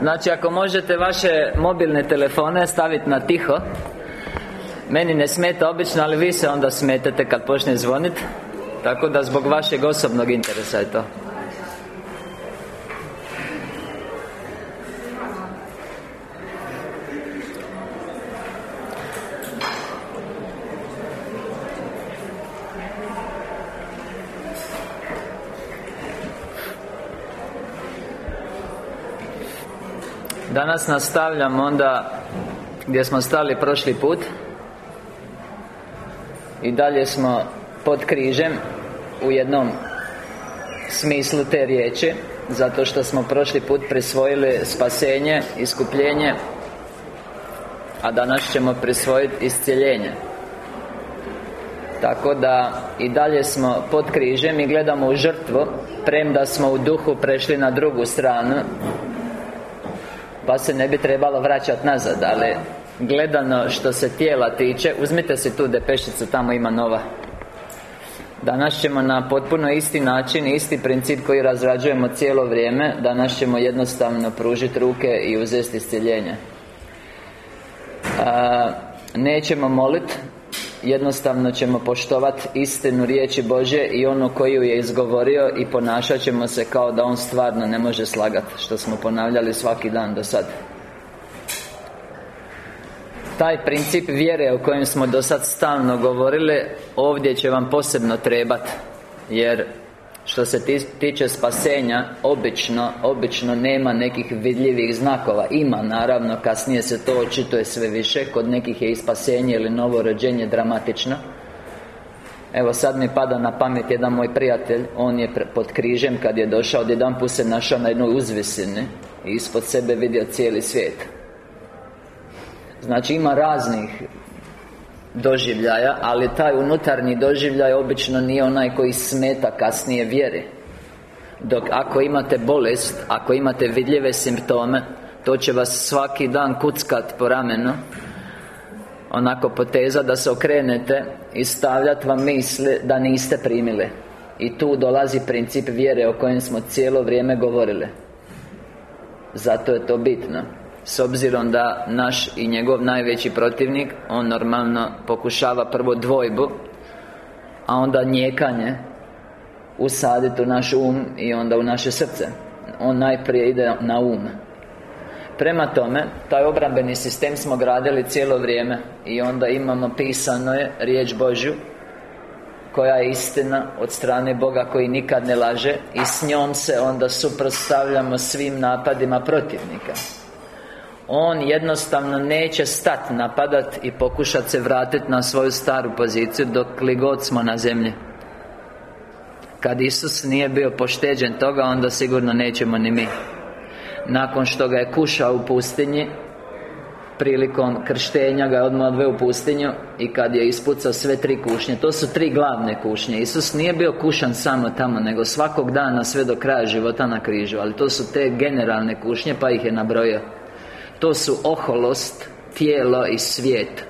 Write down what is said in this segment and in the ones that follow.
Znači, ako možete vaše mobilne telefone staviti na tiho Meni ne smeta obično, ali vi se onda smetate kad počne zvoniti Tako da zbog vašeg osobnog interesa je to Danas nastavljamo onda Gdje smo stali prošli put. I dalje smo pod križem U jednom smislu te riječi Zato što smo prošli put prisvojili spasenje, iskupljenje A danas ćemo prisvojiti iscjeljenje tako da i dalje smo pod križem i gledamo u žrtvu Premda smo u duhu prešli na drugu stranu pa se ne bi trebalo vraćati nazad Ali Gledano što se tijela tiče Uzmite si tu depešicu, tamo ima nova. Danas ćemo na potpuno isti način, isti princip koji razrađujemo cijelo vrijeme Danas ćemo jednostavno pružiti ruke i uzeti iscjeljenje. Nećemo moliti Jednostavno ćemo poštovati istinu riječi Bože I ono koju je izgovorio I ponašat ćemo se kao da On stvarno ne može slagati Što smo ponavljali svaki dan do sad. Taj princip vjere o kojem smo do sad stalno govorili Ovdje će vam posebno trebati Jer što se tiče spasenja Obično, obično nema nekih vidljivih znakova. Ima naravno, kasnije se to očituje sve više. Kod nekih je i spasenje ili novo rođenje dramatično. Evo sad mi pada na pamet jedan moj prijatelj. On je pod križem kad je došao Jedan put se našao na jednoj uzvisini I ispod sebe vidio cijeli svijet. Znači ima raznih doživljaja Ali taj unutarnji doživljaj obično nije onaj koji smeta kasnije vjeri. Dok ako imate bolest Ako imate vidljive simptome To će vas svaki dan kuckat po ramenu. Onako poteza da se okrenete I stavljati vam misli da niste primili. I tu dolazi princip vjere o kojem smo cijelo vrijeme govorili. Zato je to bitno s obzirom da naš i njegov najveći protivnik On normalno pokušava prvo dvojbu A onda njekanje Usaditi u naš um I onda u naše srce. On najprije ide na um. Prema tome, taj obrambeni sistem smo gradili cijelo vrijeme I onda imamo pisano je riječ Božju Koja je istina od strane Boga koji nikad ne laže I s njom se onda suprotstavljamo svim napadima protivnika on jednostavno neće stati napadat i pokušati se vratiti na svoju staru poziciju dok li god smo na zemlji. Kad Isus nije bio pošteđen toga, onda sigurno nećemo ni mi. Nakon što ga je kušao u pustinji Prilikom krštenja ga je odmah odveo u pustinju I kad je ispucao sve tri kušnje To su tri glavne kušnje. Isus nije bio kušan samo tamo Nego svakog dana sve do kraja života na križu Ali to su te generalne kušnje Pa ih je nabrojio to su oholost, tijelo i svijet.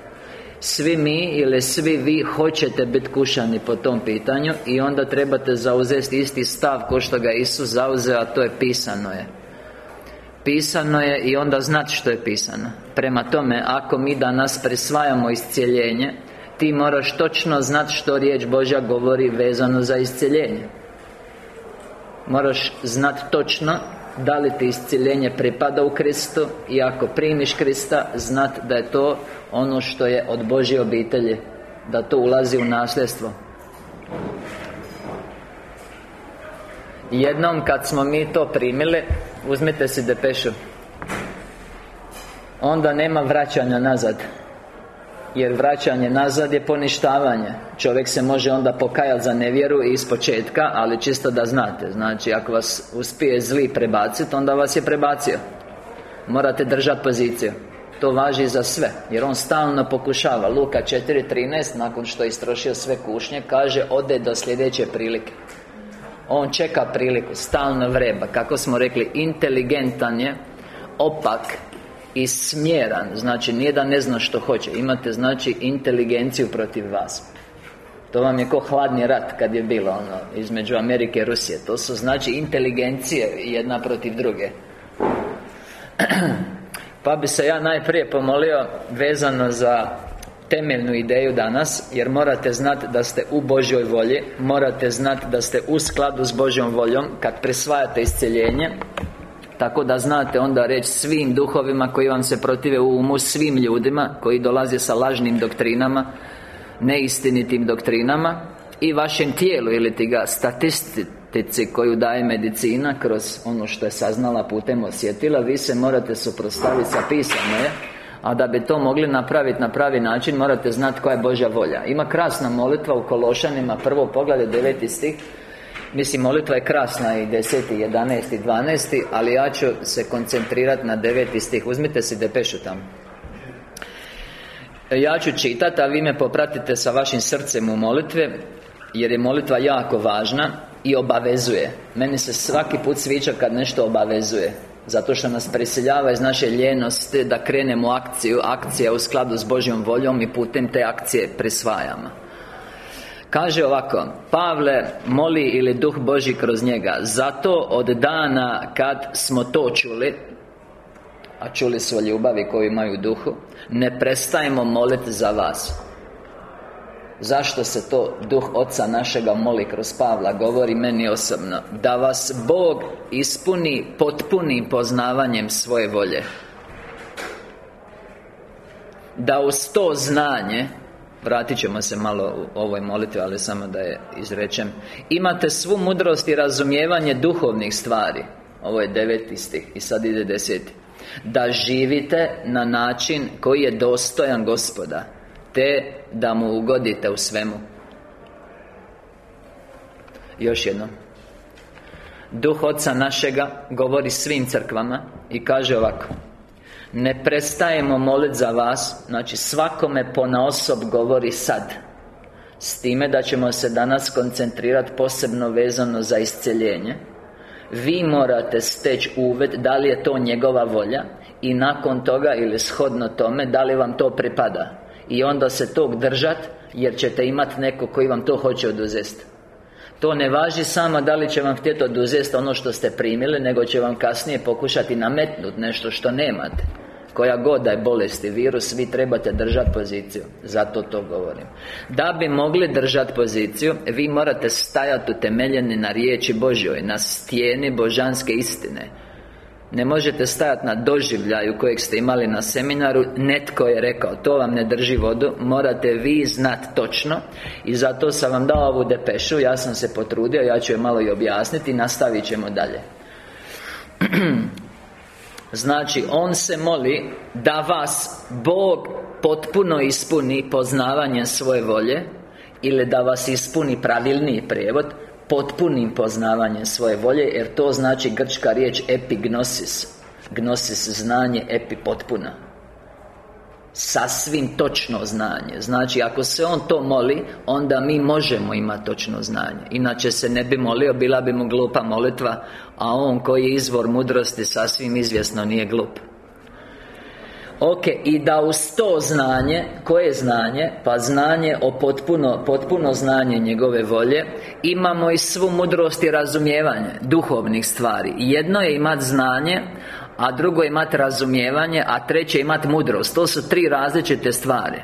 Svi mi ili svi vi hoćete biti kušani po tom pitanju I onda trebate zauzeti isti stav ko što ga Isus zauzeo, a to je pisano je. Pisano je i onda znati što je pisano. Prema tome, ako mi danas prisvajamo iscijeljenje Ti moraš točno znati što riječ Božja govori vezano za iscijeljenje. Moraš znati točno da li ti isciljenje pripada u Kristu? I ako primiš Krista Znat da je to ono što je od Božje obitelji Da to ulazi u nasljedstvo. Jednom kad smo mi to primili Uzmite si depešu. Onda nema vraćanja nazad jer vraćanje nazad je poništavanje. Čovjek se može onda pokajati za nevjeru i iz početka Ali čisto da znate Znači, ako vas uspije zli prebaciti Onda vas je prebacio. Morate držati poziciju. To važi za sve Jer on stalno pokušava. Luka 4.13 Nakon što je istrošio sve kušnje Kaže, ode do sljedeće prilike. On čeka priliku Stalno vreba. Kako smo rekli Inteligentan je Opak i smjeran. Znači, nije da ne zna što hoće. Imate, znači, inteligenciju protiv vas. To vam je ko hladni rat kad je bilo ono Između Amerike i Rusije. To su, znači, inteligencije jedna protiv druge. Pa bi se ja najprije pomolio vezano za temeljnu ideju danas Jer morate znati da ste u Božjoj volji Morate znati da ste u skladu s Božjom voljom Kad presvajate isceljenje tako da znate onda reći svim duhovima koji vam se protive u umu Svim ljudima koji dolaze sa lažnim doktrinama Neistinitim doktrinama I vašem tijelu ili ti ga statistici koju daje medicina Kroz ono što je saznala putem osjetila Vi se morate suprostaviti sa pisane a da bi to mogli napraviti na pravi način Morate znati koja je Božja volja. Ima krasna molitva u Kološanima Prvo poglede deveti stih Mislim, molitva je krasna i 10. 11. 12. Ali ja ću se koncentrirati na 9. stih Uzmite si depešu tamo Ja ću čitati, a vi me popratite sa vašim srcem u molitve Jer je molitva jako važna I obavezuje Meni se svaki put sviđa kad nešto obavezuje zato što nas prisiljava iz naše ljenosti Da krenemo u akciju Akcija u skladu s Božjom voljom I putem te akcije prisvajamo Kaže ovako Pavle moli ili Duh Boži kroz njega Zato od dana kad smo to čuli A čuli su ljubavi koju imaju duhu Ne prestajemo moliti za vas. Zašto se to Duh Oca našega moli kroz Pavla Govori meni osobno Da vas Bog ispuni potpunim poznavanjem svoje volje. Da uz to znanje Vratit ćemo se malo u ovoj molitvi, ali samo da je izrečem. Imate svu mudrost i razumijevanje duhovnih stvari. Ovo je deveti stih i sad ide deseti. Da živite na način koji je dostojan gospoda Te da mu ugodite u svemu. Još jedno Duh Oca našega govori svim crkvama I kaže ovako Ne prestajemo moliti za vas Znači svakome osob govori sad. S time da ćemo se danas koncentrirati posebno vezano za isceljenje Vi morate steći uvjet da li je to njegova volja I nakon toga ili shodno tome da li vam to pripada. I onda se tog držat Jer ćete imati neko koji vam to hoće oduzesti To ne važi samo da li će vam htjeti oduzeti ono što ste primili Nego će vam kasnije pokušati nametnuti nešto što nemate. Koja god da je bolesti, virus, vi trebate držati poziciju. Zato to govorim. Da bi mogli držati poziciju Vi morate stajati utemeljeni na riječi Božjoj Na stijeni božanske istine ne možete stajati na doživljaju kojeg ste imali na seminaru Netko je rekao, to vam ne drži vodu Morate vi znati točno. I zato sam vam dao ovu depešu Ja sam se potrudio, ja ću je malo i objasniti Nastavit ćemo dalje. Znači, On se moli Da vas Bog potpuno ispuni poznavanjem svoje volje Ili da vas ispuni pravilniji prijevod potpunim poznavanjem svoje volje Jer to znači grčka riječ epignosis. Gnosis znanje, epi potpuna Sasvim točno znanje. Znači, ako se on to moli Onda mi možemo imati točno znanje. Inače se ne bi molio, bila bi mu glupa molitva A on koji je izvor mudrosti Sasvim izvjesno nije glup Ok, i da uz to znanje Koje znanje? Pa znanje o potpuno, potpuno znanje njegove volje. Imamo i svu mudrost i razumijevanje Duhovnih stvari. Jedno je imati znanje A drugo je imati razumijevanje A treće imati mudrost. To su tri različite stvari.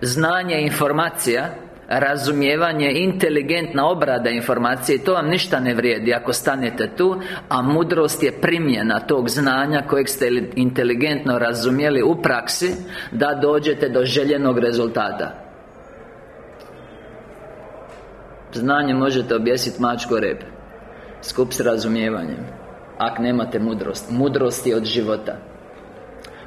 Znanje informacija Razumijevanje, inteligentna obrada informacije to vam ništa ne vrijedi ako stanete tu A mudrost je primjena tog znanja Kojeg ste inteligentno razumjeli u praksi Da dođete do željenog rezultata. Znanje možete objesiti mačko rep. Skup s razumijevanjem Ako nemate mudrost. Mudrost je od života.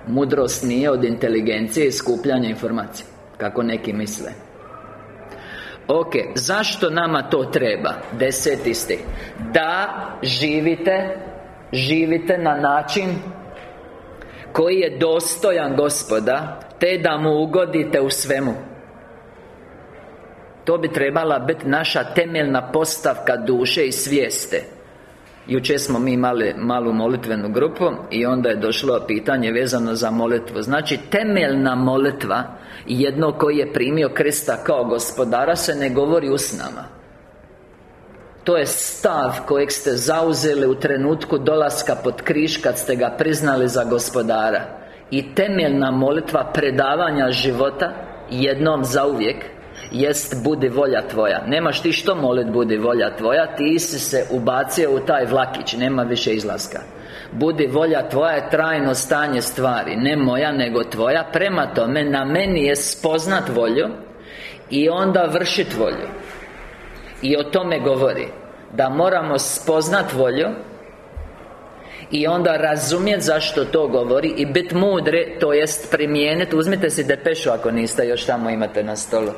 Mudrost nije od inteligencije i skupljanja informacije Kako neki misle Ok, zašto nama to treba? Deseti stih. Da živite Živite na način Koji je dostojan gospoda Te da mu ugodite u svemu. To bi trebala biti naša temeljna postavka duše i svijeste. Jučer smo mi imali malu molitvenu grupu I onda je došlo pitanje vezano za molitvu. Znači temeljna molitva Jedno koji je primio Krista kao gospodara se ne govori usnama To je stav kojeg ste zauzeli u trenutku dolaska pod križ Kad ste ga priznali za gospodara. I temeljna molitva predavanja života Jednom zauvijek Jest budi volja tvoja. Nemaš ti što molit budi volja tvoja. Ti si se ubacio u taj vlakić Nema više izlaska Budi volja tvoja trajno stanje stvari. Ne moja, nego tvoja. Prema tome, na meni je spoznat volju I onda vršit volju. I o tome govori. Da moramo spoznat volju i onda razumjeti zašto to govori I biti mudri, to jest primijeniti Uzmite si depešu ako niste, još tamo imate na stolu.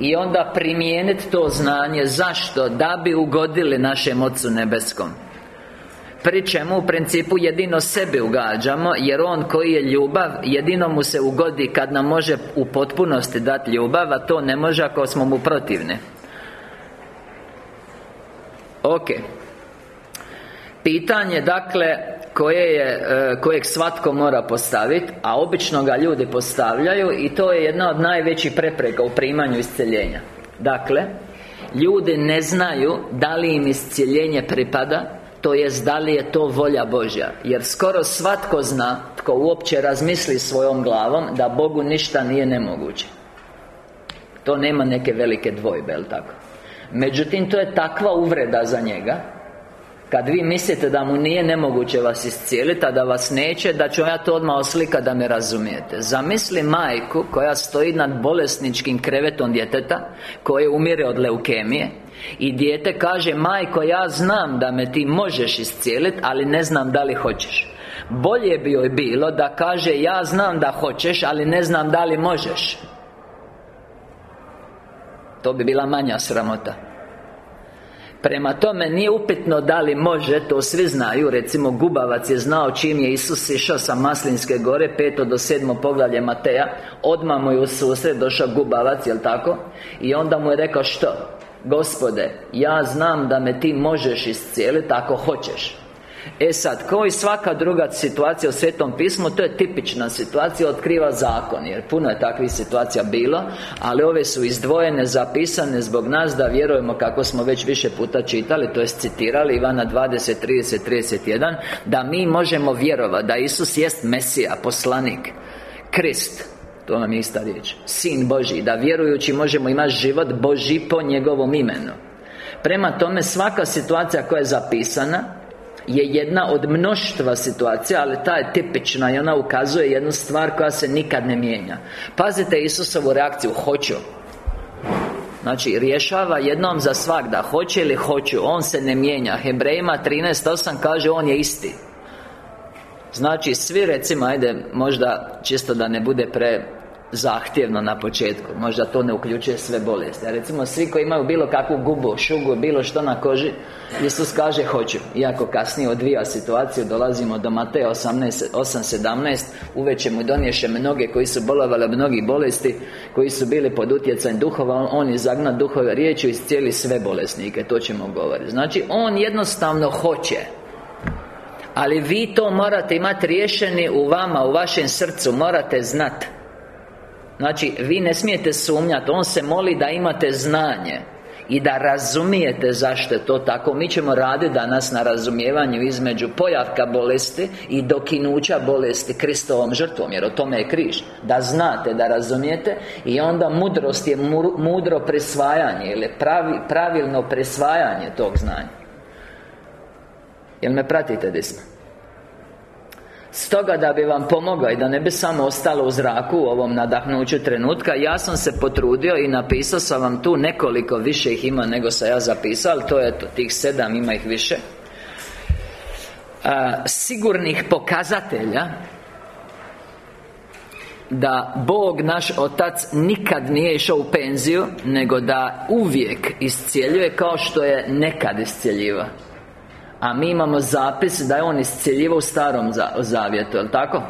I onda primijeniti to znanje Zašto? Da bi ugodili našem Otcu Nebeskom Pri čemu u principu jedino sebi ugađamo Jer On koji je ljubav Jedino mu se ugodi kad nam može u potpunosti dati ljubav A to ne može ako smo mu protivni. Ok. Pitanje, dakle, koje je, e, kojeg svatko mora postaviti A obično ga ljudi postavljaju I to je jedna od najvećih prepreka u primanju isceljenja Dakle, ljudi ne znaju da li im isceljenje pripada to jest da li je to volja Božja. Jer skoro svatko zna Tko uopće razmisli svojom glavom Da Bogu ništa nije nemoguće. To nema neke velike dvojbe, jel tako? Međutim, to je takva uvreda za njega kad vi mislite da mu nije nemoguće vas iscijeliti A da vas neće Da ću ja to odmah oslikati da me razumijete. Zamisli majku koja stoji nad bolesničkim krevetom djeteta Koje umire od leukemije I dijete kaže Majko, ja znam da me ti možeš iscijeliti Ali ne znam da li hoćeš. Bolje bi joj bilo da kaže Ja znam da hoćeš, ali ne znam da li možeš. To bi bila manja sramota. Prema tome, nije upitno da li može, to svi znaju. Recimo, Gubavac je znao čim je Isus išao sa Maslinske gore Peto do sedmo poglavlje Mateja. Odmah mu je u susret došao Gubavac, jel tako? I onda mu je rekao što? Gospode, ja znam da me ti možeš iscijeliti ako hoćeš. E sad, kao i svaka druga situacija u Svetom pismu To je tipična situacija, otkriva zakon Jer puno je takvih situacija bilo Ali ove su izdvojene, zapisane zbog nas Da vjerujemo kako smo već više puta čitali To je citirali Ivana 20, 30, 31 Da mi možemo vjerovati Da Isus jest Mesija, poslanik Krist to nam je ista riječ. Sin Boži Da vjerujući možemo imati život Boži po njegovom imenu. Prema tome svaka situacija koja je zapisana je jedna od mnoštva situacija Ali ta je tipična i ona ukazuje jednu stvar koja se nikad ne mijenja. Pazite Isusovu reakciju Hoću. Znači, rješava jednom za svak da hoće ili hoću On se ne mijenja. Hebrejima 13.8 kaže On je isti. Znači, svi recimo, ajde, možda čisto da ne bude pre zahtjevno na početku. Možda to ne uključuje sve bolesti. A recimo svi koji imaju bilo kakvu gubu, šugu, bilo što na koži Isus kaže hoću. Iako kasnije odvija situaciju Dolazimo do Mateja 8.17 Uveće mu donješe mnoge koji su bolovali od mnogih bolesti Koji su bili pod utjecajem duhova. On je zagna duhove riječi i cijeli sve bolesnike. To ćemo govoriti. Znači, On jednostavno hoće. Ali vi to morate imati riješeni u vama, u vašem srcu. Morate znati Znači, vi ne smijete sumnjati On se moli da imate znanje i da razumijete zašto je to tako. Mi ćemo raditi danas na razumijevanju između pojavka bolesti I dokinuća bolesti Kristovom žrtvom Jer o tome je križ. Da znate, da razumijete I onda mudrost je mudro presvajanje Ili pravi, pravilno presvajanje tog znanja. Jel me pratite desno? Stoga da bi vam pomogao i da ne bi samo ostalo u zraku u ovom nadahnuću trenutka Ja sam se potrudio i napisao sam vam tu nekoliko više ih ima nego sam ja zapisao Ali to je to, tih sedam, ima ih više. Sigurnih pokazatelja da Bog naš Otac nikad nije išao u penziju Nego da uvijek iscijeljuje kao što je nekad iscijeljiva a mi imamo zapis da je On iscjeljivo u starom zavjetu, jel' tako?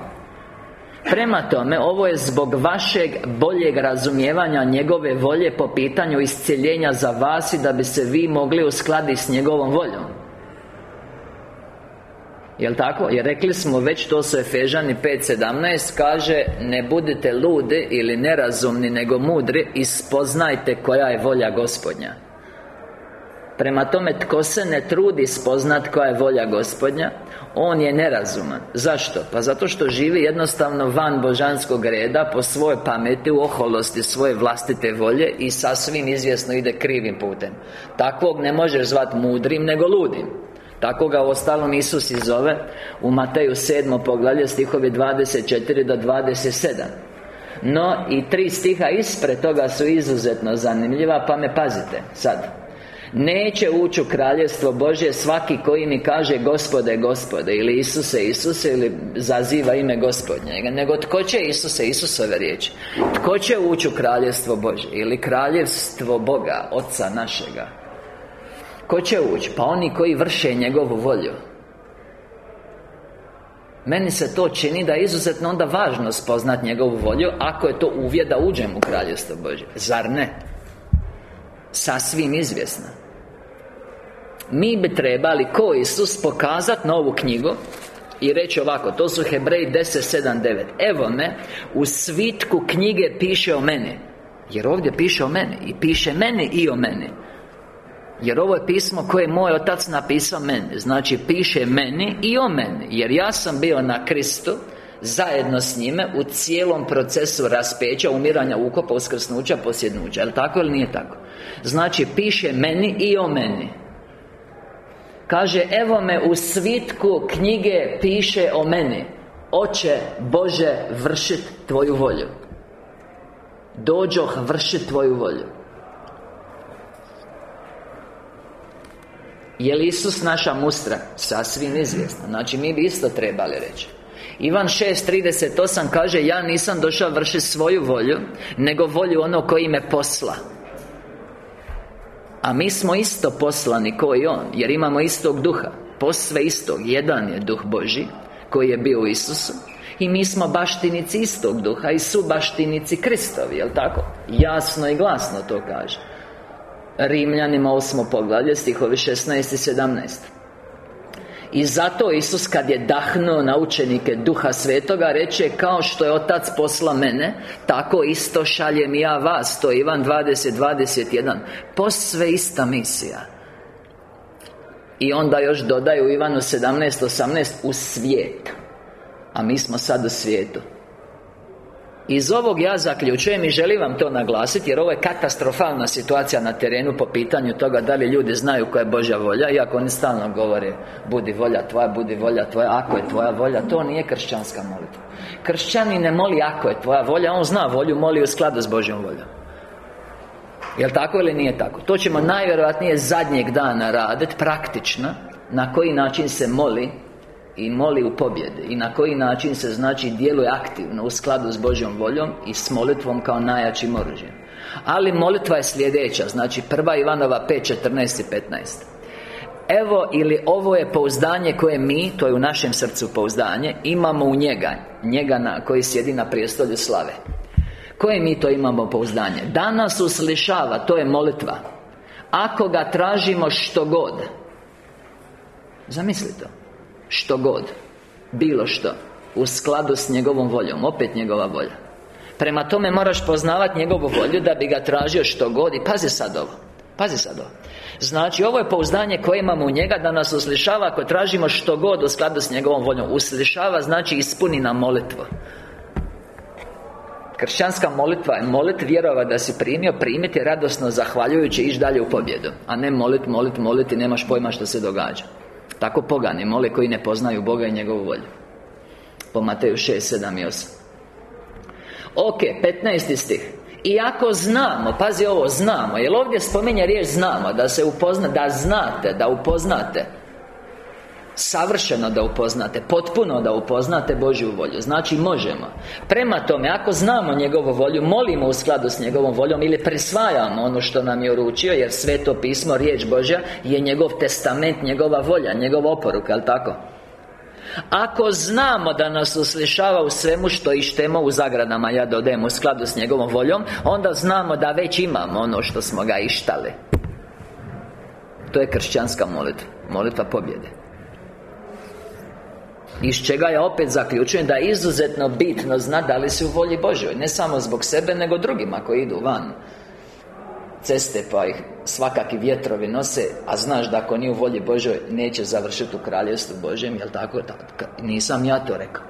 Prema tome, ovo je zbog vašeg boljeg razumijevanja njegove volje po pitanju iscjeljenja za vas i da bi se vi mogli uskladiti s njegovom voljom Jel' tako? Jer rekli smo već to su Efežani 5.17 Kaže Ne budite ludi ili nerazumni nego mudri I spoznajte koja je volja gospodnja Prema tome, tko se ne trudi spoznat koja je volja gospodnja On je nerazuman Zašto? Pa zato što živi jednostavno van božanskog reda Po svojoj pameti, u oholosti svoje vlastite volje I sasvim izvjesno ide krivim putem Takvog ne možeš zvat mudrim, nego ludim tako ga ostalom Isus i zove U Mateju 7. poglavlje stihovi 24 do 27 No, i tri stiha ispred toga su izuzetno zanimljiva Pa me pazite sad Neće ući u Kraljevstvo Božje svaki koji mi kaže Gospode, Gospode Ili Isuse, Isuse Ili zaziva ime Gospodnje Nego tko će Isuse, Isusove riječi? Tko će ući u Kraljevstvo Božje Ili Kraljevstvo Boga, Oca našega? Ko će ući? Pa oni koji vrše njegovu volju. Meni se to čini da je izuzetno onda važno spoznat njegovu volju Ako je to uvjet da uđem u Kraljevstvo Božje. Zar ne? Sasvim izvjesno mi bi trebali ko Isus pokazati na ovu knjigu i reći ovako, to su Hebreji 10.7.9 Evo me, u svitku knjige piše o meni. Jer ovdje piše o meni I piše meni i o meni. Jer ovo je pismo koje je moj otac napisao meni. Znači piše meni i o meni. Jer ja sam bio na Kristu Zajedno s njime U cijelom procesu raspeća Umiranja ukopa, uskrsnuća, posjednuća. Je li tako ili nije tako? Znači piše meni i o meni Kaže, evo me u svitku knjige piše o meni. Oče Bože vršit Tvoju volju. Dođoh vršit Tvoju volju. Je li Isus naša mustra? Sasvim izvjesno Znači mi bi isto trebali reći. Ivan 6.38 kaže Ja nisam došao vršiti svoju volju Nego volju ono koji me posla a mi smo isto poslani ko i On Jer imamo istog duha Posve istog Jedan je duh Boži Koji je bio u Isusu I mi smo baštinici istog duha I su baštinici Kristovi, jel tako? Jasno i glasno to kaže Rimljanima 8. poglavlje Stihovi 16 i 17 i zato Isus kad je dahnuo na učenike Duha Svetoga Reče kao što je Otac posla mene Tako isto šaljem ja vas. To je Ivan 20.21 Posve ista misija. I onda još dodaju Ivanu 17.18 U svijet. A mi smo sad u svijetu iz ovog ja zaključujem i želim vam to naglasiti Jer ovo je katastrofalna situacija na terenu Po pitanju toga da li ljudi znaju koja je Božja volja Iako oni stalno govore Budi volja tvoja, budi volja tvoja Ako je tvoja volja To nije kršćanska molitva Kršćani ne moli ako je tvoja volja On zna volju, moli u skladu s Božjom voljom Jel tako ili nije tako? To ćemo najvjerojatnije zadnjeg dana raditi Praktično Na koji način se moli i moli u pobjede. I na koji način se znači djeluje aktivno u skladu s Božjom voljom i s molitvom kao najjačim oružjem. Ali molitva je sljedeća znači prva Ivanova 5, 14 i 15 Evo ili ovo je pouzdanje koje mi, to je u našem srcu pouzdanje Imamo u njega Njega na, koji sjedi na prijestolju slave. Koje mi to imamo pouzdanje? Da nas uslišava, to je molitva. Ako ga tražimo što god. Zamislite što god Bilo što U skladu s njegovom voljom Opet njegova volja. Prema tome moraš poznavati njegovu volju Da bi ga tražio što god I pazi sad ovo Pazi sad ovo. Znači, ovo je pouzdanje koje imamo u njega Da nas uslišava ako tražimo što god U skladu s njegovom voljom. Uslišava znači ispuni nam molitvu Kršćanska molitva je molit vjerova da si primio Primiti radosno zahvaljujući ići dalje u pobjedu A ne molit, molit, molit I nemaš pojma što se događa tako pogani mole koji ne poznaju Boga i njegovu volju Po Mateju 6, 7 i 8 Ok, 15. stih Iako znamo, pazi ovo, znamo Jer ovdje spominje riječ znamo Da se upozna, da znate, da upoznate Savršeno da upoznate Potpuno da upoznate Božju volju. Znači možemo. Prema tome, ako znamo njegovu volju Molimo u skladu s njegovom voljom Ili prisvajamo ono što nam je uručio Jer sve to pismo, riječ Božja Je njegov testament, njegova volja Njegova oporuka, jel tako? Ako znamo da nas uslišava u svemu što ištemo u zagradama Ja dodajem u skladu s njegovom voljom Onda znamo da već imamo ono što smo ga ištali. To je kršćanska molitva Molitva pobjede iz čega ja opet zaključujem da je izuzetno bitno znati da li si u volji Božoj Ne samo zbog sebe, nego drugima koji idu van ceste pa ih svakakvi vjetrovi nose A znaš da ako nije u volji Božoj Neće završiti u kraljestvu Božjem Jel tako? Nisam ja to rekao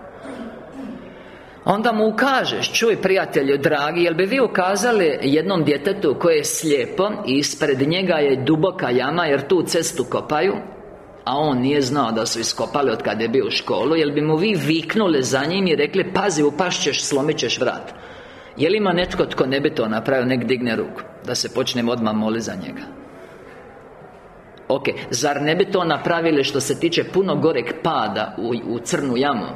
Onda mu ukažeš, čuj prijatelju dragi Jel bi vi ukazali jednom djetetu koje je slijepo I ispred njega je duboka jama Jer tu cestu kopaju A on nije znao da su iskopali od kada je bio u školu Jel bi mu vi viknuli za njim i rekli Pazi, upašćeš, slomit ćeš vrat. Je li ima netko tko ne bi to napravio, nek digne ruku Da se počnemo odmah moliti za njega? Ok, zar ne bi to napravili što se tiče puno goreg pada u, u crnu jamu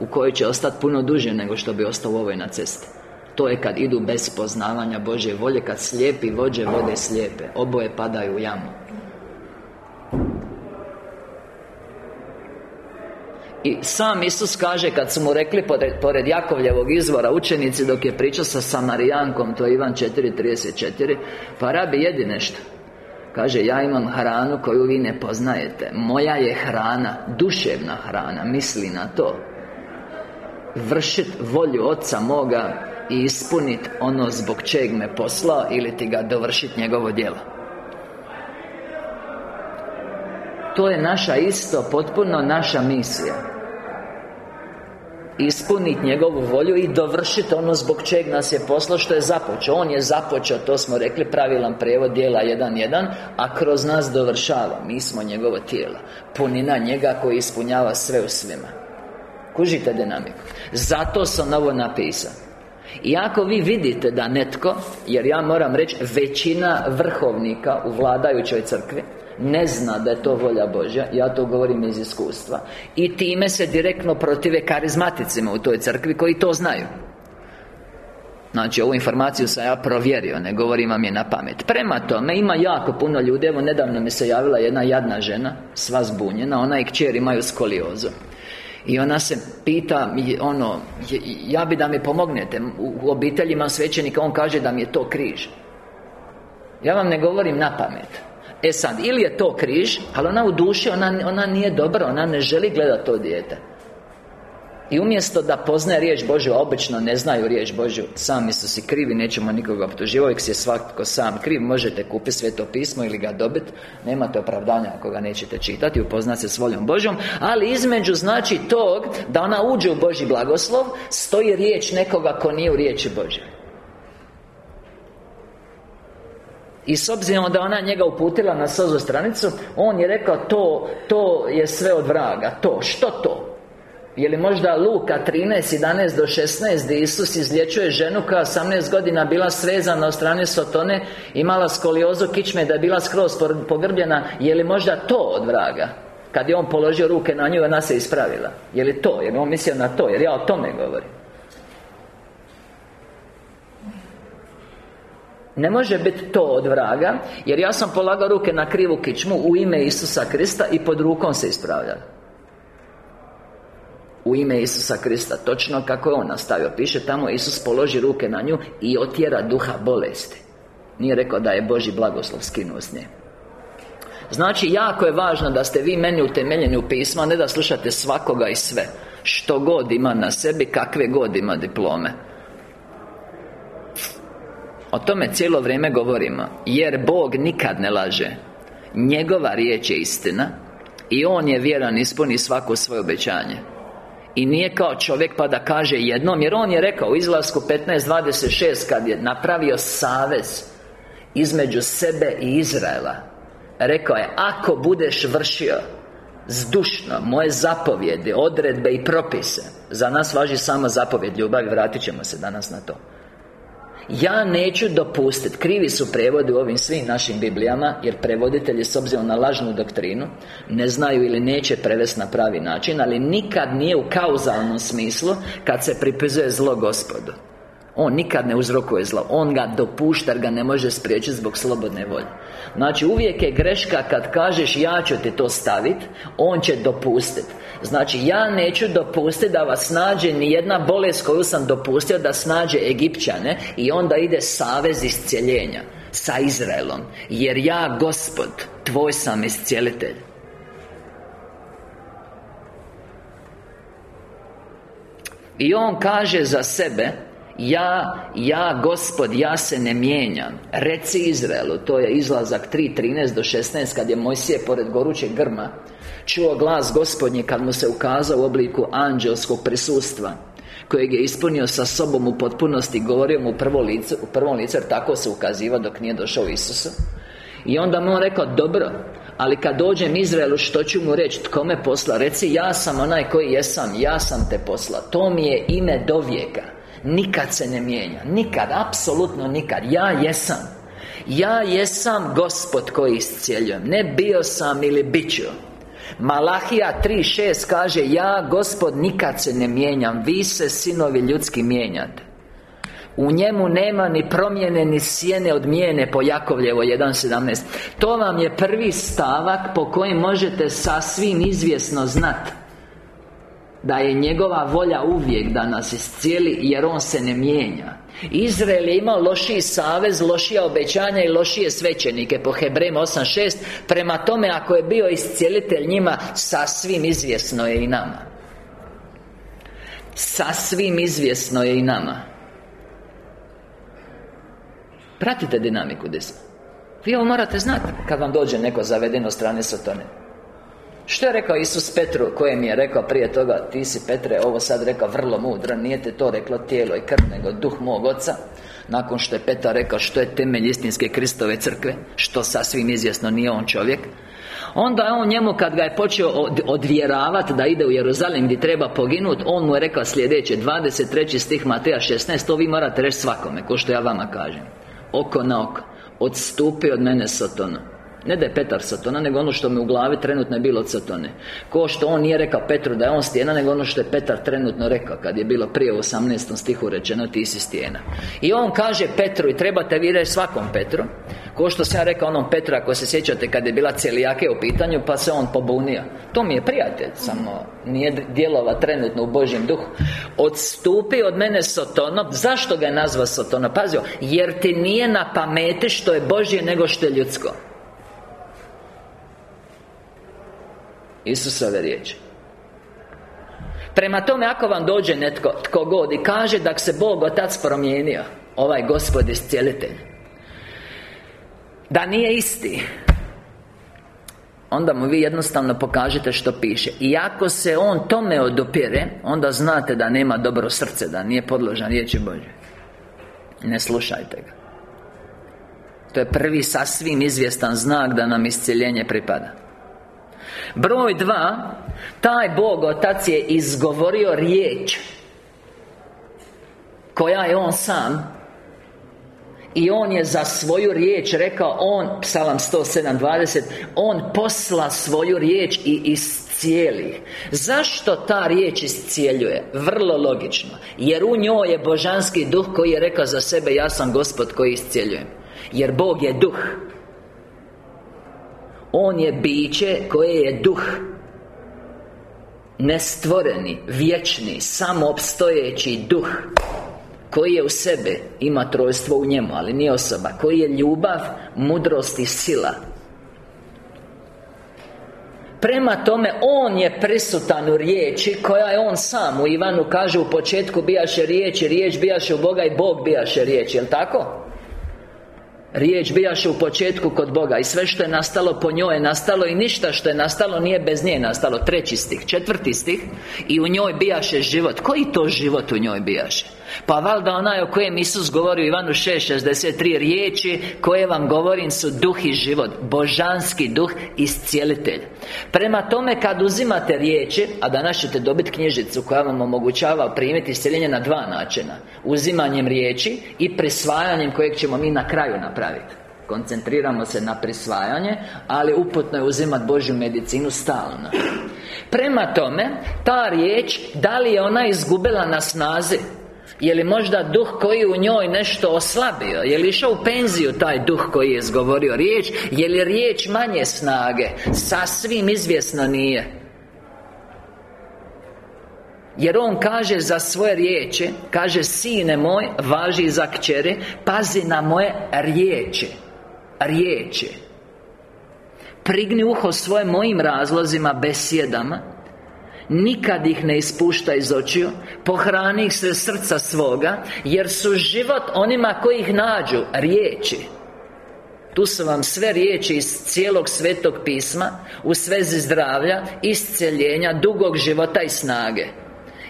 u kojoj će ostati puno duže nego što bi ostao u ovoj na cesti? To je kad idu bez poznavanja Božje volje Kad slijepi vođe vode slijepe Oboje padaju u jamu I sam Isus kaže kad su mu rekli pored, pored Jakovljevog izvora učenici dok je pričao sa Samarijankom To je Ivan 4.34 Pa rabi jedi nešto. Kaže, ja imam hranu koju vi ne poznajete. Moja je hrana, duševna hrana, misli na to. Vršit volju Oca moga I ispunit ono zbog čeg me poslao Ili ti ga dovršit njegovo djelo To je naša isto, potpuno naša misija. Ispuniti njegovu volju i dovršiti ono zbog čeg nas je poslao što je započeo. On je započeo, to smo rekli, pravilan prijevod dijela 1.1 A kroz nas dovršava, mi smo njegovo tijelo. Punina njega koji ispunjava sve u svima. Kužite dinamiku? Zato sam ovo napisao. I ako vi vidite da netko Jer ja moram reći Većina vrhovnika u vladajućoj crkvi Ne zna da je to volja Božja Ja to govorim iz iskustva. I time se direktno protive karizmaticima u toj crkvi Koji to znaju. Znači, ovu informaciju sam ja provjerio, ne govorim vam je na pamet. Prema tome, ima jako puno ljudi Evo, nedavno mi se javila jedna jadna žena Sva zbunjena, ona i kćer imaju skoliozu. I ona se pita, ono, ja bi da mi pomognete U obiteljima svećenika, on kaže da mi je to križ. Ja vam ne govorim na pamet E sad, ili je to križ, ali ona u duši, ona, ona nije dobra, ona ne želi gledati to dijete. I umjesto da poznaje riječ Božju, obično ne znaju riječ Božju Sami su si krivi, nećemo nikoga optuživati Uvijek si je svatko sam kriv Možete kupiti sveto pismo ili ga dobiti Nemate opravdanja ako ga nećete čitati Upoznati se s voljom Božjom Ali između znači tog Da ona uđe u Božji blagoslov Stoji riječ nekoga ko nije u riječi Božje I s obzirom da ona njega uputila na sozu stranicu On je rekao to, to je sve od vraga To, što to? Je li možda Luka 13, 11 do 16 Gdje Isus izlječuje ženu koja 18 godina bila svezana od strane Sotone Imala skoliozu kičme da je bila skroz pogrbljena Je li možda to od vraga? Kad je on položio ruke na nju, ona se ispravila Je li to? Jer on mislio na to, jer ja o tome govorim Ne može biti to od vraga Jer ja sam polagao ruke na krivu kičmu U ime Isusa Krista I pod rukom se ispravljala u ime Isusa Krista Točno kako je On nastavio. Piše tamo Isus položi ruke na nju I otjera duha bolesti. Nije rekao da je Boži blagoslov skinuo s nje. Znači, jako je važno da ste vi meni utemeljeni u pisma Ne da slušate svakoga i sve. Što god ima na sebi, kakve god ima diplome O tome cijelo vrijeme govorimo Jer Bog nikad ne laže. Njegova riječ je istina I On je vjeran ispuni svako svoje obećanje. I nije kao čovjek pa da kaže jednom Jer on je rekao u izlasku 15.26 Kad je napravio savez Između sebe i Izraela. Rekao je Ako budeš vršio Zdušno Moje zapovjede, odredbe i propise Za nas važi samo zapovjed ljubavi Vratit ćemo se danas na to ja neću dopustiti Krivi su prevodi u ovim svim našim Biblijama Jer prevoditelji s obzirom na lažnu doktrinu Ne znaju ili neće prevesti na pravi način Ali nikad nije u kauzalnom smislu Kad se pripisuje zlo gospodu on nikad ne uzrokuje zlo. On ga dopušta ga ne može spriječiti zbog slobodne volje. Znači uvijek je greška kad kažeš ja ću ti to staviti On će dopustiti Znači ja neću dopustiti da vas snađe ni jedna bolest koju sam dopustio da snađe Egipćane I onda ide savez iscijeljenja Sa Izraelom. Jer ja gospod Tvoj sam iscijelitelj. I on kaže za sebe Ja, ja, Gospod, ja se ne mijenjam. Reci Izraelu To je izlazak 3.13 do 16 Kad je Mojsije pored gorućeg grma. Čuo glas gospodnji Kad mu se ukazao u obliku anđelskog prisustva Kojeg je ispunio sa sobom u potpunosti Govorio mu u prvo lice U prvom licu jer tako se ukaziva dok nije došao Isusa I onda mu on rekao Dobro ali kad dođem Izraelu što ću mu reći? Tko me posla? Reci ja sam onaj koji jesam Ja sam te posla. To mi je ime do vijeka Nikad se ne mijenja. Nikad, apsolutno nikad. Ja jesam. Ja jesam Gospod koji iscijeljujem Ne bio sam ili bit ću. Malahija 3.6 kaže Ja, Gospod, nikad se ne mijenjam. Vi se, sinovi ljudski, mijenjate. U njemu nema ni promjene ni sjene od mijene po Jakovljevo 1.17 To vam je prvi stavak po kojem možete sasvim izvjesno znati da je njegova volja uvijek da nas iscijeli Jer on se ne mijenja. Izrael je imao lošiji savez, lošija obećanja i lošije svećenike Po Hebrema 8.6 Prema tome, ako je bio iscijelitelj njima Sasvim izvjesno je i nama. Sasvim izvjesno je i nama. Pratite dinamiku gdje Vi ovo morate znati Kad vam dođe neko zavedeno strane Satone što je rekao Isus Petru, kojem je rekao prije toga Ti si Petre, ovo sad rekao vrlo mudro Nije te to reklo tijelo i krv, nego duh mog oca Nakon što je Petar rekao što je temelj istinske Kristove crkve Što sasvim izvjesno nije on čovjek Onda je on njemu kad ga je počeo od, odvjeravati da ide u Jeruzalem gdje treba poginuti On mu je rekao sljedeće 23. stih Mateja 16 To vi morate reći svakome, ko što ja vama kažem Oko na oko Odstupi od mene Satono ne da je Petar Satona, nego ono što mi u glavi trenutno je bilo od Satone Ko što on nije rekao Petru da je on stijena Nego ono što je Petar trenutno rekao Kad je bilo prije u 18. stihu rečeno Ti si stijena. I on kaže Petru I trebate vi reći svakom Petru Ko što sam ja rekao onom Petru Ako se sjećate kad je bila celijake u pitanju Pa se on pobunio. To mi je prijatelj Samo nije djelova trenutno u Božjem duhu. Odstupi od mene Sotono Zašto ga je nazvao Sotono? Pazio Jer ti nije na pameti što je Božje nego što je ljudsko Isusove riječi. Prema tome, ako vam dođe netko, tko god I kaže da se Bog Otac promijenio Ovaj Gospod iscijelitelj Da nije isti Onda mu vi jednostavno pokažete što piše. I ako se on tome odopire Onda znate da nema dobro srce Da nije podložan riječi Bože Ne slušajte ga. To je prvi sasvim izvjestan znak Da nam iscijeljenje pripada Broj dva Taj Bog Otac je izgovorio riječ Koja je On sam i On je za svoju riječ rekao On, Psalam 107.20 On posla svoju riječ i iscijeli. Zašto ta riječ iscijeljuje? Vrlo logično Jer u njoj je božanski duh koji je rekao za sebe Ja sam gospod koji iscijeljujem. Jer Bog je duh on je biće koje je duh. Nestvoreni, vječni, samoopstojeći duh Koji je u sebe, ima trojstvo u njemu, ali nije osoba Koji je ljubav, mudrost i sila. Prema tome, On je prisutan u riječi Koja je On sam. U Ivanu kaže u početku bijaše riječ riječ bijaše u Boga i Bog bijaše riječ, jel' tako? Riječ bijaše u početku kod Boga I sve što je nastalo po njoj je nastalo I ništa što je nastalo nije bez nje nastalo Treći stih, četvrti stih I u njoj bijaše život Koji to život u njoj bijaše? Pa valjda onaj o kojem Isus govori u Ivanu 6.63 Riječi koje vam govorim su duh i život Božanski duh iscijelitelj. Prema tome kad uzimate riječi A danas ćete dobiti knjižicu koja vam omogućava primiti iscijeljenje na dva načina. Uzimanjem riječi i prisvajanjem kojeg ćemo mi na kraju napraviti Koncentriramo se na prisvajanje Ali uputno je uzimati Božju medicinu stalno. Prema tome, ta riječ Da li je ona izgubila na snazi je li možda duh koji u njoj nešto oslabio? Je li išao u penziju taj duh koji je izgovorio riječ? Je li riječ manje snage? Sasvim izvjesno nije jer on kaže za svoje riječi Kaže Sine moj, važi za kćeri Pazi na moje riječi Riječi Prigni uho svoje mojim razlozima, besjedama Nikad ih ne ispušta iz očiju Pohrani ih se srca svoga Jer su život onima koji ih nađu Riječi. Tu su vam sve riječi iz cijelog svetog pisma U svezi zdravlja, isceljenja, dugog života i snage.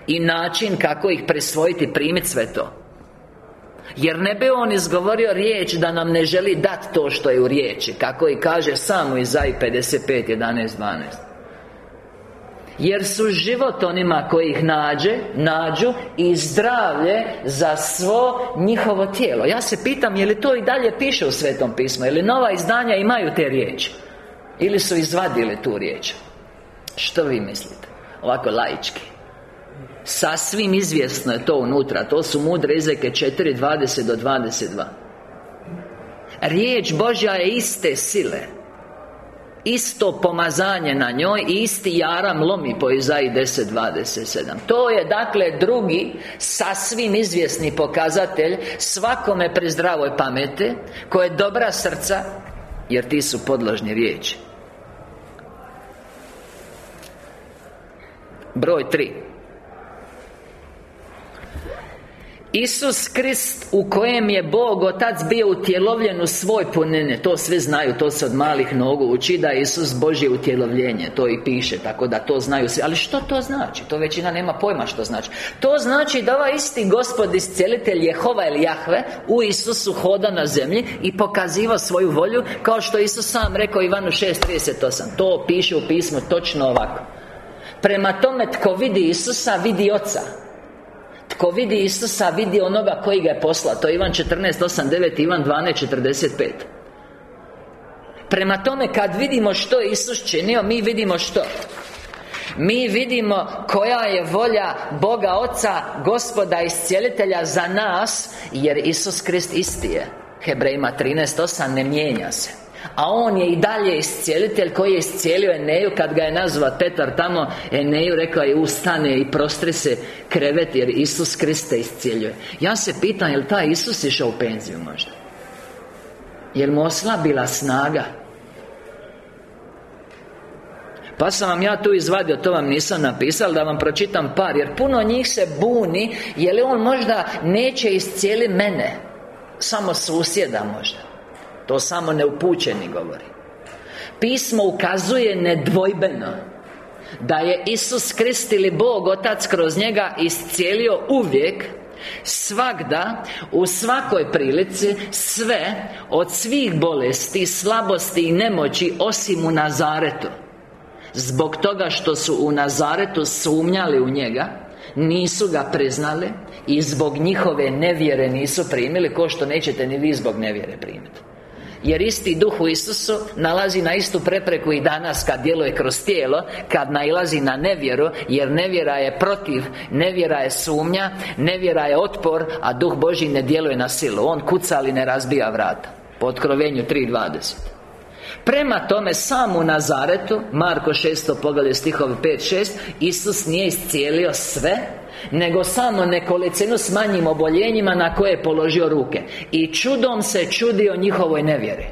I način kako ih presvojiti, primiti sve to. Jer ne bi on izgovorio riječ da nam ne želi dati to što je u riječi Kako i kaže samo Izaj 55, 11, 12 jer su život onima koji ih nađe, nađu I zdravlje za svo njihovo tijelo. Ja se pitam, je li to i dalje piše u Svetom pismu? Ili nova izdanja imaju te riječi? Ili su izvadili tu riječ? Što vi mislite? Ovako laički. Sasvim izvjesno je to unutra. To su mudre izreke 4.20 do 22 Riječ Božja je iste sile Isto pomazanje na njoj I isti jaram lomi po Izaji 10.27 To je dakle drugi Sasvim izvjesni pokazatelj Svakome pri zdravoj pamete Koje dobra srca Jer ti su podložni riječi. Broj tri Isus Krist u kojem je Bog Otac bio utjelovljen u svoj punine To sve znaju, to se od malih nogu uči da je Isus Božje utjelovljenje. To i piše, tako da to znaju svi. Ali što to znači? To većina nema pojma što znači. To znači da ovaj isti Gospod iscijelitelj Jehova ili Jahve U Isusu hoda na zemlji I pokaziva svoju volju Kao što Isus sam rekao Ivanu 6.38 To piše u pismu točno ovako. Prema tome tko vidi Isusa, vidi Oca Tko vidi Isusa, vidi onoga koji ga je posla To je Ivan 14.8.9 Ivan 12.45 Prema tome, kad vidimo što je Isus činio Mi vidimo što? Mi vidimo koja je volja Boga Oca Gospoda Iscijelitelja za nas Jer Isus Krist isti je. Hebrejima 13.8 ne mijenja se a on je i dalje iscijelitelj koji je iscijelio Eneju Kad ga je nazva Petar tamo Eneju rekao je ustane i prostri se krevet Jer Isus Kriste iscijeljuje Ja se pitam, je li taj Isus išao u penziju možda? Je li mu oslabila snaga? Pa sam vam ja tu izvadio, to vam nisam napisao Da vam pročitam par Jer puno njih se buni Je li on možda neće iscijeli mene Samo susjeda možda to samo neupućeni govori. Pismo ukazuje nedvojbeno Da je Isus Krist ili Bog Otac kroz njega iscijelio uvijek Svagda U svakoj prilici Sve Od svih bolesti, slabosti i nemoći Osim u Nazaretu. Zbog toga što su u Nazaretu sumnjali u njega Nisu ga priznali I zbog njihove nevjere nisu primili Ko što nećete ni vi zbog nevjere primiti jer isti duh u Isusu nalazi na istu prepreku i danas kad djeluje kroz tijelo Kad nailazi na nevjeru Jer nevjera je protiv Nevjera je sumnja Nevjera je otpor A duh Boži ne djeluje na silu On kuca ali ne razbija vrata Po otkrovenju 3.20 Prema tome, sam u Nazaretu Marko 6. poglavlje stihovi 5.6 Isus nije iscijelio sve nego samo nekolicinu s manjim oboljenjima na koje je položio ruke. I čudom se čudio njihovoj nevjeri.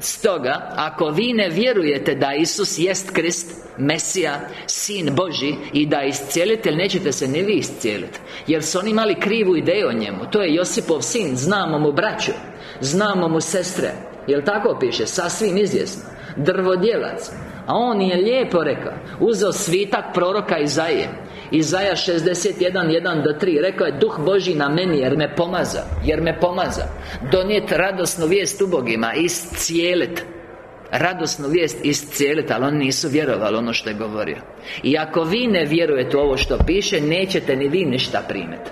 Stoga, ako vi ne vjerujete da Isus jest Krist, Mesija, Sin Boži I da je iscijelitelj, nećete se ni vi iscijeliti Jer su oni imali krivu ideju o njemu. To je Josipov sin, znamo mu braću Znamo mu sestre. Jel tako piše? Sasvim izvjesno. Drvodjelac a on je lijepo rekao. Uzeo svitak proroka Izaije. Izaja 61, 1 do 3 Rekao je Duh Boži na meni jer me pomaza Jer me pomaza. Donijet radosnu vijest ubogima Iscijelit. Radosnu vijest iscijelit Ali oni nisu vjerovali ono što je govorio. I ako vi ne vjerujete u ovo što piše Nećete ni vi ništa primiti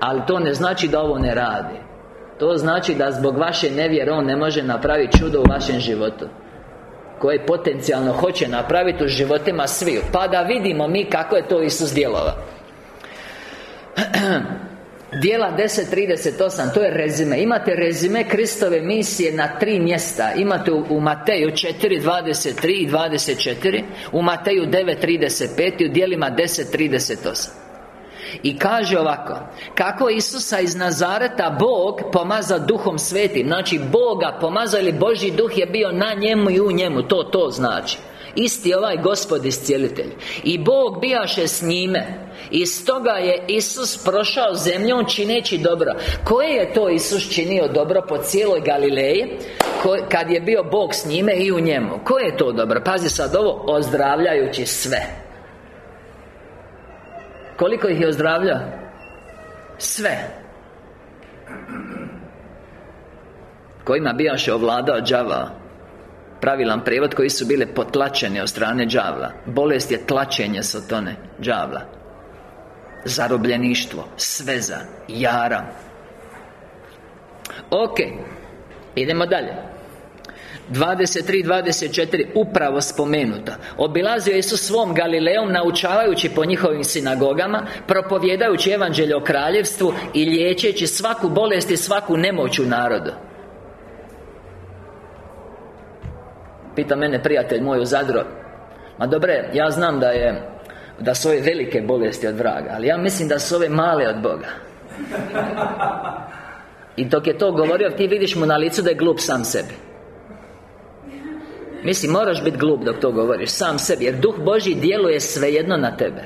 Ali to ne znači da ovo ne radi. To znači da zbog vaše nevjere On ne može napraviti čudo u vašem životu koje potencijalno hoće napraviti u životima sviju Pa da vidimo mi kako je to Isus djelovao. Dijela 10.38, to je rezime. Imate rezime Kristove misije na tri mjesta. Imate u, u Mateju 4.23 i 24 U Mateju 9.35 i u dijelima 10.38 i kaže ovako Kako Isusa iz Nazareta Bog pomaza Duhom Svetim? Znači Boga pomaza ili Boži Duh je bio na njemu i u njemu To to znači. Isti ovaj gospod iscijelitelj. I Bog bijaše s njime. I stoga je Isus prošao zemljom čineći dobro. Koje je to Isus činio dobro po cijeloj Galileji? Kad je bio Bog s njime i u njemu. Koje je to dobro? Pazi sad ovo Ozdravljajući sve Koliko ih je ozdravljao? Sve. Kojima bijaše ovladao đava? Pravilan prijevod koji su bile potlačene od strane đavla Bolest je tlačenje sotone đavla Zarobljeništvo Sveza Jara. Ok Idemo dalje 23-24 Upravo spomenuta. Obilazio je Isus svom Galileom Naučavajući po njihovim sinagogama Propovjedajući evanđelje o kraljevstvu I liječeći svaku bolest i svaku nemoć u narodu. Pita mene prijatelj moj u Zadro Ma dobre, ja znam da je Da su ove velike bolesti od vraga Ali ja mislim da su ove male od Boga. I dok je to govorio Ti vidiš mu na licu da je glup sam sebi Mislim, moraš biti glup dok to govoriš Sam sebi Jer Duh Božji djeluje svejedno na tebe.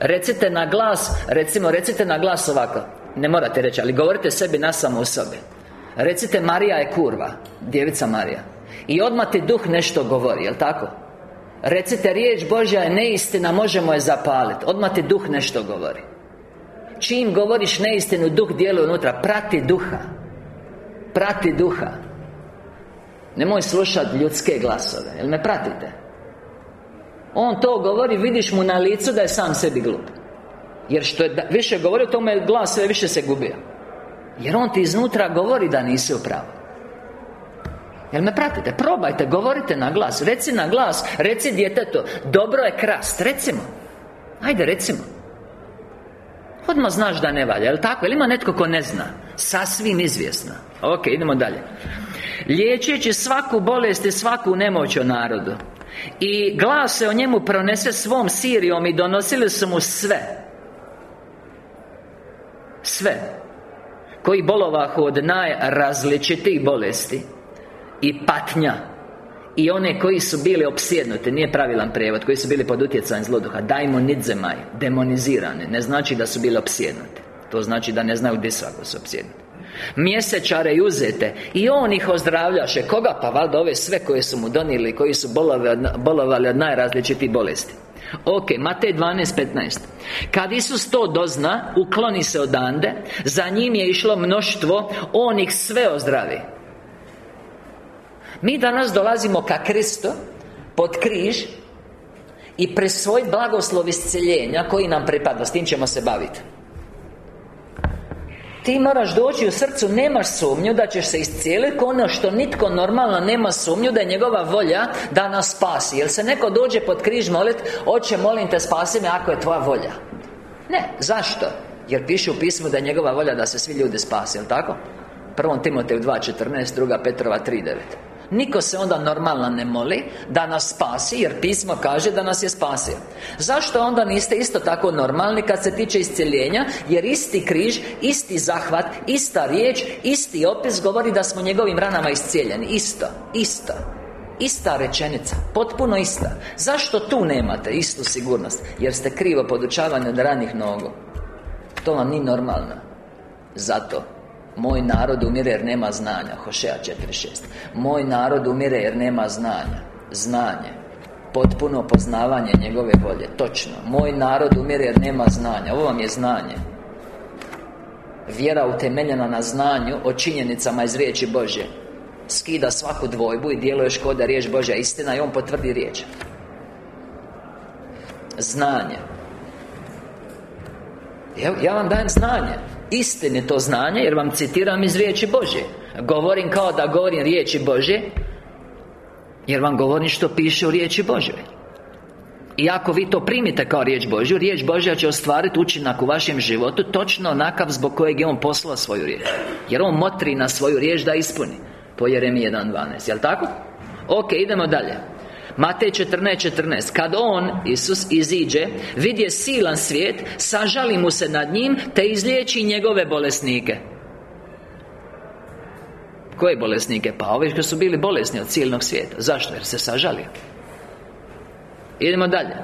Recite na glas Recimo, recite na glas ovako. Ne morate reći, ali govorite sebi na samo u sobi. Recite Marija je kurva. Djevica Marija. I odmah ti duh nešto govori, jel tako? Recite riječ Božja je neistina, možemo je zapaliti Odmah ti duh nešto govori. Čim govoriš neistinu, duh djeluje unutra. Prati duha. Prati duha Nemoj slušati ljudske glasove Jel me pratite? On to govori, vidiš mu na licu da je sam sebi glup Jer što je više govori, tome glas sve više se gubio Jer on ti iznutra govori da nisi u pravu Jel me pratite? Probajte, govorite na glas Reci na glas, reci djetetu Dobro je krast, recimo Ajde, recimo Odmah znaš da ne valja, jel tako? Jel ima netko ko ne zna? Sasvim izvjesno Ok, idemo dalje Liječeći svaku bolest i svaku nemoć o narodu. I glas se o njemu pronese svom Sirijom I donosili su mu sve. Sve Koji bolovahu od najrazličitih bolesti I patnja i one koji su bili opsjednuti Nije pravilan prijevod Koji su bili pod utjecajem zloduha Dajmo nidzemaj Demonizirane Ne znači da su bili opsjednuti. To znači da ne znaju gdje su ako su opsjednuti Mjesečare i uzete. I on ih ozdravljaše. Koga? Pa valjda ove sve koje su mu donijeli Koji su bolovali od najrazličitih bolesti. Ok, Matej 12.15 Kad Isus to dozna Ukloni se odande Za njim je išlo mnoštvo On ih sve ozdravi. Mi danas dolazimo ka Kristu Pod križ I presvoj blagoslov isceljenja Koji nam pripada S tim ćemo se baviti ti moraš doći u srcu, nemaš sumnju da ćeš se iscijeliti ono što nitko normalno nema sumnju da je njegova volja da nas spasi Jel se neko dođe pod križ molit Oče molim te spasi me ako je tvoja volja Ne, zašto? Jer piše u pismu da je njegova volja da se svi ljudi spasi, jel tako? Prvom Timoteju 2.14, druga Petrova 3.9 Niko se onda normalno ne moli Da nas spasi Jer pismo kaže da nas je spasio. Zašto onda niste isto tako normalni Kad se tiče iscjeljenja Jer isti križ, isti zahvat Ista riječ, isti opis Govori da smo njegovim ranama iscijeljeni? Isto, isto. Ista rečenica, potpuno ista. Zašto tu nemate istu sigurnost? Jer ste krivo podučavani od ranih nogu. To vam nije normalno. Zato moj narod umire jer nema znanja Hošeja 4.6 Moj narod umire jer nema znanja. Znanje. Potpuno poznavanje njegove volje Točno. Moj narod umire jer nema znanja. Ovo vam je znanje. Vjera utemeljena na znanju O činjenicama iz riječi Božje. Skida svaku dvojbu i djeluješ kod da riječ Božja. Istina I on potvrdi riječ. Znanje. Ja, ja vam dajem znanje to znanje Jer vam citiram iz riječi Božje. Govorim kao da govorim riječi Božje Jer vam govorim što piše u riječi Božje i ako vi to primite kao riječ Božju Riječ Božja će ostvariti učinak u vašem životu Točno onakav zbog kojeg je On poslao svoju riječ. Jer On motri na svoju riječ da ispuni. Po Jeremiji 1.12 Jel' tako? Ok, idemo dalje Matej 14.14 14. Kad On, Isus, iziđe Vidje silan svijet Sažali mu se nad njim Te izliječi njegove bolesnike. Koje bolesnike? Pa ovi koji su bili bolesni od cijelnog svijeta. Zašto? Jer se sažalio. Idemo dalje.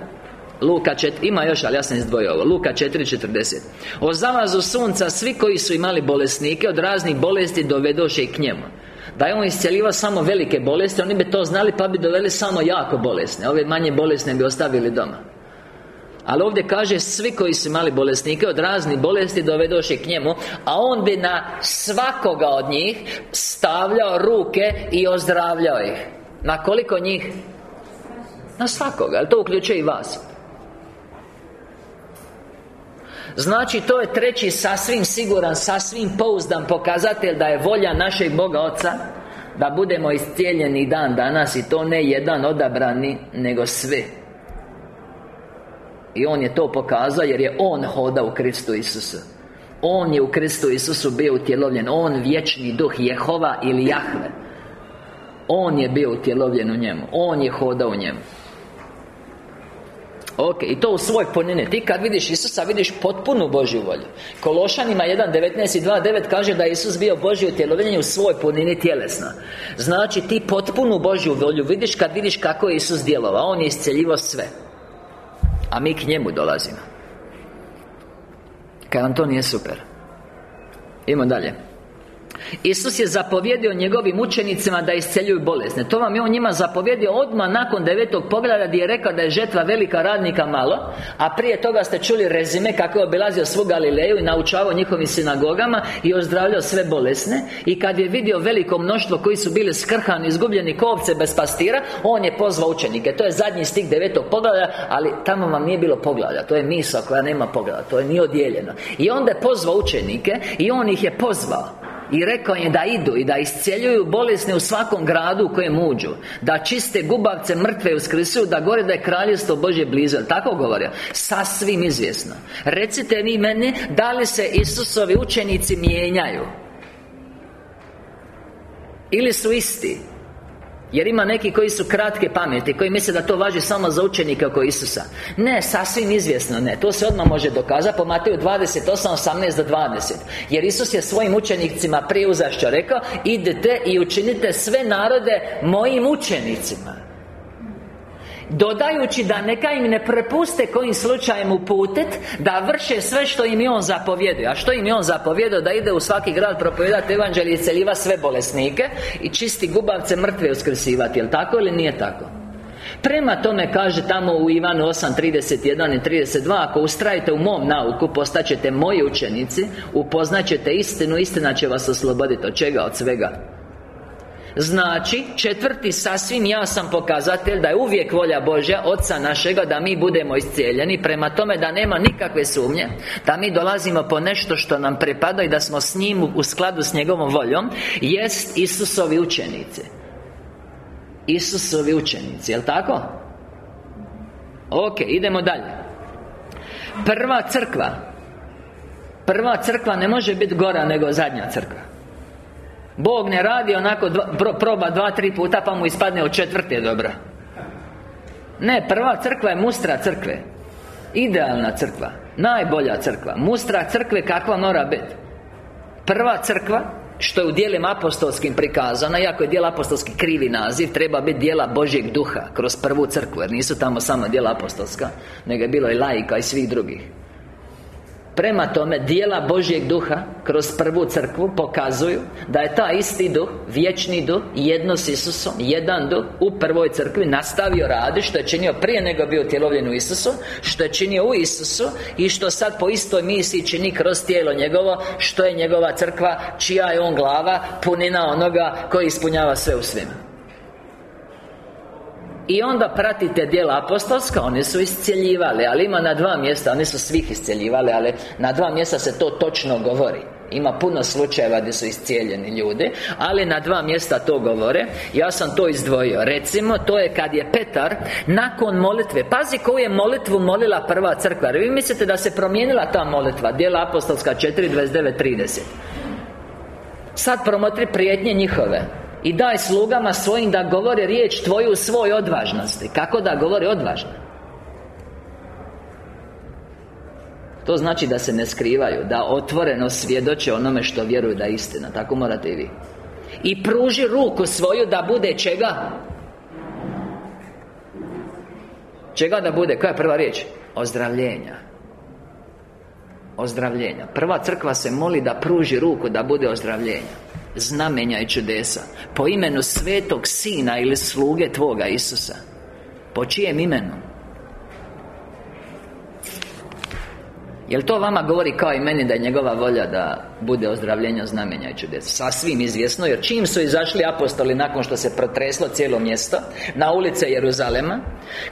Luka 4, ima još, ali ja sam izdvojio ovo. Luka 4.40 O zalazu sunca svi koji su imali bolesnike Od raznih bolesti dovedoše i k njemu Da je on iscjeljivao samo velike bolesti Oni bi to znali pa bi doveli samo jako bolesne. Ove manje bolesne bi ostavili doma. Ali ovdje kaže svi koji su imali bolesnike od raznih bolesti dovedoše k njemu A on bi na svakoga od njih stavljao ruke i ozdravljao ih. Na koliko njih? Na svakoga, ali to uključuje i vas Znači, to je treći sasvim siguran, sasvim pouzdan pokazatelj da je volja našeg Boga Oca Da budemo iscijeljeni dan danas I to ne jedan odabrani, nego sve I On je to pokazao jer je On hoda u Kristu Isusu. On je u Kristu Isusu bio utjelovljen. On vječni duh Jehova ili Jahve. On je bio utjelovljen u njemu. On je hodao u njemu Ok, i to u svoj punine Ti kad vidiš Isusa, vidiš potpunu Božju volju. Kološanima 1.19 i 2.9 kaže da Isus bio Božji utjelovljenje u svoj punini tjelesna Znači ti potpunu Božju volju vidiš kad vidiš kako je Isus djelovao. On je isceljivo sve. A mi k njemu dolazimo. Kad vam to nije super? Idemo dalje Isus je zapovjedio njegovim učenicima da isceljuju bolesne. To vam je on njima zapovjedio odmah nakon devetog pogleda Gdje je rekao da je žetva velika radnika malo A prije toga ste čuli rezime kako je obilazio svu Galileju I naučavao njihovim sinagogama I ozdravljao sve bolesne. I kad je vidio veliko mnoštvo koji su bili skrhani Izgubljeni kovce bez pastira On je pozvao učenike. To je zadnji stik devetog pogleda Ali tamo vam nije bilo pogleda To je misa koja nema pogleda To je nije odijeljeno I onda je pozvao učenike I on ih je pozvao i rekao je da idu i da iscjeljuju bolesne u svakom gradu u kojem uđu Da čiste gubavce mrtve uskrisuju Da gore da je kraljevstvo Božje blizu Tako govorio? Sasvim izvjesno. Recite vi meni Da li se Isusovi učenici mijenjaju? Ili su isti jer ima neki koji su kratke pameti Koji misle da to važi samo za učenike oko Isusa. Ne, sasvim izvjesno ne. To se odmah može dokazati po Mateju 28, 18 do 20 Jer Isus je svojim učenicima prije uzašća rekao Idete i učinite sve narode mojim učenicima Dodajući da neka im ne prepuste kojim slučajem uputet Da vrše sve što im je On zapovjedio A što im je On zapovjedio? Da ide u svaki grad propovijedati evanđelje i celiva sve bolesnike I čisti gubavce mrtve uskrsivati Jel' tako ili nije tako? Prema tome kaže tamo u Ivanu 8.31 i 32 Ako ustrajete u mom nauku Postaćete moji učenici Upoznaćete istinu Istina će vas osloboditi Od čega? Od svega Znači, četvrti sasvim jasan pokazatelj Da je uvijek volja Božja Oca našega Da mi budemo iscijeljeni. Prema tome da nema nikakve sumnje Da mi dolazimo po nešto što nam prepada I da smo s njim u skladu s njegovom voljom Jest Isusovi učenici. Isusovi učenici, jel' tako? Ok, idemo dalje. Prva crkva. Prva crkva ne može biti gora nego zadnja crkva Bog ne radi onako dva, proba dva, tri puta pa mu ispadne od četvrte dobra Ne, prva crkva je mustra crkve. Idealna crkva Najbolja crkva Mustra crkve kakva mora biti Prva crkva što je u dijelima apostolskim prikazana Iako je dijel apostolski krivi naziv Treba biti dijela Božjeg duha Kroz prvu crkvu Jer nisu tamo samo dijela apostolska Nego je bilo i laika i svih drugih Prema tome, dijela Božjeg duha Kroz prvu crkvu pokazuju Da je ta isti duh, vječni duh Jedno s Isusom, jedan duh U prvoj crkvi nastavio radi Što je činio prije nego bio tjelovljen u Isusu Što je činio u Isusu I što sad po istoj misiji čini kroz tijelo njegovo Što je njegova crkva Čija je on glava Punina onoga koji ispunjava sve u svima i onda pratite djela apostolska Oni su iscjeljivali Ali ima na dva mjesta Oni su svih iscjeljivali Ali na dva mjesta se to točno govori. Ima puno slučajeva gdje su iscijeljeni ljudi Ali na dva mjesta to govore. Ja sam to izdvojio. Recimo, to je kad je Petar Nakon molitve Pazi koju je molitvu molila prva crkva. Jer vi mislite da se promijenila ta molitva? Dijela apostolska 4, 29, 30 Sad promotri prijetnje njihove i daj slugama svojim da govore riječ Tvoju svoj odvažnosti Kako da govori odvažno? To znači da se ne skrivaju Da otvoreno svjedoče onome što vjeruju da je istina Tako morate i vi I pruži ruku svoju da bude čega? Čega da bude? Koja je prva riječ? Ozdravljenja Ozdravljenja Prva crkva se moli da pruži ruku da bude ozdravljenja Znamenja i čudesa Po imenu svetog sina ili sluge Tvoga Isusa Po čijem imenu? Jel to vama govori kao i meni da je njegova volja da bude ozdravljenja znamenja i čudesa? Sasvim izvjesno jer čim su izašli apostoli nakon što se protreslo cijelo mjesto Na ulice Jeruzalema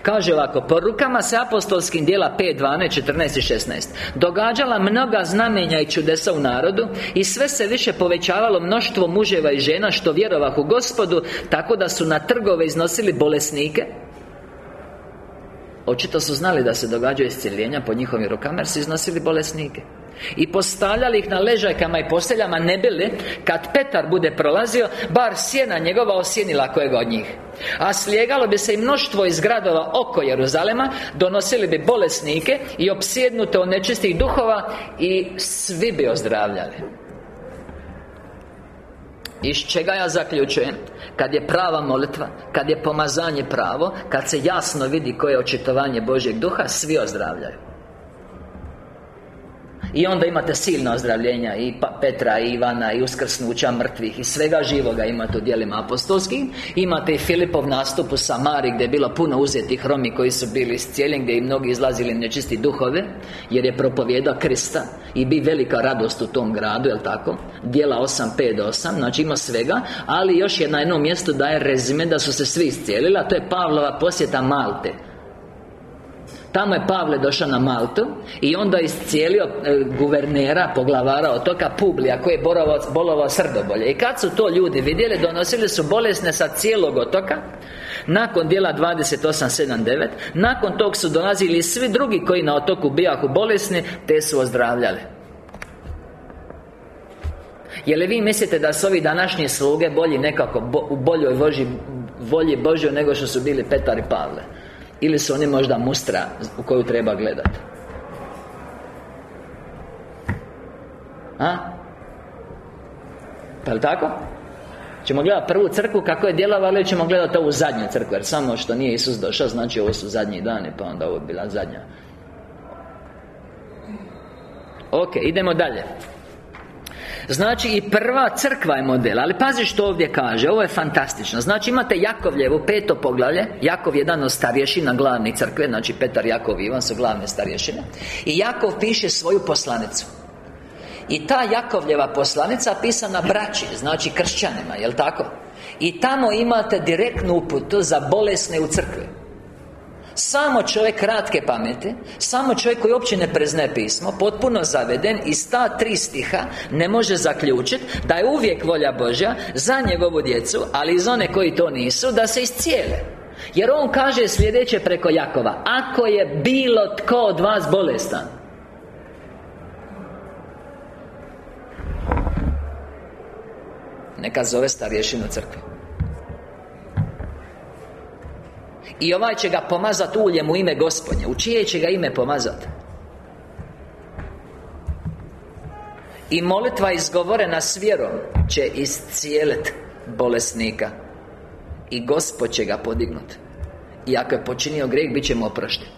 Kaže ovako Po rukama se apostolskim dijela 5, 12, 14 i 16 Događala mnoga znamenja i čudesa u narodu I sve se više povećavalo mnoštvo muževa i žena Što vjerovah u gospodu Tako da su na trgove iznosili bolesnike Očito su znali da se događaju iscjeljenja po njihovim rukama Jer su iznosili bolesnike. I postavljali ih na ležajkama i posteljama ne bili Kad Petar bude prolazio Bar sjena njegova osjenila kojega od njih. A slijegalo bi se i mnoštvo iz gradova oko Jeruzalema Donosili bi bolesnike I opsjednute od nečistih duhova I svi bi ozdravljali iz čega ja zaključujem? Kad je prava molitva Kad je pomazanje pravo Kad se jasno vidi koje je očitovanje Božjeg duha Svi ozdravljaju i onda imate silna ozdravljenja I pa Petra, i Ivana, i uskrsnuća mrtvih I svega živoga imate u dijelima apostolskim Imate i Filipov nastup u Samari Gdje je bilo puno uzetih Romi koji su bili iscijeljeni Gdje i mnogi izlazili nečisti duhove Jer je propovjedao Krista I bi velika radost u tom gradu, jel tako? Dijela 8, 5 do 8 Znači ima svega Ali još je na jednom daje rezime Da su se svi iscijelili A to je Pavlova posjeta Malte Tamo je Pavle došao na Maltu I onda iscijelio e, guvernera, poglavara otoka Publija Koji je bolovao, bolovao srdobolje I kad su to ljudi vidjeli Donosili su bolesne sa cijelog otoka nakon dijela 28.7.9 Nakon tog su dolazili svi drugi koji na otoku bijahu bolesni Te su ozdravljali. Je li vi mislite da su ovi današnji sluge bolji nekako U boljoj voži, volji Božjoj nego što su bili Petar i Pavle ili su oni možda mustra u koju treba gledati A? Pa li tako? Ćemo gledati prvu crkvu kako je djelovala ili ćemo gledati ovu zadnju crkvu Jer samo što nije Isus došao Znači ovo su zadnji dani Pa onda ovo je bila zadnja Ok, idemo dalje Znači i prva crkva je model Ali pazi što ovdje kaže Ovo je fantastično. Znači imate Jakovljevu peto poglavlje Jakov je jedan od starješina glavne crkve Znači Petar, Jakov i Ivan su glavne starješine I Jakov piše svoju poslanicu. I ta Jakovljeva poslanica pisana braći Znači kršćanima, jel tako? I tamo imate direktnu uputu za bolesne u crkvi samo čovjek kratke pameti Samo čovjek koji uopće ne preznaje pismo Potpuno zaveden Iz ta tri stiha Ne može zaključiti Da je uvijek volja Božja Za njegovu djecu Ali i za one koji to nisu Da se iscijele. Jer on kaže sljedeće preko Jakova Ako je bilo tko od vas bolestan Neka zove starješinu crkve I ovaj će ga pomazati uljem u ime gospodnje. U čije će ga ime pomazati? I molitva izgovorena s vjerom Će iscijeliti bolesnika. I Gospod će ga podignuti I ako je počinio grijeh, bit će mu oprošten.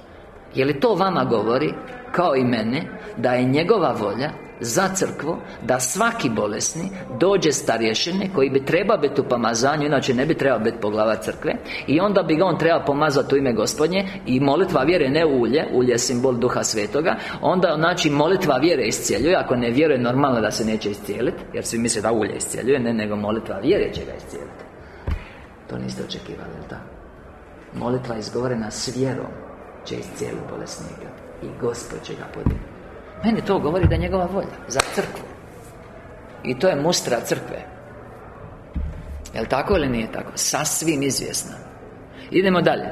Je li to vama govori, kao i mene Da je njegova volja za crkvu Da svaki bolesni Dođe starješine Koji bi trebao biti u pomazanju Inače ne bi trebao biti poglava crkve I onda bi ga on trebao pomazati u ime gospodnje I molitva vjere ne ulje Ulje je simbol duha svetoga Onda znači molitva vjere iscijeljuje Ako ne vjeruje normalno da se neće iscijeliti Jer svi misle da ulje iscijeljuje Ne nego molitva vjere će ga iscijeliti To niste očekivali, jel da? Molitva izgovorena s vjerom Će iscijeliti bolesnika I Gospod će ga podignuti meni to govori da je njegova volja Za crkvu. I to je mustra crkve. Jel' tako ili nije tako? Sasvim izvjesno. Idemo dalje.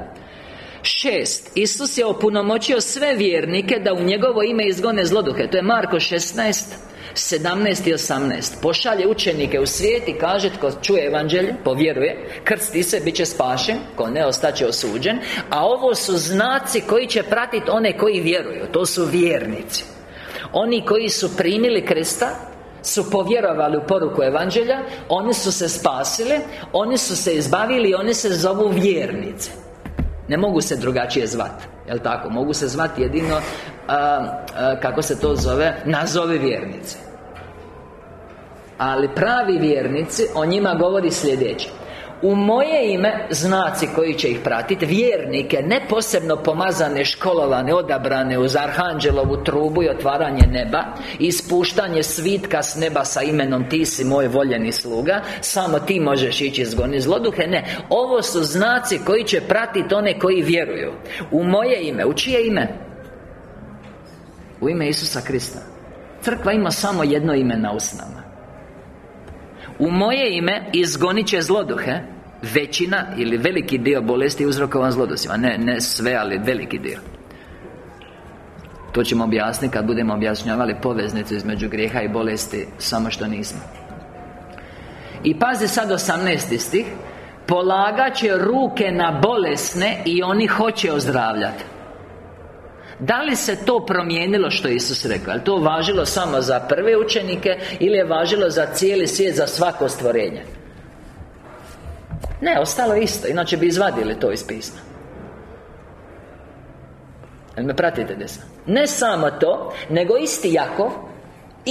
Šest. Isus je opunomoćio sve vjernike Da u njegovo ime izgone zloduhe. To je Marko 16 17 i 18 Pošalje učenike u svijet i kaže Tko čuje evanđelje, povjeruje Krsti se, bit će spašen Ko ne, ostaće osuđen. A ovo su znaci koji će pratiti one koji vjeruju. To su vjernici oni koji su primili Krista su povjerovali u poruku Evanđelja Oni su se spasili Oni su se izbavili Oni se zovu vjernice Ne mogu se drugačije zvati Jel' tako? Mogu se zvati jedino Kako se to zove? Nazovi vjernici Ali pravi vjernici O njima govori sljedeće u moje ime znaci koji će ih pratiti Vjernike, ne posebno pomazane, školovane, odabrane Uz Arhanđelovu trubu i otvaranje neba Ispuštanje svitka s neba sa imenom Ti si moj voljeni sluga Samo ti možeš ići izgoni zloduhe. Ne, ovo su znaci koji će pratiti one koji vjeruju. U moje ime, u čije ime? U ime Isusa Krista. Crkva ima samo jedno ime na usnama u moje ime izgonit će zloduhe. Većina ili veliki dio bolesti je uzrokovan zlodusima ne, ne sve, ali veliki dio. To ćemo objasniti kad budemo objašnjavali poveznicu između grijeha i bolesti Samo što nismo. I pazi sad 18. stih. Polagat će ruke na bolesne I oni hoće ozdravljati da li se to promijenilo što Isus rekao? Je to važilo samo za prve učenike Ili je važilo za cijeli svijet, za svako stvorenje? Ne, ostalo isto, inače bi izvadili to iz pisma Jel me pratite desno? Ne samo to, nego isti Jakov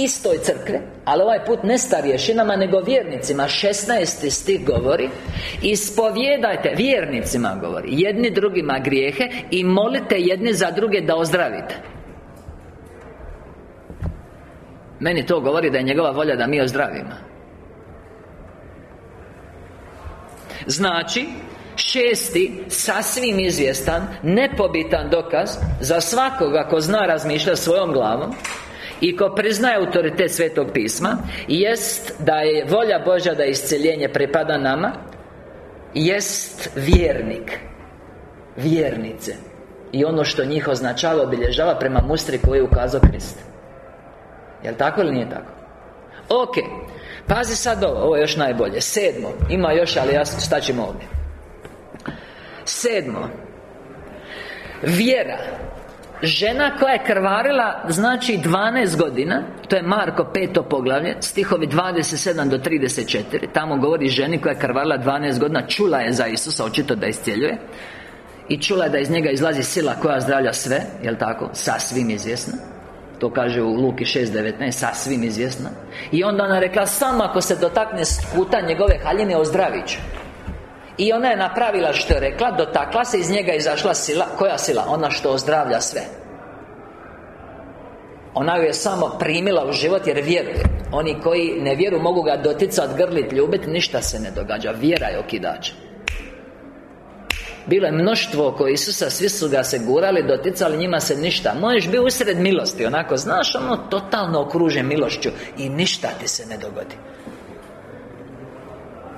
Istoj crkve Ali ovaj put ne starješinama, nego vjernicima 16. stih govori Ispovjedajte, vjernicima govori Jedni drugima grijehe I molite jedni za druge da ozdravite Meni to govori da je njegova volja da mi ozdravimo Znači Šesti, sasvim izvjestan Nepobitan dokaz Za svakoga ko zna razmišljati svojom glavom i ko priznaje autoritet Svetog pisma Jest da je volja Božja da isceljenje pripada nama Jest vjernik Vjernice. I ono što njih označava, obilježava prema mustri koju je ukazao Krist. Jel' tako ili nije tako? Ok Pazi sad ovo, ovo je još najbolje. Sedmo, ima još, ali ja staćemo ovdje? Sedmo Vjera Žena koja je krvarila Znači 12 godina To je Marko peto poglavlje Stihovi 27 do 34 Tamo govori ženi koja je krvarila 12 godina Čula je za Isusa Očito da iscijeljuje I čula je da iz njega izlazi sila koja zdravlja sve Jel' tako? Sasvim izvjesna to kaže u Luki 6.19 Sasvim izvjesna I onda ona rekla Samo ako se dotakne puta njegove haljine ozdravit ću I ona je napravila što je rekla Dotakla se, iz njega izašla sila Koja sila? Ona što ozdravlja sve. Ona ju je samo primila u život jer vjeruje. Oni koji ne vjeruju mogu ga doticati, grlit, ljubiti Ništa se ne događa. Vjera je okidač. Bilo je mnoštvo oko Isusa, svi su ga se gurali, doticali, njima se ništa. Možeš biti usred milosti, onako, znaš, ono, totalno okružen milošću I ništa ti se ne dogodi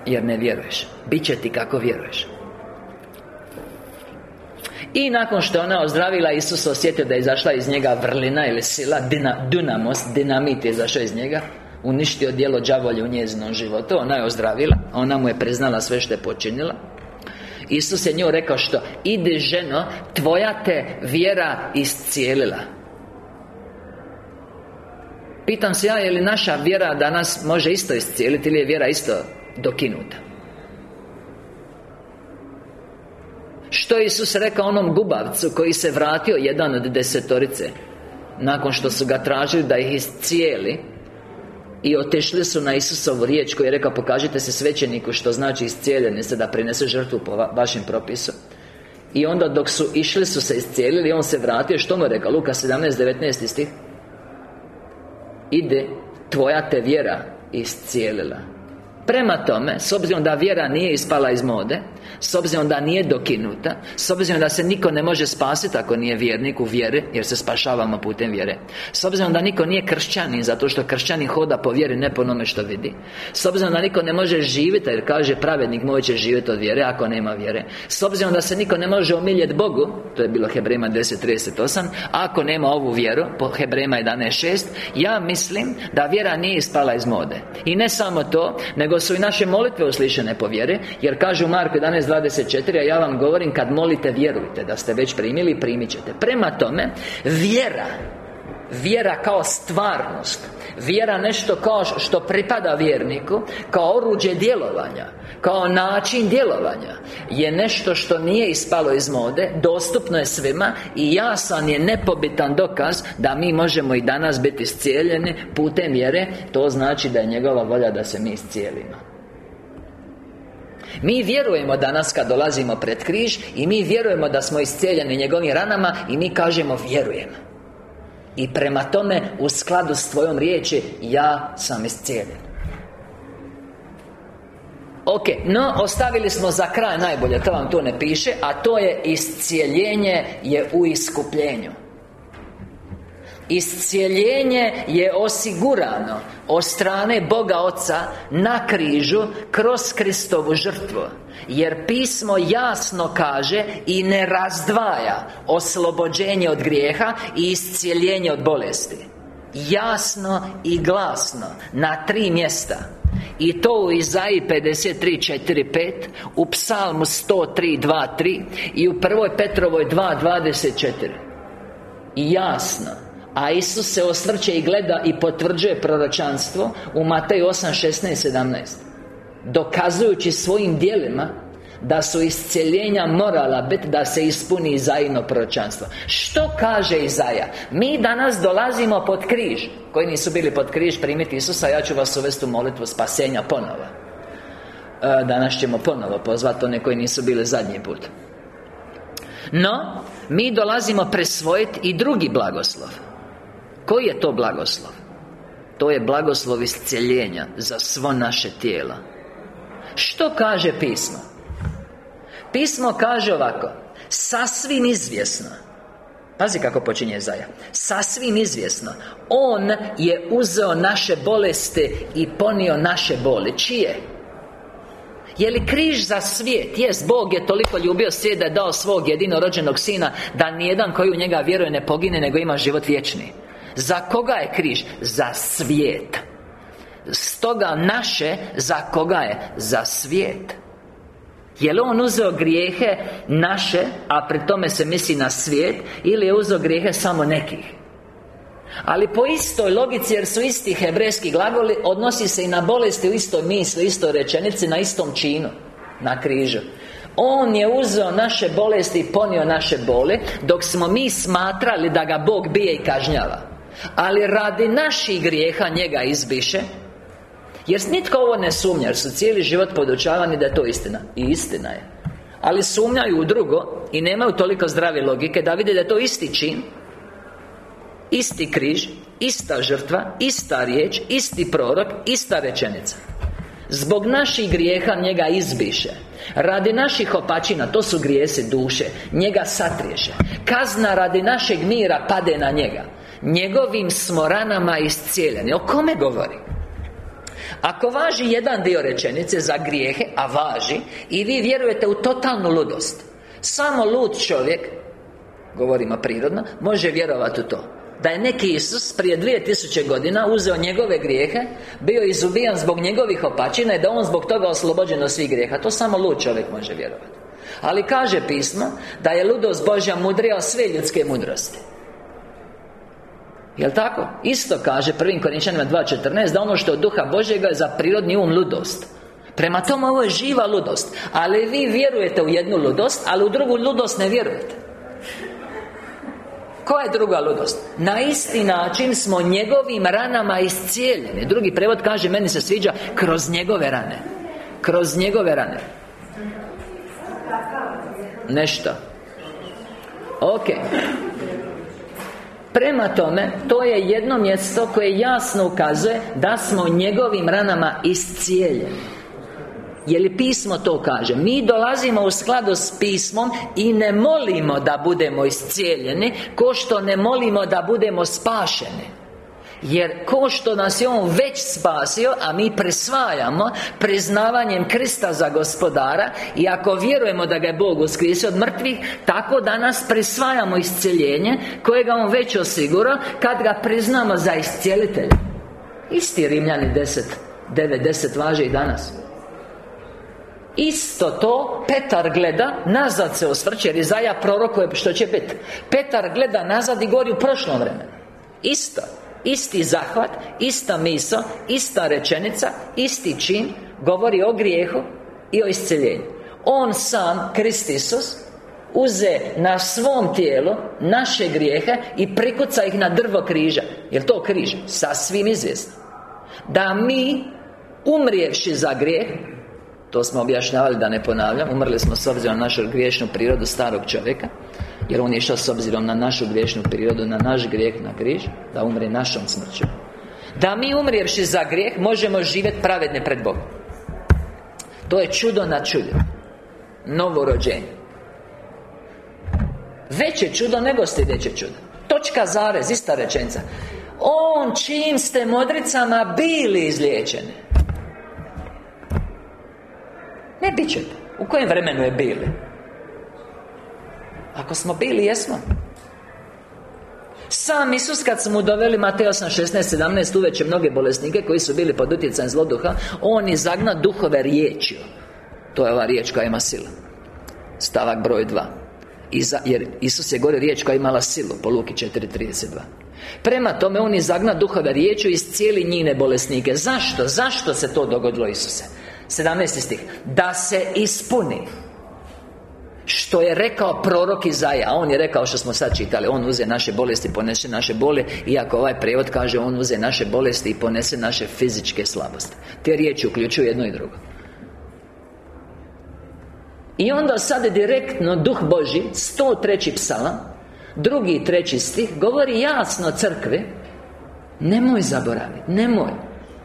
Jer ne vjeruješ. Biće ti kako vjeruješ. I nakon što ona ozdravila Isus osjetio da je izašla iz njega vrlina ili sila Dina, Dunamos, dinamit je izašao iz njega Uništio dijelo đavolje u njezinom životu Ona je ozdravila Ona mu je priznala sve što je počinila. Isus je nju rekao što Idi ženo, tvoja te vjera iscijelila. Pitam se ja, je li naša vjera danas može isto iscijeliti Ili je vjera isto dokinuta. Što je Isus rekao onom gubavcu koji se vratio jedan od desetorice Nakon što su ga tražili da ih iscijeli I otešli su na Isusovu riječ koji je rekao Pokažite se svećeniku što znači iscijeljeni se da prinese žrtvu po vašem propisu. I onda dok su išli su se iscijelili On se vratio, što mu je rekao? Luka 17.19 stih Ide, tvoja te vjera iscijelila Prema tome, s obzirom da vjera nije ispala iz mode S obzirom da nije dokinuta S obzirom da se niko ne može spasiti ako nije vjernik u vjeri Jer se spašavamo putem vjere S obzirom da niko nije kršćanin Zato što kršćanin hoda po vjeri, ne po onome što vidi S obzirom da niko ne može živjeti Jer kaže pravednik moj će živjeti od vjere Ako nema vjere S obzirom da se niko ne može omiljeti Bogu To je bilo Hebrema 10.38 Ako nema ovu vjeru Po Hebrema 11.6 Ja mislim da vjera nije ispala iz mode. I ne samo to Nego su i naše molitve uslišene po vjeri Jer kaže u Marku 11.24 A ja vam govorim kad molite vjerujte Da ste već primili primit ćete. Prema tome Vjera Vjera kao stvarnost. Vjera nešto kao što pripada vjerniku Kao oruđe djelovanja Kao način djelovanja Je nešto što nije ispalo iz mode Dostupno je svima I jasan je nepobitan dokaz Da mi možemo i danas biti iscijeljeni Putem vjere To znači da je njegova volja da se mi iscijelimo mi vjerujemo danas kad dolazimo pred križ I mi vjerujemo da smo iscijeljeni njegovim ranama I mi kažemo vjerujem I prema tome u skladu s tvojom riječi Ja sam iscijeljen. Ok, no ostavili smo za kraj najbolje, to vam tu ne piše A to je iscijeljenje je u iskupljenju. Iscijeljenje je osigurano Od strane Boga Oca Na križu Kroz Kristovu žrtvu Jer pismo jasno kaže I ne razdvaja Oslobođenje od grijeha I iscijeljenje od bolesti. Jasno i glasno Na tri mjesta. I to u Izaji 53.4.5 U Psalmu 103.2.3 I u 1. Petrovoj 2.24 I jasno. A Isus se osvrće i gleda i potvrđuje proročanstvo U Mateju 8, 16, 17 Dokazujući svojim dijelima da su isceljenja morala biti da se ispuni Izajino proročanstvo. Što kaže Izaja? Mi danas dolazimo pod križ. Koji nisu bili pod križ primiti Isusa Ja ću vas uvesti u molitvu spasenja ponovo. E, Danas ćemo ponovo pozvati one koji nisu bili zadnji put. No, mi dolazimo presvojiti i drugi blagoslov. Koji je to blagoslov? To je blagoslov iscijeljenja Za svo naše tijela Što kaže pismo? Pismo kaže ovako Sasvim izvjesno Pazi kako počinje Zaja Sasvim izvjesno On je uzeo naše bolesti I ponio naše boli Čije? Je li križ za svijet? Jes, Bog je toliko ljubio svijet da je dao svog jedinorođenog sina Da nijedan koji u njega vjeruje ne pogine Nego ima život vječni za koga je križ? Za svijet Stoga naše Za koga je? Za svijet. Je li on uzeo grijehe naše, a pri tome se misli na svijet Ili je uzeo grijehe samo nekih? Ali po istoj logici, jer su isti hebrejski glagoli Odnosi se i na bolesti u istoj misli, istoj rečenici, na istom činu Na križu. On je uzeo naše bolesti i ponio naše bole Dok smo mi smatrali da ga Bog bije i kažnjava. Ali radi naših grijeha njega izbiše Jer nitko ovo ne sumnja Jer su cijeli život podučavani da je to istina. I istina je. Ali sumnjaju u drugo I nemaju toliko zdrave logike Da vide da je to isti čin Isti križ Ista žrtva Ista riječ Isti prorok Ista rečenica. Zbog naših grijeha njega izbiše. Radi naših opačina, to su grijesi duše Njega satriješe. Kazna radi našeg mira pade na njega. Njegovim smo ranama iscijeljeni. O kome govori? Ako važi jedan dio rečenice za grijehe, a važi I vi vjerujete u totalnu ludost Samo lud čovjek Govorimo prirodno Može vjerovati u to da je neki Isus prije 2000 godina uzeo njegove grijehe Bio izubijan zbog njegovih opačina I da on zbog toga oslobođen od svih grijeha. To samo lud čovjek može vjerovati Ali kaže pismo Da je ludost Božja mudrija sve ljudske mudrosti Jel' tako? Isto kaže prvim Korinčanima 2.14 Da ono što je duha Božjega je za prirodni um ludost. Prema tome ovo je živa ludost. Ali vi vjerujete u jednu ludost Ali u drugu ludost ne vjerujete. Koja je druga ludost? Na isti način smo njegovim ranama iscijeljeni. Drugi prevod kaže, meni se sviđa Kroz njegove rane. Kroz njegove rane. Nešto. Ok Prema tome, to je jedno mjesto koje jasno ukazuje Da smo njegovim ranama iscijeljeni je li pismo to kaže? Mi dolazimo u skladu s pismom I ne molimo da budemo iscijeljeni Ko što ne molimo da budemo spašeni jer ko što nas je On već spasio A mi presvajamo Priznavanjem Krista za gospodara I ako vjerujemo da ga je Bog uskrisio od mrtvih Tako danas presvajamo isceljenje Kojega On već osigura Kad ga priznamo za iscijelitelja. Isti Rimljani 10 9, važe i danas. Isto to Petar gleda Nazad se osvrće Jer Izaja prorokuje što će biti Petar gleda nazad i gori u prošlom vremenu. Isto Isti zahvat, ista miso, ista rečenica, isti čin Govori o grijehu i o isceljenju On sam, Kristisus Uze na svom tijelu Naše grijehe I prikuca ih na drvo križa. Jel to križ? Sasvim izvjesno. Da mi Umrijevši za grijeh To smo objašnjavali da ne ponavljam. Umrli smo s obzirom na našu griješnu prirodu starog čovjeka Jer on je išao s obzirom na našu griješnu prirodu Na naš grijeh na križ Da umre našom smrću. Da mi umrijevši za grijeh Možemo živjeti pravedne pred Bogom. To je čudo na čudo. Novo rođenje Veće čudo nego sljedeće čudo. Točka zarez, ista rečenica. On čim ste modricama bili izliječeni Ne bit ćete U kojem vremenu je bili? Ako smo bili, jesmo. Sam Isus kad su mu doveli Matej 8, 16, 17 Uveće mnoge bolesnike koji su bili pod utjecajem zloduha On je zagna duhove riječju To je ova riječ koja ima silu. Stavak broj 2 Iza, Jer Isus je gore riječ koja imala silu Po Luki 4.32 Prema tome On je zagna duhove riječju Iz cijeli njine bolesnike. Zašto? Zašto se to dogodilo Isuse? 17. stih Da se ispuni što je rekao prorok Izaja On je rekao što smo sad čitali On uze naše bolesti, ponese naše bole Iako ovaj prijevod kaže On uze naše bolesti i ponese naše fizičke slabosti Te riječi uključuju jedno i drugo I onda sad direktno Duh Boži 103. psala Drugi i treći stih Govori jasno crkvi Nemoj zaboraviti, nemoj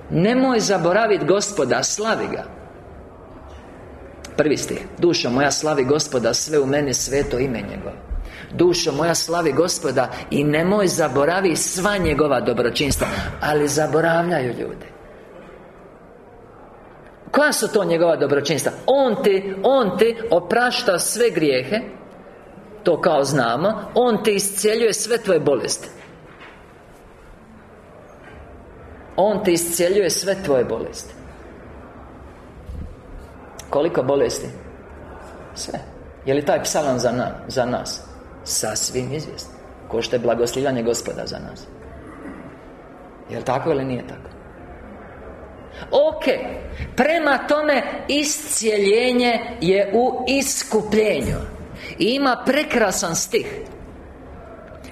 Nemoj zaboraviti gospoda, slavi ga Prvi stih. Dušo moja slavi gospoda Sve u meni sveto ime njegovo. Dušo moja slavi gospoda I nemoj zaboravi sva njegova dobročinstva Ali zaboravljaju ljudi Koja su to njegova dobročinstva? On ti, on ti oprašta sve grijehe To kao znamo On ti iscijeljuje sve tvoje bolesti. On ti iscijeljuje sve tvoje bolesti koliko bolesti? Sve Je li taj psalam za, na, za nas? Sasvim izvjesno Ko što je blagoslivanje gospoda za nas Je li tako ili nije tako? Ok Prema tome Iscijeljenje je u iskupljenju I ima prekrasan stih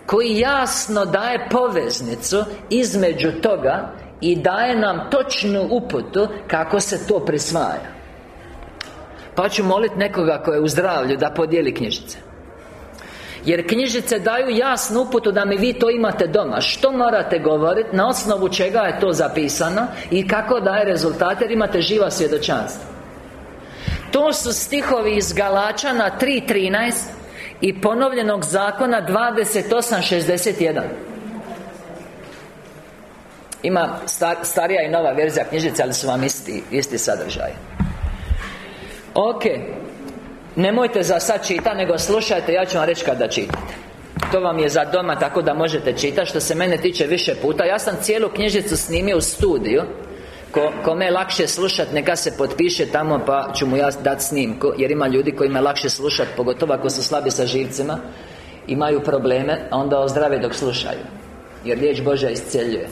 Koji jasno daje poveznicu Između toga I daje nam točnu uputu Kako se to prisvaja pa ću moliti nekoga koji je u zdravlju da podijeli knjižice. Jer knjižice daju jasnu uputu da mi vi to imate doma. Što morate govoriti, na osnovu čega je to zapisano I kako daje rezultate jer imate živa svjedočanstva. To su stihovi iz Galačana 3.13 I ponovljenog zakona 28.61 Ima starija i nova verzija knjižice, ali su vam isti, isti sadržaj Ok. Nemojte za sad čitati, nego slušajte, ja ću vam reći kada čitate To vam je za doma, tako da možete čitati Što se mene tiče više puta. Ja sam cijelu knjižicu snimio u studiju. Ko, kome je lakše slušati, neka se potpiše tamo Pa ću mu ja dati snimku Jer ima ljudi koji je lakše slušati Pogotovo ako su slabi sa živcima Imaju probleme, a onda ozdrave dok slušaju. Jer riječ Božja isceljuje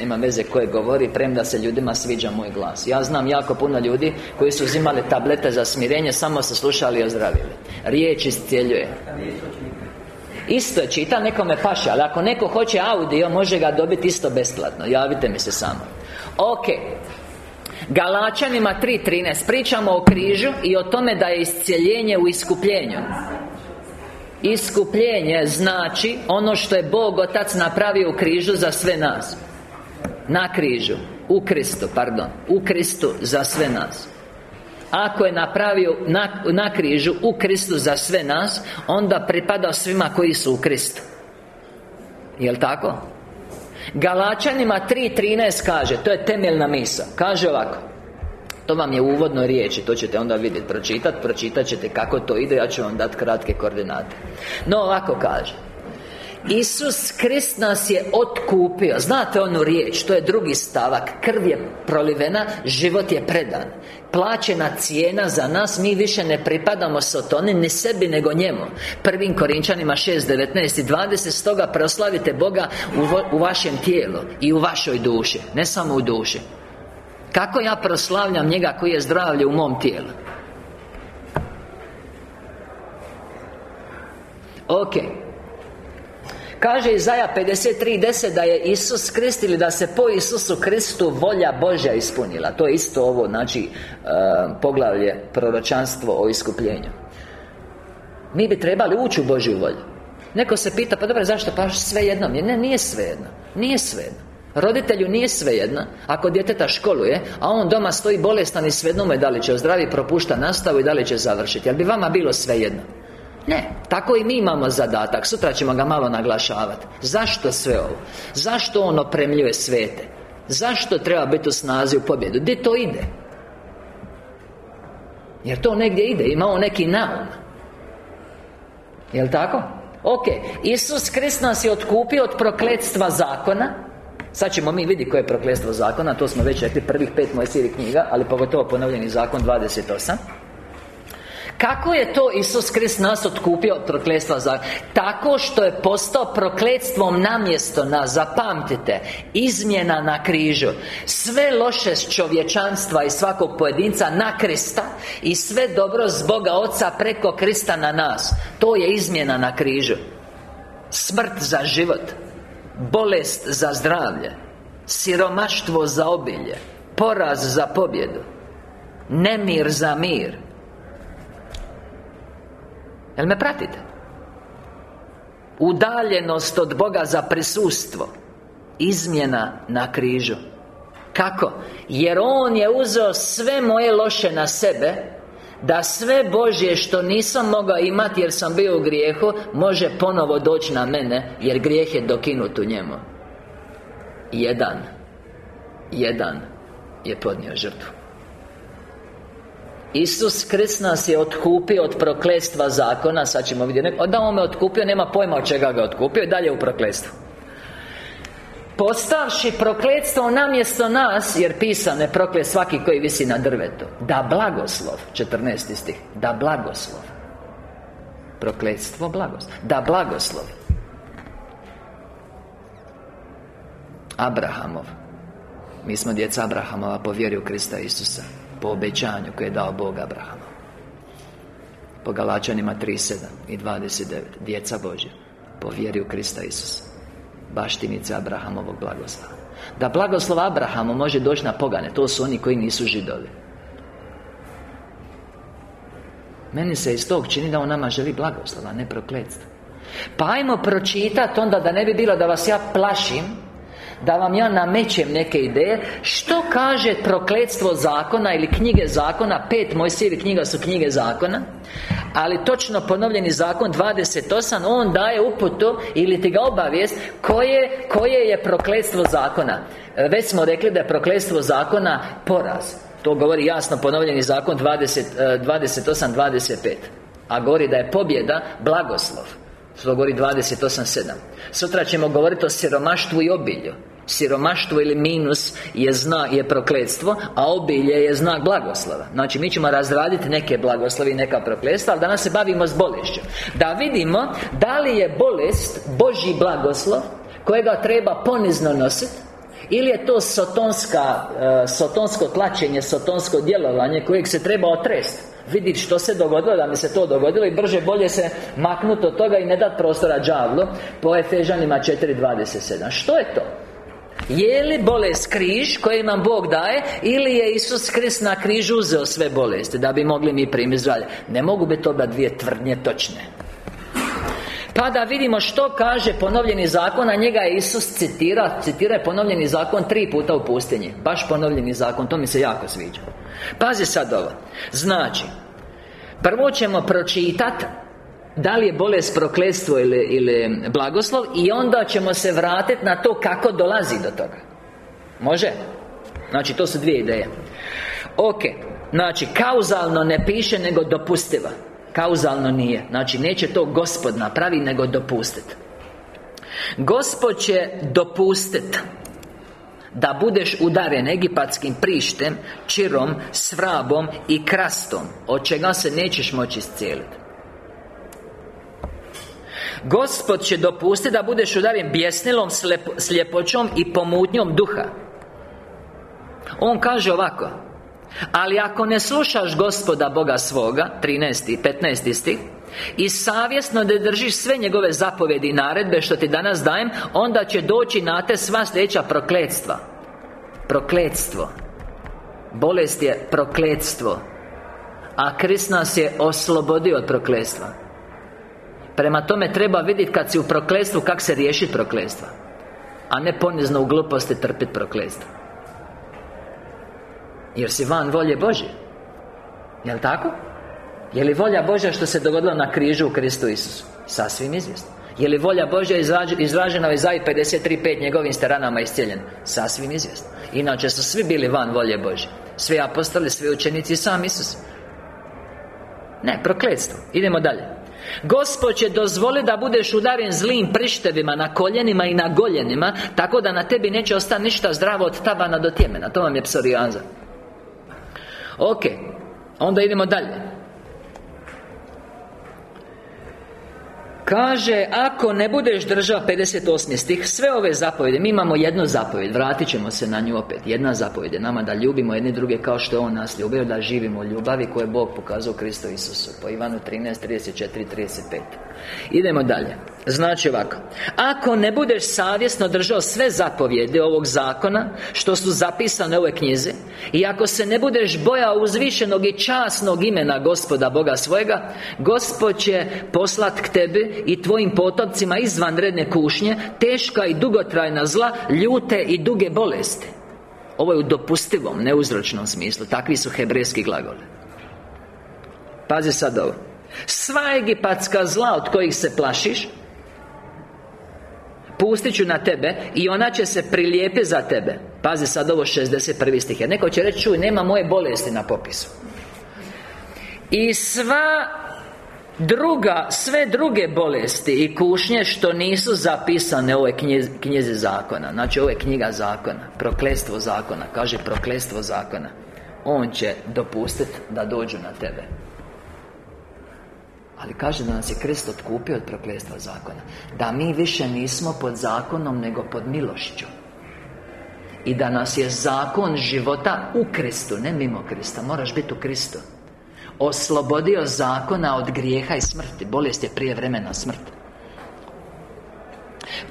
nema veze koje govori, premda se ljudima sviđa moj glas. Ja znam jako puno ljudi koji su uzimali tablete za smirenje Samo su slušali i ozdravili. Riječ iscijeljuje Isto je čita, nekome paše Ali ako neko hoće audio, može ga dobiti isto besplatno. Javite mi se samo. Ok. Galačanima 3.13 Pričamo o križu i o tome da je iscijeljenje u iskupljenju. Iskupljenje znači ono što je Bog Otac napravio u križu za sve nas na križu U Kristu, pardon U Kristu za sve nas. Ako je napravio na, na križu U Kristu za sve nas Onda pripada svima koji su u Kristu. Jel' tako? Galačanima 3.13 kaže To je temeljna misa Kaže ovako. To vam je uvodno riječi, to ćete onda vidjeti, pročitati, pročitat ćete kako to ide, ja ću vam dati kratke koordinate. No ovako kaže Isus Krist nas je otkupio. Znate onu riječ, to je drugi stavak. Krv je prolivena, život je predan. Plaćena cijena za nas Mi više ne pripadamo Sotoni Ni sebi, nego njemu. Prvim Korinčanima 6.19 i 20 Stoga proslavite Boga u, u vašem tijelu I u vašoj duši Ne samo u duši. Kako ja proslavljam njega koji je zdravlje u mom tijelu? Ok Kaže Izaja 53.10 da je Isus Krist ili da se po Isusu Kristu volja Božja ispunila. To je isto ovo, znači uh, poglavlje proročanstvo o iskupljenju. Mi bi trebali ući u Božju volju. Neko se pita, pa dobro, zašto? Pa sve jedno Ne, nije sve jedno Nije sve jedno Roditelju nije svejedno Ako djeteta školuje A on doma stoji bolestan i svejedno mu je da li će ozdravi Propušta nastavu i da li će završiti Jel bi vama bilo svejedno ne, tako i mi imamo zadatak Sutra ćemo ga malo naglašavati Zašto sve ovo? Zašto on opremljuje svete? Zašto treba biti u snazi u pobjedu? Gdje to ide? Jer to negdje ide, imamo neki naum Jel' tako? Ok, Isus Krist nas je otkupio od prokletstva zakona Sad ćemo mi vidjeti koje je prokletstvo zakona To smo već rekli prvih pet moje knjiga Ali pogotovo ponovljeni zakon 28 kako je to Isus Krist nas otkupio od prokletstva za Tako što je postao prokletstvom namjesto nas. Zapamtite Izmjena na križu. Sve loše s čovječanstva i svakog pojedinca na Krista I sve dobro s Boga Oca preko Krista na nas. To je izmjena na križu. Smrt za život Bolest za zdravlje Siromaštvo za obilje Poraz za pobjedu Nemir za mir Jel me pratite? Udaljenost od Boga za prisustvo Izmjena na križu Kako? Jer On je uzeo sve moje loše na sebe Da sve Božje što nisam mogao imati jer sam bio u grijehu Može ponovo doći na mene Jer grijeh je dokinut u njemu Jedan Jedan je podnio žrtvu Isus Krist nas je otkupio od prokletstva zakona Sad ćemo vidjeti. Da on me otkupio, nema pojma od čega ga otkupio I dalje u prokletstvu. Postavši prokletstvo namjesto nas Jer pisane proklet svaki koji visi na drvetu. Da blagoslov 14. stih Da blagoslov. Prokletstvo blagoslov. Da blagoslov. Abrahamov. Mi smo djeca Abrahamova po vjeri u Krista Isusa po obećanju koje je dao Bog Abrahama Po Galačanima 3.7 i 29 Djeca Božja Po vjeri u Krista Isusa. Baštinice Abrahamovog blagoslova. Da blagoslov Abrahamu može doći na pogane To su oni koji nisu židovi. Meni se iz tog čini da on nama želi blagoslova, ne prokletstvo. Pa ajmo pročitati onda da ne bi bilo da vas ja plašim da vam ja namećem neke ideje. Što kaže prokletstvo zakona ili knjige zakona? Pet Mojsijevi knjiga su knjige zakona. Ali točno ponovljeni zakon 28 On daje uputu ili ti ga obavijest Koje, koje je prokletstvo zakona. Već smo rekli da je prokletstvo zakona poraz. To govori jasno ponovljeni zakon 20, 28-25 A govori da je pobjeda blagoslov što govori 28.7 Sutra ćemo govoriti o siromaštvu i obilju. Siromaštvo ili minus je znak, je prokletstvo A obilje je znak blagoslova. Znači mi ćemo razraditi neke blagoslovi i neka prokletstva Ali danas se bavimo s bolešću. Da vidimo da li je bolest Božji blagoslov Kojega treba ponizno nositi ili je to sotonska, uh, sotonsko tlačenje, sotonsko djelovanje kojeg se treba otresti vidjeti što se dogodilo, da mi se to dogodilo i brže bolje se maknuti od toga i ne dati prostora đavlu po Efežanima 4.27 Što je to? Je li bolest križ koji nam Bog daje Ili je Isus Krist na križu uzeo sve bolesti Da bi mogli mi primiti zdravlje? Ne mogu biti oba dvije tvrdnje točne. Pa da vidimo što kaže ponovljeni zakon A njega je Isus citira Citira je ponovljeni zakon tri puta u pustinji. Baš ponovljeni zakon, to mi se jako sviđa Pazi sad ovo. Znači Prvo ćemo pročitati da li je bolest prokletstvo ili, ili blagoslov I onda ćemo se vratiti na to kako dolazi do toga. Može? Znači, to su dvije ideje. Ok Znači, kauzalno ne piše, nego dopustiva. Kauzalno nije. Znači, neće to gospod napravi, nego dopustiti Gospod će dopustiti da budeš udaren egipatskim prištem, čirom, svrabom i krastom Od čega se nećeš moći iscijeliti Gospod će dopustiti da budeš udaren bjesnilom, sljepoćom i pomutnjom duha On kaže ovako Ali ako ne slušaš gospoda Boga svoga 13. i 15. stih i savjesno da držiš sve njegove zapovjedi i naredbe što ti danas dajem Onda će doći na te sva sljedeća prokletstva. Prokletstvo. Bolest je prokletstvo. A Krist nas je oslobodio od prokletstva. Prema tome treba vidjeti kad si u prokletstvu Kako se riješiti prokletstva. A ne ponizno u gluposti trpiti prokletstvo. Jer si van volje Božje. Jel' tako? Je li volja Božja što se dogodilo na križu u Kristu Isusu? Sasvim izvjesno. Je li volja Božja izražena u Izaj 53.5 njegovim steranama iscijeljen? Sasvim izvjesno. Inače su svi bili van volje Božje. Svi apostoli, svi učenici i sam Isus. Ne, prokletstvo. Idemo dalje. Gospod će dozvoli da budeš udaren zlim prištevima Na koljenima i na goljenima Tako da na tebi neće ostati ništa zdravo od tabana do tjemena. To vam je psorijaza. Ok Onda idemo dalje Kaže, ako ne budeš držao 58. stih Sve ove zapovjede Mi imamo jednu zapovjed Vratit ćemo se na nju opet Jedna zapovjed je nama da ljubimo jedni druge Kao što je On nas ljubio Da živimo ljubavi koje je Bog pokazao Kristo Isusu Po Ivanu 13, 34, 35 Idemo dalje Znači ovako Ako ne budeš savjesno držao sve zapovjede ovog zakona Što su zapisane u ovoj knjizi I ako se ne budeš bojao uzvišenog i časnog imena Gospoda Boga svojega Gospod će poslat k tebi i tvojim potopcima izvanredne kušnje Teška i dugotrajna zla Ljute i duge bolesti. Ovo je u dopustivom, neuzročnom smislu. Takvi su hebrejski glagoli Pazi sad ovo. Sva egipatska zla od kojih se plašiš Pustit ću na tebe I ona će se prilijepiti za tebe. Pazi sad ovo 61. stih. Neko će reći, čuj, nema moje bolesti na popisu. I sva Druga, sve druge bolesti i kušnje što nisu zapisane u ovoj knjizi, zakona. Znači ovo je knjiga zakona. Proklestvo zakona. Kaže proklestvo zakona. On će dopustiti da dođu na tebe ali kaže da nas je Krist otkupio od proklestva zakona. Da mi više nismo pod zakonom nego pod milošću. I da nas je zakon života u Kristu Ne mimo Krista, moraš biti u Kristu. Oslobodio zakona od grijeha i smrti. Bolest je prije vremena smrt.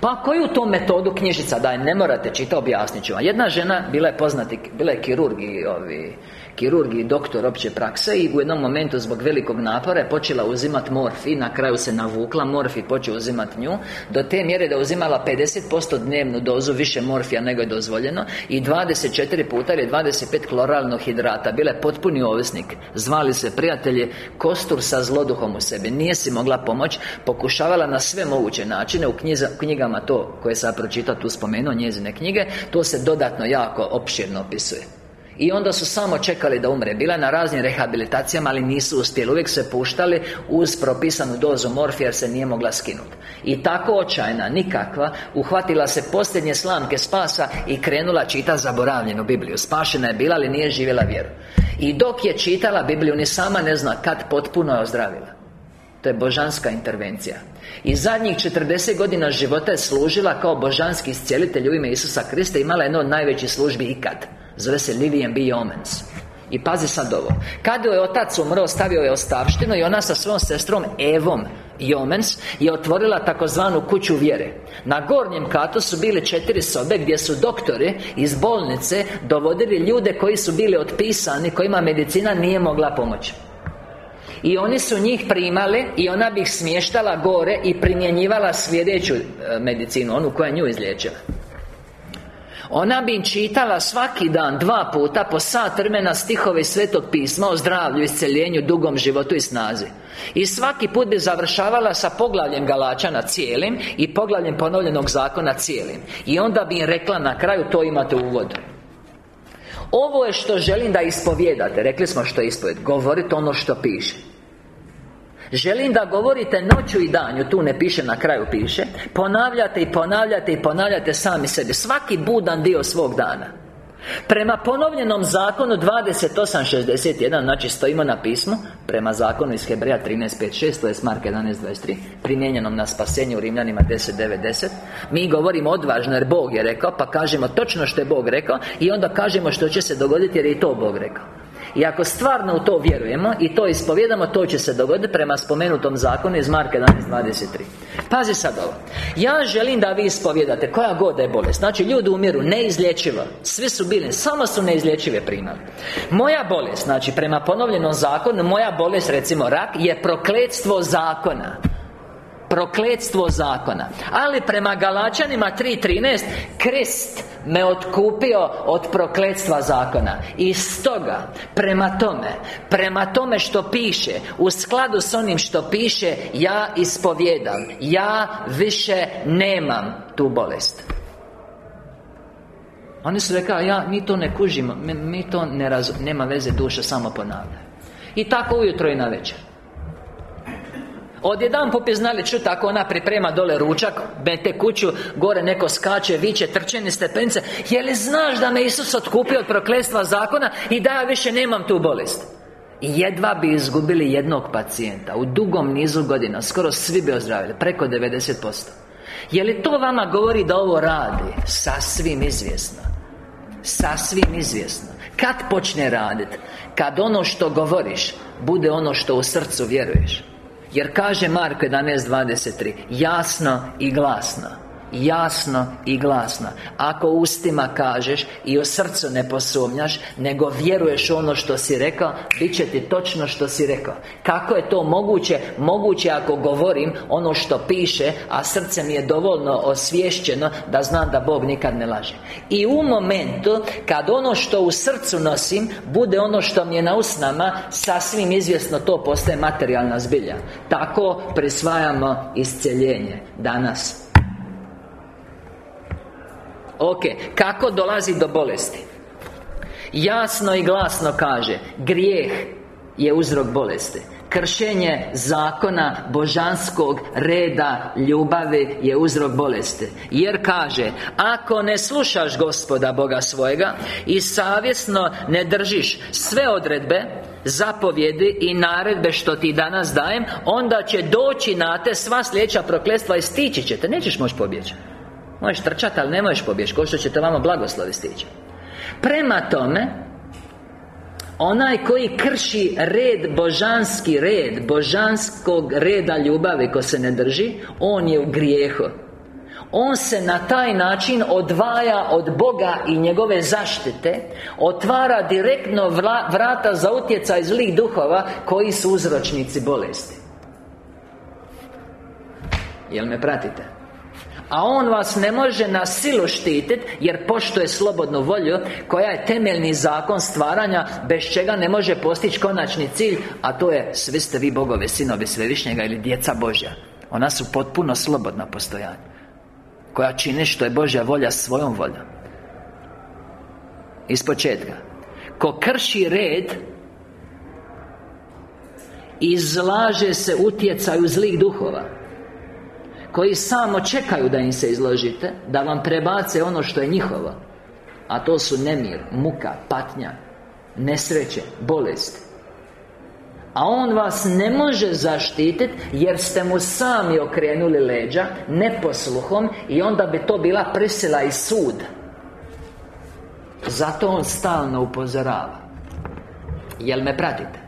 Pa koju to metodu knjižica daje, ne morate čitati, objasnit ću vam. Jedna žena, bila je poznati, bila je kirurg i ovi kirurg i doktor opće prakse I u jednom momentu zbog velikog napora je počela uzimati morfi Na kraju se navukla, morfi počeo uzimati nju Do te mjere da uzimala 50% dnevnu dozu više morfija nego je dozvoljeno I 24 puta je 25 kloralnog hidrata Bila je potpuni ovisnik. Zvali se prijatelji Kostur sa zloduhom u sebi Nije si mogla pomoć Pokušavala na sve moguće načine U knjigama to koje sam pročitao tu spomenuo njezine knjige To se dodatno jako opširno opisuje i onda su samo čekali da umre. Bila na raznim rehabilitacijama, ali nisu uspjeli. Uvijek se puštali uz propisanu dozu morfija jer se nije mogla skinuti. I tako očajna, nikakva Uhvatila se posljednje slamke spasa I krenula čita zaboravljenu Bibliju. Spašena je bila, ali nije živjela vjeru. I dok je čitala Bibliju, ni sama ne zna kad potpuno je ozdravila. To je božanska intervencija. I zadnjih 40 godina života je služila kao božanski iscijelitelj u ime Isusa Krista. Imala jednu od najvećih službi ikad Zove se Lilian B. Omens. I pazi sad ovo. Kad je otac umro, stavio je ostavštinu I ona sa svojom sestrom Evom Jomens je otvorila takozvanu kuću vjere. Na gornjem katu su bile četiri sobe Gdje su doktori iz bolnice Dovodili ljude koji su bili otpisani Kojima medicina nije mogla pomoći. I oni su njih primali I ona bi ih smještala gore I primjenjivala sljedeću e, medicinu Onu koja nju izliječila ona bi im čitala svaki dan, dva puta, po sat vremena stihove Svetog pisma O zdravlju, isceljenju, dugom životu i snazi. I svaki put bi završavala sa poglavljem Galačana cijelim I poglavljem ponovljenog zakona cijelim. I onda bi im rekla na kraju, to imate u uvodu. Ovo je što želim da ispovijedate Rekli smo što je ispovjed. Govorite ono što piše Želim da govorite noću i danju Tu ne piše, na kraju piše. Ponavljate i ponavljate i ponavljate sami sebi Svaki budan dio svog dana. Prema ponovljenom zakonu 28.61 Znači stojimo na pismu Prema zakonu iz Hebreja 13.5.6 To je Mark 11.23 Primijenjenom na spasenju u Rimljanima 10.9.10 Mi govorimo odvažno jer Bog je rekao Pa kažemo točno što je Bog rekao I onda kažemo što će se dogoditi jer je i to Bog rekao i ako stvarno u to vjerujemo I to ispovjedamo To će se dogoditi prema spomenutom zakonu iz Marka 11.23 Pazi sad ovo. Ja želim da vi ispovjedate Koja god je bolest. Znači ljudi umiru neizlječivo. Svi su bili Samo su neizlječive primali. Moja bolest Znači prema ponovljenom zakonu Moja bolest recimo rak Je prokletstvo zakona Prokletstvo zakona. Ali prema Galačanima 3.13 Krist me otkupio od prokletstva zakona. I stoga Prema tome Prema tome što piše U skladu s onim što piše Ja ispovjedam. Ja više nemam tu bolest. Oni su rekli, ja, mi to ne kužimo Mi, to ne razumijemo Nema veze duša, samo ponavlja I tako ujutro i na večer Odjedan je znali čuti ako ona priprema dole ručak Bete kuću Gore neko skače, viće, trčeni stepence Je li znaš da me Isus otkupio od prokletstva zakona I da ja više nemam tu bolest? Jedva bi izgubili jednog pacijenta U dugom nizu godina Skoro svi bi ozdravili Preko 90% Je li to vama govori da ovo radi? Sasvim izvjesno. Sasvim izvjesno. Kad počne raditi? Kad ono što govoriš Bude ono što u srcu vjeruješ jer kaže Marko 11.23 Jasno i glasno Jasno i glasno. Ako ustima kažeš I u srcu ne posumnjaš Nego vjeruješ ono što si rekao Bit će ti točno što si rekao. Kako je to moguće? Moguće ako govorim ono što piše A srce mi je dovoljno osvješćeno Da znam da Bog nikad ne laže. I u momentu Kad ono što u srcu nosim Bude ono što mi je na usnama Sasvim izvjesno to postaje materijalna zbilja. Tako prisvajamo isceljenje Danas Ok, kako dolazi do bolesti? Jasno i glasno kaže Grijeh je uzrok bolesti. Kršenje zakona božanskog reda ljubavi je uzrok bolesti. Jer kaže Ako ne slušaš gospoda Boga svojega I savjesno ne držiš sve odredbe Zapovjedi i naredbe što ti danas dajem Onda će doći na te sva sljedeća prokletstva i stići će te Nećeš moći pobjeći Možeš trčati, ali ne možeš pobjeći Ko što će te vama blagoslovi stići Prema tome Onaj koji krši red, božanski red Božanskog reda ljubavi ko se ne drži On je u grijehu. On se na taj način odvaja od Boga i njegove zaštite Otvara direktno vrata za utjecaj zlih duhova Koji su uzročnici bolesti. Jel me pratite? A On vas ne može na silu štititi Jer poštuje slobodnu volju Koja je temeljni zakon stvaranja Bez čega ne može postići konačni cilj A to je Svi ste vi bogove, sinovi svevišnjega Ili djeca Božja. Ona su potpuno slobodna postojanja Koja čine što je Božja volja svojom voljom. Iz početka. Ko krši red Izlaže se utjecaju zlih duhova koji samo čekaju da im se izložite Da vam prebace ono što je njihovo. A to su nemir, muka, patnja Nesreće, bolest. A On vas ne može zaštititi Jer ste mu sami okrenuli leđa Neposluhom I onda bi to bila prisila i sud. Zato On stalno upozorava. Jel me pratite?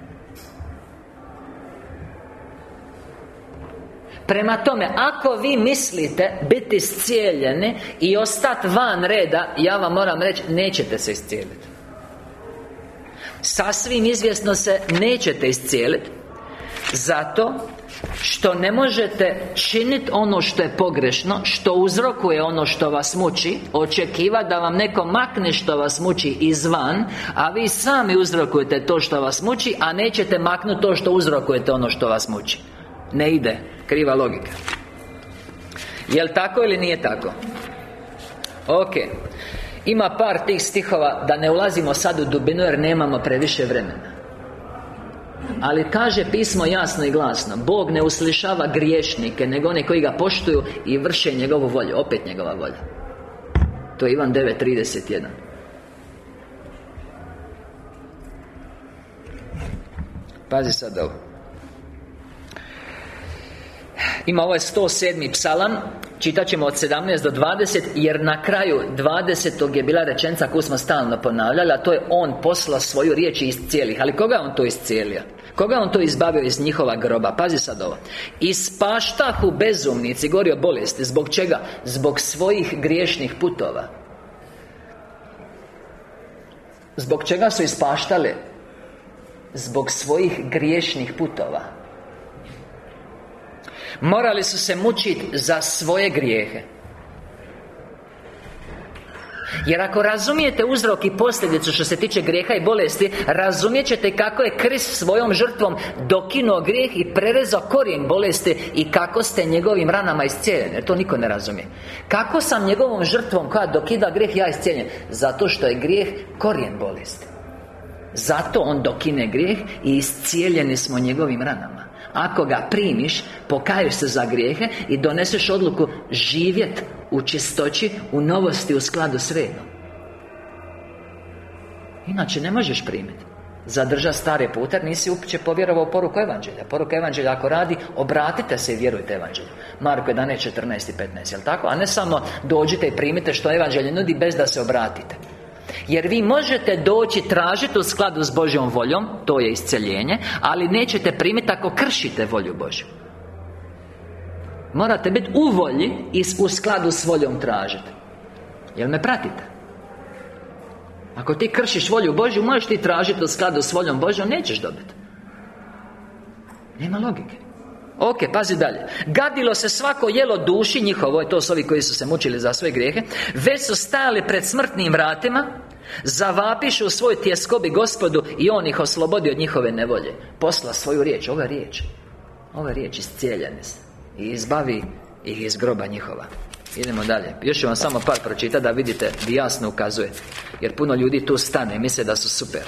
Prema tome, ako vi mislite biti scijeljeni I ostati van reda Ja vam moram reći, nećete se iscijeliti. Sasvim izvjesno se nećete iscijeliti Zato što ne možete činiti ono što je pogrešno Što uzrokuje ono što vas muči Očekiva da vam neko makne što vas muči izvan A vi sami uzrokujete to što vas muči A nećete maknuti to što uzrokujete ono što vas muči Ne ide. Kriva logika. Jel tako ili nije tako? Ok. Ima par tih stihova Da ne ulazimo sad u dubinu jer nemamo previše vremena. Ali kaže pismo jasno i glasno Bog ne uslišava griješnike Nego one koji ga poštuju I vrše njegovu volju Opet njegova volja. To je Ivan 9.31 Pazi sad ovo Ima ovaj 107. psalam Čitat ćemo od 17 do 20 Jer na kraju 20. je bila rečenica koju smo stalno ponavljali A to je On posla svoju riječ iz cijelih Ali koga On to iscijelio? Koga On to izbavio iz njihova groba? Pazi sad ovo Ispaštahu bezumnici Gori o bolesti Zbog čega? Zbog svojih griješnih putova Zbog čega su ispaštali? Zbog svojih griješnih putova Morali su se mučiti za svoje grijehe. Jer ako razumijete uzrok i posljedicu što se tiče grijeha i bolesti Razumijet ćete kako je Krist svojom žrtvom dokinuo grijeh i prerezao korijen bolesti I kako ste njegovim ranama iscijeljeni Jer to niko ne razumije. Kako sam njegovom žrtvom koja dokida grijeh ja iscijeljen? Zato što je grijeh korijen bolesti. Zato on dokine grijeh I iscijeljeni smo njegovim ranama ako ga primiš, pokaješ se za grijehe I doneseš odluku živjet u čistoći U novosti u skladu s redom. Inače ne možeš primiti Zadrža stare pute jer nisi uopće povjerovao poruku Evanđelja. Poruka Evanđelja ako radi Obratite se i vjerujte Evanđelju. Marko 11, 14 i 15, jel tako? A ne samo dođite i primite što Evanđelje nudi bez da se obratite jer vi možete doći tražiti u skladu s Božjom voljom To je isceljenje Ali nećete primiti ako kršite volju Božju. Morate biti u volji I u skladu s voljom tražiti. Jel me pratite? Ako ti kršiš volju Božju Možeš ti tražiti u skladu s voljom Božjom Nećeš dobiti. Nema logike Ok, pazi dalje. Gadilo se svako jelo duši njihovo To su ovi koji su se mučili za svoje grijehe Već su stajali pred smrtnim vratima Zavapišu u svoj tjeskobi gospodu I on ih oslobodi od njihove nevolje. Posla svoju riječ, ova riječ Ova riječ iscijeljene se I izbavi ih iz groba njihova. Idemo dalje. Još ću vam samo par pročitati da vidite Di jasno ukazuje Jer puno ljudi tu stane i misle da su super.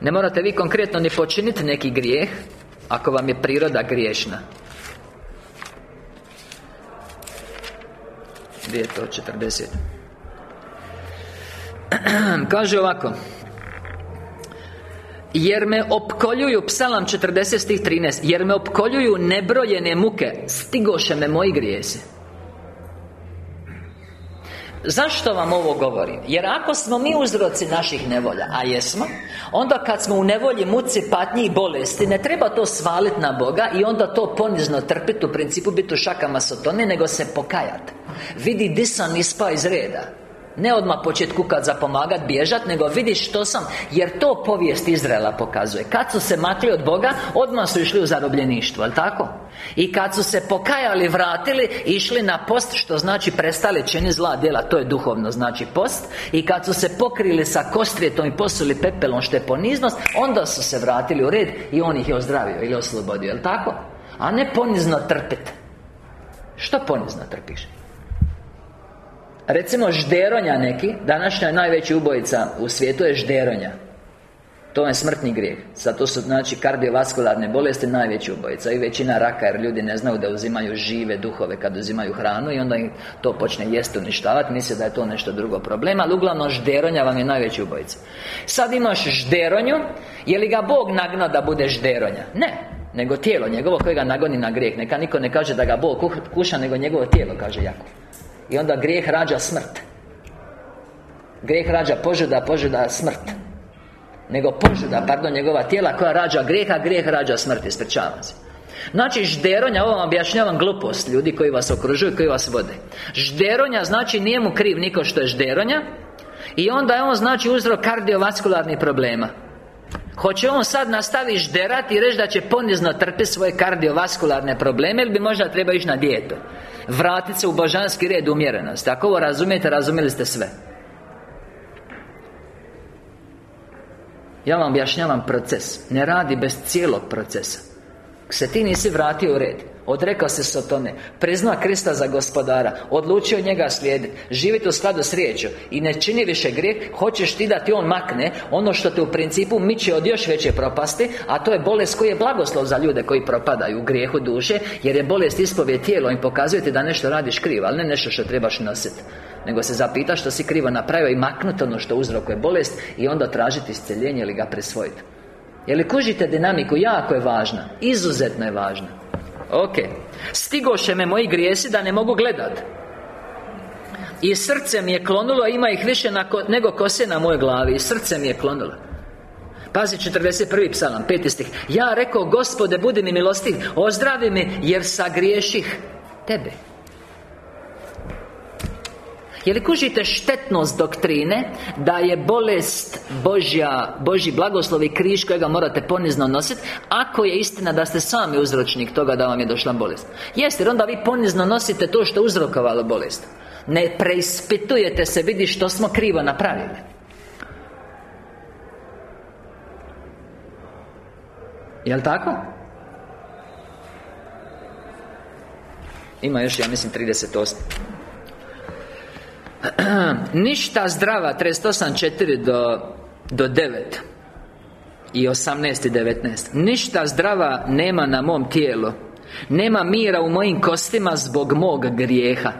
Ne morate vi konkretno ni počiniti neki grijeh Ako vam je priroda griješna. Gdje je to? 40 Kaže ovako. Jer me opkoljuju Psalam 40 stih 13 Jer me opkoljuju nebrojene muke Stigoše me moji grijesi Zašto vam ovo govorim? Jer ako smo mi uzroci naših nevolja A jesmo Onda kad smo u nevolji, muci, patnji i bolesti Ne treba to svaliti na Boga I onda to ponizno trpiti U principu biti u šakama sotone Nego se pokajati Vidi di sam ispao iz reda ne odmah početi kukat za pomagat, bježat Nego vidiš što sam Jer to povijest Izraela pokazuje Kad su se makli od Boga Odmah su išli u zarobljeništvo, jel tako? I kad su se pokajali, vratili Išli na post Što znači prestali čini zla djela To je duhovno, znači post I kad su se pokrili sa kostrijetom I posuli pepelom Što je poniznost Onda su se vratili u red I on ih je ozdravio ili oslobodio, jel tako? A ne ponizno trpiti Što ponizno trpiš? Recimo žderonja neki Današnja najveći ubojica u svijetu je žderonja. To je smrtni grijeh. Zato su znači kardiovaskularne bolesti najveći ubojica I većina raka jer ljudi ne znaju da uzimaju žive duhove kad uzimaju hranu I onda im to počne jest uništavati Misle da je to nešto drugo problem Ali uglavnom žderonja vam je najveći ubojica. Sad imaš žderonju Je li ga Bog nagnao da bude žderonja? Ne Nego tijelo njegovo koje ga nagoni na grijeh. Neka niko ne kaže da ga Bog kuša Nego njegovo tijelo kaže Jakov i onda grijeh rađa smrt. Grijeh rađa požuda, požuda smrt. Nego požuda, pardon, njegova tijela koja rađa grijeha, grijeh rađa smrt, ispričavam se. Znači žderonja, ovo vam objašnjavam glupost Ljudi koji vas okružuju, koji vas vode. Žderonja znači nije mu kriv niko što je žderonja I onda je on znači uzrok kardiovaskularnih problema Hoće on sad nastavi žderati i reći da će ponizno trpiti svoje kardiovaskularne probleme Ili bi možda treba ići na dijetu? Vratiti se u božanski red umjerenosti. Ako ovo razumijete, razumjeli ste sve. Ja vam objašnjavam proces. Ne radi bez cijelog procesa. Se ti nisi vratio u red Odrekao se Sotone Priznao Krista za gospodara Odlučio njega slijediti Živjeti u skladu s riječju I ne čini više grijeh Hoćeš ti da ti on makne Ono što te u principu miče od još veće propasti A to je bolest koji je blagoslov za ljude koji propadaju u grijehu duše Jer je bolest ispovje tijelo Im pokazujete da nešto radiš krivo Ali ne nešto što trebaš nositi nego se zapita što si krivo napravio i maknuti ono što uzrokuje bolest I onda tražiti isceljenje ili ga presvojiti Je kužite dinamiku? Jako je važna Izuzetno je važna Ok Stigoše me moji grijesi da ne mogu gledat I srce mi je klonulo Ima ih više nego kose na mojoj glavi I srce mi je klonulo Pazi 41. psalam, 5. stih Ja rekao, gospode, budi mi milostiv Ozdravi me, jer sagriješih Tebe je li kužite štetnost doktrine Da je bolest Božja Božji blagoslov i križ kojega morate ponizno nositi Ako je istina da ste sami uzročnik toga da vam je došla bolest? Jeste, jer onda vi ponizno nosite to što uzrokovalo bolest. Ne preispitujete se, vidi što smo krivo napravili. Jel' tako? Ima još, ja mislim, 38 Ništa zdrava 38.4 do, do 9 I 18 i 19 Ništa zdrava nema na mom tijelu. Nema mira u mojim kostima zbog mog grijeha.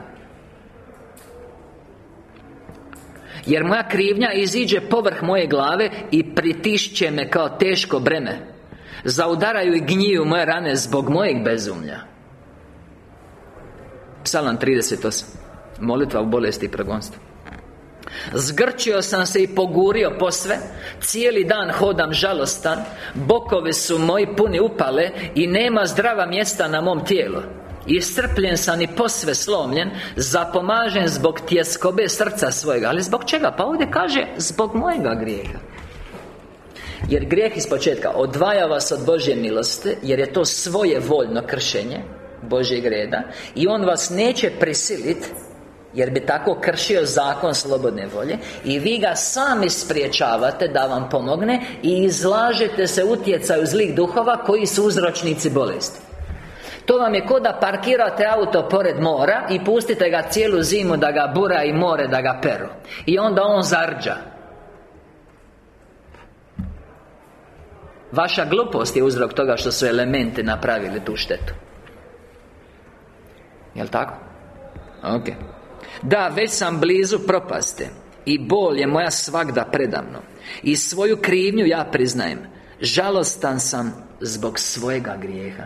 Jer moja krivnja iziđe povrh moje glave I pritišće me kao teško breme. Zaudaraju i gnjiju moje rane zbog mojeg bezumlja. Psalam 38 Molitva u bolesti i progonstvu. Zgrčio sam se i pogurio posve Cijeli dan hodam žalostan. Bokovi su moji puni upale I nema zdrava mjesta na mom tijelu. Iscrpljen sam i posve slomljen. Zapomažen zbog tjeskobe srca svojega. Ali zbog čega? Pa ovdje kaže Zbog mojega grijeha. Jer grijeh iz početka Odvaja vas od Božje milosti Jer je to svoje voljno kršenje Božjeg reda I On vas neće prisiliti jer bi tako kršio zakon slobodne volje I vi ga sami spriječavate da vam pomogne I izlažete se utjecaju zlih duhova koji su uzročnici bolesti. To vam je ko da parkirate auto pored mora I pustite ga cijelu zimu da ga bura i more da ga peru. I onda on zarđa. Vaša glupost je uzrok toga što su elementi napravili tu štetu. Jel' tako? Ok da, već sam blizu propaste I bol je moja svagda predavno I svoju krivnju ja priznajem. Žalostan sam zbog svojega grijeha.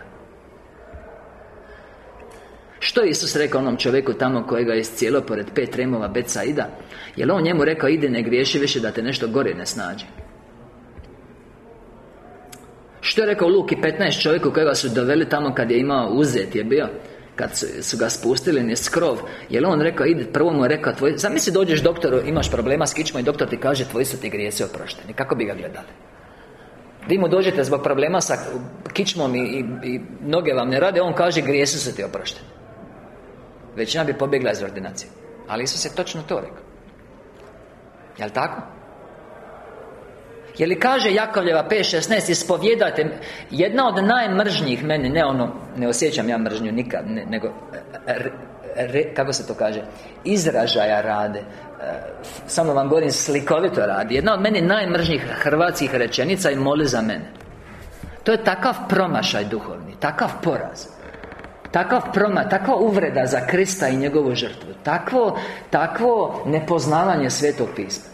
Što je Isus rekao onom čovjeku tamo kojega je iscijelo pored pet remova Becaida Jel on njemu rekao ide ne griješi više da te nešto gore ne snađe. Što je rekao Luki 15 čovjeku kojega su doveli tamo kad je imao uzet je bio kad su ga spustili niz krov Jel on rekao, ide, prvo mu je rekao tvoj, Zamisli dođeš doktoru, imaš problema s kičmom I doktor ti kaže, tvoji su ti grijesi oprošteni Kako bi ga gledali? Vi mu dođete zbog problema sa kičmom i, i, i noge vam ne rade On kaže, grijesi su ti oprošteni Većina bi pobjegla iz ordinacije Ali Isus je točno to rekao Jel' tako? Je li kaže Jakovljeva 5.16 Ispovjedajte Jedna od najmržnjih meni Ne ono Ne osjećam ja mržnju nikad ne, Nego Kako se to kaže Izražaja rade. E, Samo vam govorim slikovito radi. Jedna od meni najmržnjih hrvatskih rečenica I moli za mene. To je takav promašaj duhovni Takav poraz Takav proma, takva uvreda za Krista i njegovu žrtvu Takvo, takvo nepoznavanje Svetog pisma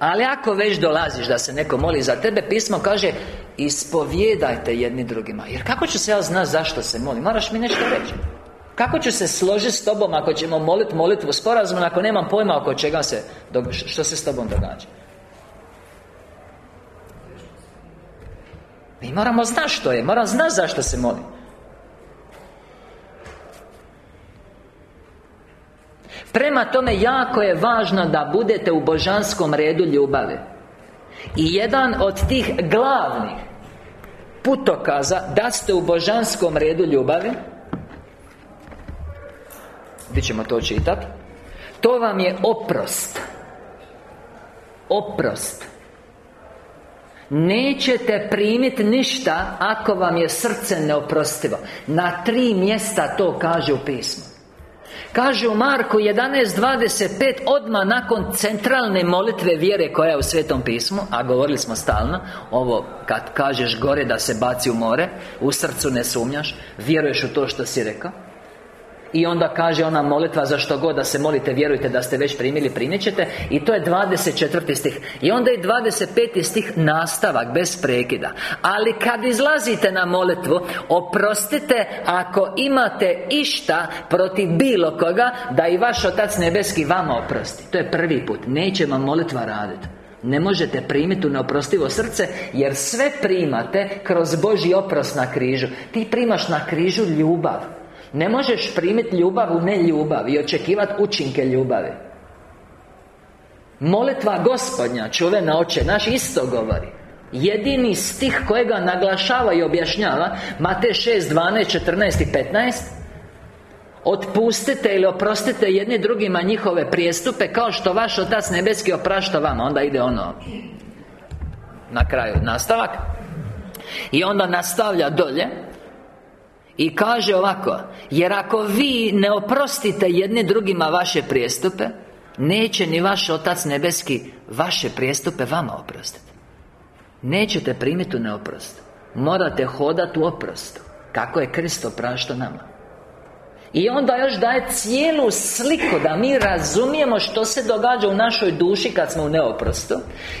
ali ako već dolaziš da se neko moli za tebe Pismo kaže Ispovjedajte jedni drugima. Jer kako ću se ja znati zašto se moli Moraš mi nešto reći. Kako ću se složiti s tobom ako ćemo moliti molitvu sporazumno Ako nemam pojma oko čega se Što se s tobom događa? Mi moramo znati što je Moram znati zašto se moli Prema tome, jako je važno da budete u božanskom redu ljubavi. I jedan od tih glavnih putokaza Da ste u božanskom redu ljubavi Gdje ćemo to čitati To vam je oprost. Oprost. Nećete primiti ništa Ako vam je srce neoprostivo. Na tri mjesta to kaže u pismu Kaže u Marku 11.25 Odmah nakon centralne molitve vjere koja je u Svetom pismu A govorili smo stalno Ovo kad kažeš gore da se baci u more U srcu ne sumnjaš Vjeruješ u to što si rekao i onda kaže ona molitva za što god da se molite Vjerujte da ste već primili, primjet ćete. I to je 24. stih. I onda je 25. stih nastavak bez prekida. Ali kad izlazite na molitvu Oprostite ako imate išta protiv bilo koga Da i vaš Otac Nebeski vama oprosti. To je prvi put. Neće vam molitva raditi ne možete primiti u neoprostivo srce Jer sve primate kroz Božji oprost na križu. Ti primaš na križu ljubav ne možeš primiti ljubav u neljubav I očekivati učinke ljubavi. Molitva gospodnja, čuvena oče Naš isto govori. Jedini stih kojega naglašava i objašnjava Matej 6, 12, 14 i 15 Otpustite ili oprostite jedni drugima njihove prijestupe Kao što vaš Otac Nebeski oprašta vama. Onda ide ono Na kraju nastavak. I onda nastavlja dolje i kaže ovako Jer ako vi ne oprostite jedni drugima vaše prijestupe Neće ni vaš Otac Nebeski Vaše prijestupe vama oprostiti Nećete primiti u neoprost. Morate hodati u oprostu Kako je Kristo prašto nama i onda još daje cijelu sliku da mi razumijemo što se događa u našoj duši kad smo u neoprostu.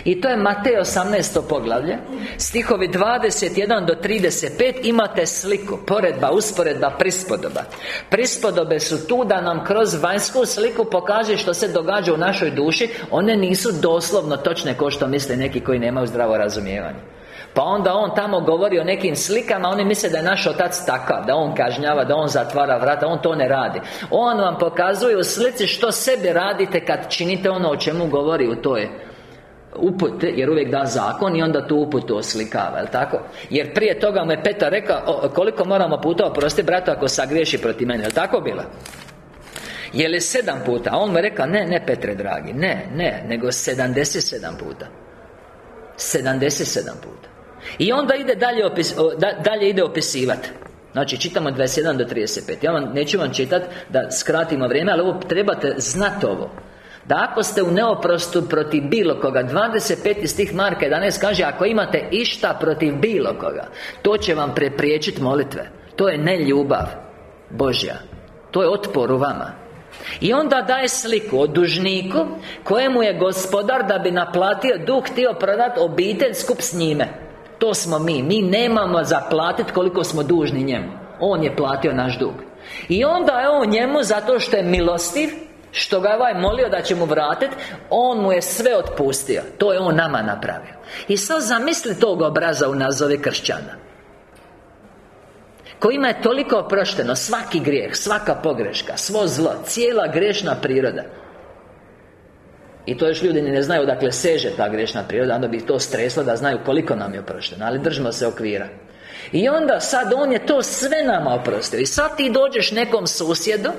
I to je Matej 18. poglavlje Stihovi 21 do 35 imate sliku Poredba, usporedba, prispodoba. Prispodobe su tu da nam kroz vanjsku sliku pokaže što se događa u našoj duši. One nisu doslovno točne kao što misle neki koji nemaju zdravo razumijevanje pa onda on tamo govori o nekim slikama Oni misle da je naš otac takav Da on kažnjava, da on zatvara vrata On to ne radi On vam pokazuje u slici što sebi radite Kad činite ono o čemu govori u toj uput, jer uvijek da zakon i onda tu uputu oslikava, jel tako? Jer prije toga mu je Petar rekao koliko moramo puta oprosti bratu ako sagriješi protiv mene, jel tako bilo? Je li sedam puta? A on mu je rekao, ne, ne Petre dragi, ne, ne, nego 77 puta 77 puta i onda ide dalje, opis, dalje ide opisivati Znači, čitamo 21 do 35 Ja vam, neću vam čitati da skratimo vrijeme Ali ovo trebate znati ovo. Da ako ste u neoprostu protiv bilo koga 25. stih Marka 11 kaže Ako imate išta protiv bilo koga To će vam prepriječiti molitve. To je ne ljubav Božja. To je otpor u vama. I onda daje sliku o dužniku Kojemu je gospodar da bi naplatio dug Htio prodati obitelj skup s njime to smo mi. Mi nemamo za platiti koliko smo dužni njemu. On je platio naš dug. I onda je on njemu zato što je milostiv što ga je ovaj molio da će mu vratiti On mu je sve otpustio. To je on nama napravio. I sad zamisli tog obraza u nazovi kršćana. Kojima je toliko oprošteno Svaki grijeh, svaka pogreška Svo zlo, cijela grešna priroda i to još ljudi ne znaju dakle seže ta grešna priroda Onda bi to streslo da znaju koliko nam je oprošteno Ali držimo se okvira. I onda sad on je to sve nama oprostio. I sad ti dođeš nekom susjedu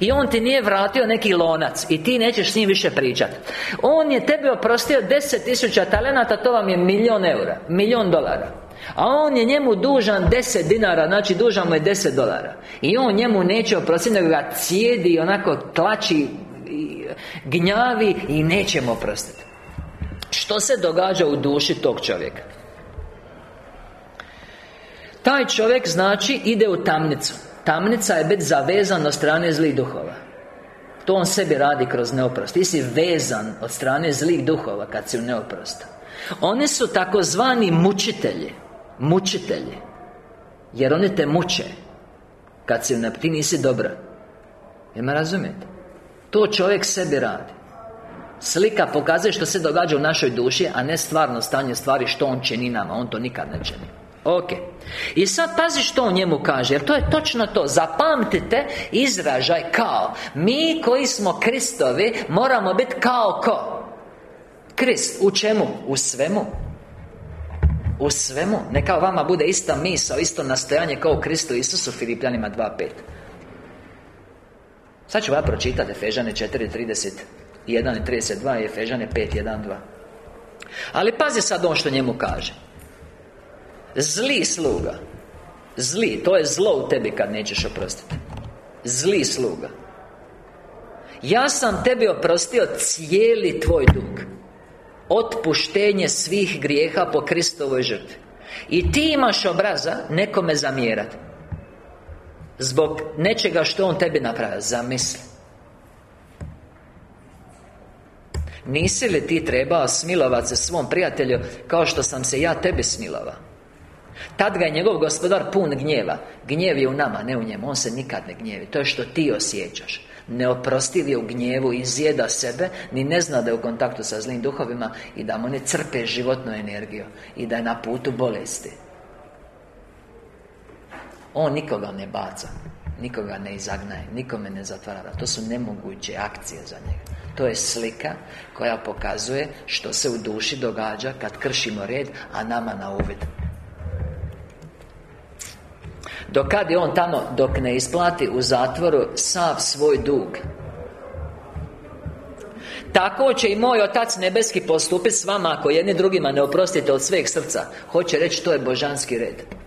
I on ti nije vratio neki lonac I ti nećeš s njim više pričati On je tebi oprostio deset tisuća talenata To vam je milion eura Milion dolara. A on je njemu dužan deset dinara Znači dužan mu je deset dolara. I on njemu neće oprostiti Nego ga cijedi onako tlači gnjavi i nećemo oprostiti. Što se događa u duši tog čovjeka? Taj čovjek znači ide u tamnicu. Tamnica je biti zavezan od strane zlih duhova. To on sebi radi kroz neoprost. Ti si vezan od strane zlih duhova kad si u neoprost Oni su takozvani mučitelji. Mučitelji. Jer oni te muče Kad si u. Ti nisi dobra Jel me razumijete? To čovjek sebi radi. Slika pokazuje što se događa u našoj duši A ne stvarno stanje stvari što on čini nama. On to nikad ne čini. Ok. I sad pazi što on njemu kaže Jer to je točno to. Zapamtite izražaj kao. Mi koji smo Kristovi Moramo biti kao ko? Krist. U čemu? U svemu. U svemu. Neka vama bude ista misao Isto nastojanje kao u Kristu Isusu Filipljanima 2.5 Sad ću vam pročitati Efežane 4.31 i 32 i Efežane 5.1.2 Ali pazi sad on što njemu kaže. Zli sluga Zli, to je zlo u tebi kad nećeš oprostiti. Zli sluga. Ja sam tebi oprostio cijeli tvoj dug. Otpuštenje svih grijeha po Kristovoj žrtvi. I ti imaš obraza nekome zamjerati Zbog nečega što on tebi napravio Zamisli. Nisi li ti trebao smilovati se svom prijatelju Kao što sam se ja tebi smilovao? Tad ga je njegov gospodar pun gnjeva. Gnjev je u nama, ne u njemu. On se nikad ne gnjevi. To je što ti osjećaš. Neoprostiv je u gnjevu Izjeda sebe Ni ne zna da je u kontaktu sa zlim duhovima I da mu ne crpe životnu energiju I da je na putu bolesti On nikoga ne baca Nikoga ne izagnaje Nikome ne zatvara. To su nemoguće akcije za njega. To je slika koja pokazuje što se u duši događa kad kršimo red, a nama na uvid. Dok kad je on tamo, dok ne isplati u zatvoru sav svoj dug? Tako će i moj Otac Nebeski postupiti s vama Ako jedni drugima ne oprostite od sveg srca. Hoće reći to je božanski red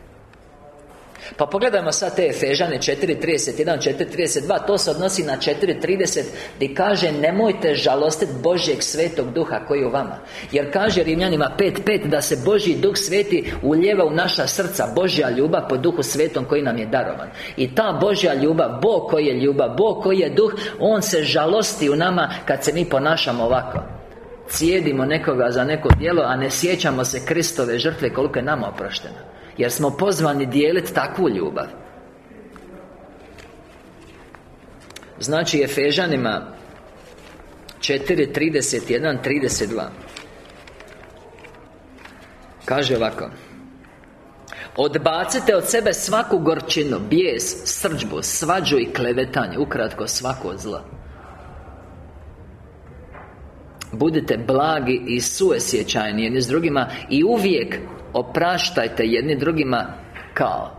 pa pogledajmo sad te Efežane 4.31, 4.32 To se odnosi na 4.30 Gdje kaže Nemojte žalostiti Božjeg svetog duha koji je u vama. Jer kaže Rimljanima 5.5 Da se Božji duh sveti uljeva u naša srca Božja ljubav po duhu svetom koji nam je darovan. I ta Božja ljubav Bog koji je ljubav Bog koji je duh On se žalosti u nama Kad se mi ponašamo ovako. Cijedimo nekoga za neko djelo A ne sjećamo se Kristove žrtve koliko je nama oprošteno jer smo pozvani dijeliti takvu ljubav. Znači Efežanima 4.31.32 Kaže ovako. Odbacite od sebe svaku gorčinu, bijes, srđbu, svađu i klevetanje Ukratko svako od zla. Budite blagi i suesjećajni jedni s drugima I uvijek Opraštajte jedni drugima kao.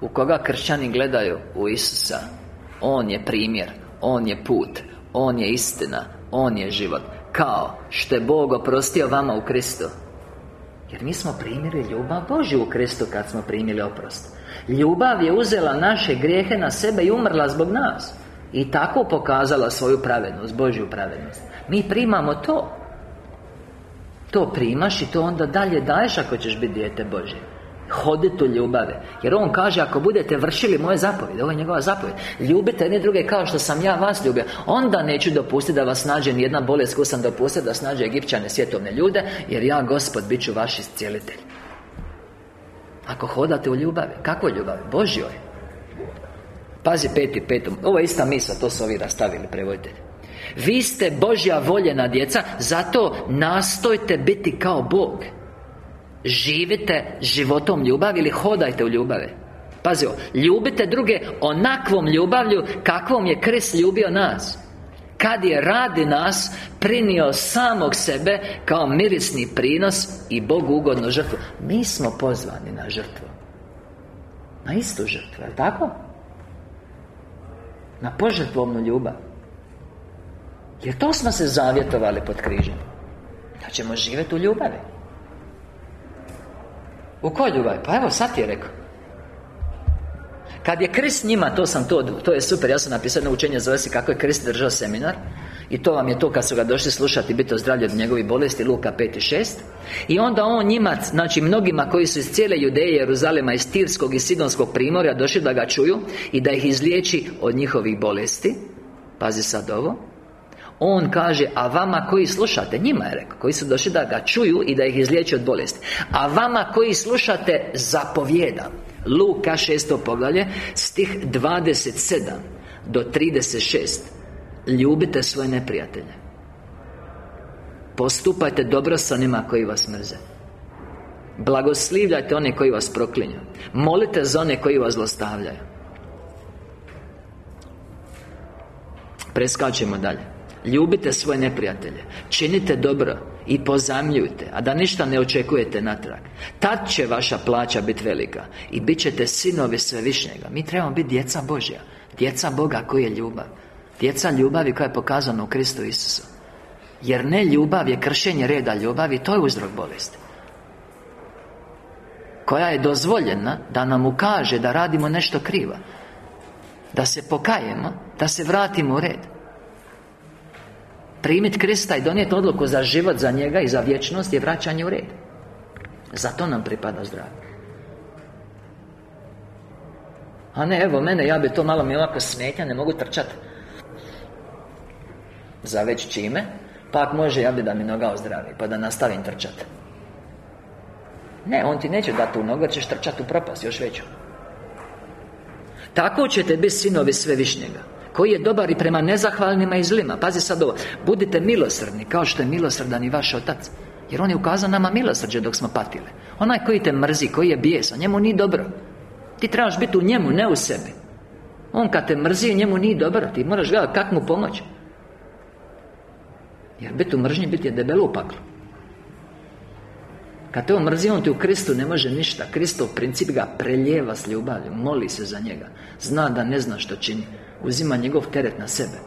U koga kršćani gledaju? U Isusa. On je primjer On je put On je istina On je život. Kao što je Bog oprostio vama u Kristu. Jer mi smo primili ljubav Božju u Kristu kad smo primili oprost. Ljubav je uzela naše grijehe na sebe i umrla zbog nas. I tako pokazala svoju pravednost, Božju pravednost. Mi primamo to to primaš i to onda dalje daješ ako ćeš biti dijete Bože Hodite u ljubave Jer On kaže ako budete vršili moje zapovjede Ovo je njegova zapovjed Ljubite jedne druge kao što sam ja vas ljubio Onda neću dopustiti da vas nađe nijedna bolest koju sam dopustio da snađe Egipćane svjetovne ljude Jer ja gospod bit ću vaš iscijelitelj. Ako hodate u ljubave Kako ljubave? Božjoj? Pazi peti petom. Ovo je ista misla, to su ovi rastavili prevoditelji vi ste Božja voljena djeca Zato nastojte biti kao Bog. Živite životom ljubavi ili hodajte u ljubave Pazi Ljubite druge onakvom ljubavlju Kakvom je Krist ljubio nas. Kad je radi nas Prinio samog sebe Kao mirisni prinos I Bogu ugodnu žrtvu. Mi smo pozvani na žrtvu. Na istu žrtvu, je tako? Na požrtvovnu ljubav jer to smo se zavjetovali pod križem. Da ćemo živjeti u ljubavi. U kojoj ljubavi? Pa evo, sad je rekao. Kad je Krist njima, to sam to, to je super, ja sam napisao na učenje zove se kako je Krist držao seminar. I to vam je to kad su ga došli slušati biti zdravlje od njegovih bolesti, Luka 5 i 6 I onda on njima, znači mnogima koji su iz cijele Judeje, Jeruzalema, iz Tirskog i Sidonskog primorja došli da ga čuju I da ih izliječi od njihovih bolesti. Pazi sad ovo on kaže, a vama koji slušate? Njima je rekao, koji su došli da ga čuju I da ih izliječi od bolesti. A vama koji slušate, zapovjedam. Luka šesto poglavlje Stih 27 Do 36 Ljubite svoje neprijatelje. Postupajte dobro sa onima koji vas mrze. Blagoslivljajte one koji vas proklinju. Molite za one koji vas zlostavljaju. Preskačemo dalje Ljubite svoje neprijatelje Činite dobro I pozamljujte A da ništa ne očekujete natrag. Tad će vaša plaća biti velika I bit ćete sinovi svevišnjega. Mi trebamo biti djeca Božja Djeca Boga koji je ljubav Djeca ljubavi koja je pokazana u Kristu Isusu. Jer ne ljubav je kršenje reda ljubavi To je uzrok bolesti. Koja je dozvoljena Da nam ukaže da radimo nešto krivo Da se pokajemo Da se vratimo u red Primiti Krista i donijeti odluku za život za njega i za vječnost je vraćanje u red. Zato nam pripada zdravlje. A ne, evo mene, ja bi to malo mi ovako smetnja, ne mogu trčati Za već čime? Pa ako može, ja bi da mi noga ozdravi Pa da nastavim trčati Ne, on ti neće dati tu nogu, ćeš trčati u propast, još veću. Tako ćete biti sinovi svevišnjega Koji je dobar i prema nezahvalnima i zlima. Pazi sad ovo Budite milosrdni, kao što je milosrdan i vaš otac. Jer on je ukazao nama milosrđe dok smo patili. Onaj koji te mrzi, koji je bijesan Njemu nije dobro. Ti trebaš biti u njemu, ne u sebi. On kad te mrzi, njemu nije dobro. Ti moraš gledati kako mu pomoći. Jer biti u mržnji, biti je debelo u paklu. Kad te on mrzi, on ti u Kristu ne može ništa. Kristov princip ga preljeva s ljubavlju Moli se za njega. Zna da ne zna što čini Uzima njegov teret na sebe.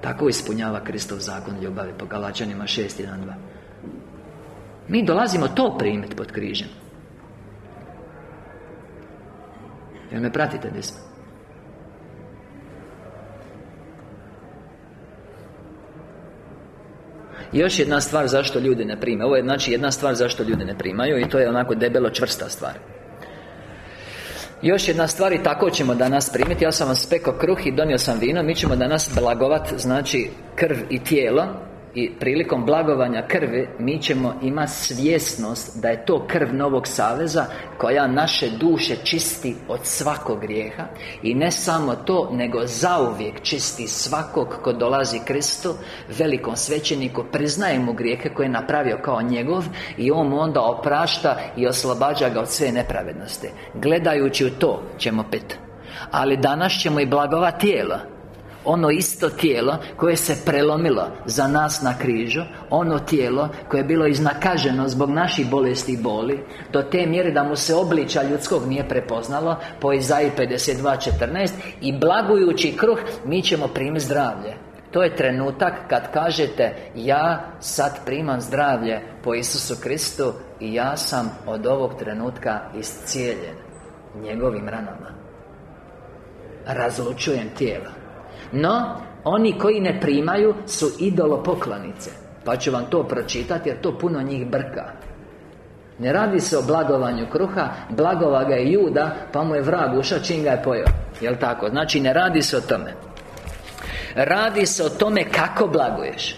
Tako ispunjava Kristov zakon ljubavi Po Galačanima 6.1.2 Mi dolazimo to primiti pod križem. Jel me pratite gdje smo? Još jedna stvar zašto ljudi ne primaju Ovo je znači jedna stvar zašto ljudi ne primaju I to je onako debelo čvrsta stvar još jedna stvar i tako ćemo danas primiti. Ja sam vam spekao kruh i donio sam vino. Mi ćemo danas blagovat Znači krv i tijelo i prilikom blagovanja krvi Mi ćemo imati svjesnost Da je to krv Novog Saveza Koja naše duše čisti od svakog grijeha. I ne samo to Nego zauvijek čisti svakog Ko dolazi Kristu. Velikom svećeniku Priznaje mu grijehe koje je napravio kao njegov I on mu onda oprašta I oslobađa ga od sve nepravednosti. Gledajući u to ćemo pet Ali danas ćemo i blagova tijela ono isto tijelo koje se prelomilo za nas na križu Ono tijelo koje je bilo iznakaženo zbog naših bolesti i boli Do te mjere da mu se obliča ljudskog nije prepoznalo Po Izaji 52.14 I blagujući kruh mi ćemo primiti zdravlje. To je trenutak kad kažete Ja sad primam zdravlje po Isusu Kristu I ja sam od ovog trenutka iscijeljen Njegovim ranama. Razlučujem tijelo no, oni koji ne primaju su idolopoklanice Pa ću vam to pročitati jer to puno njih brka. Ne radi se o blagovanju kruha Blagova ga je juda Pa mu je vrag ušao čim ga je pojeo. Jel' tako? Znači ne radi se o tome. Radi se o tome kako blaguješ.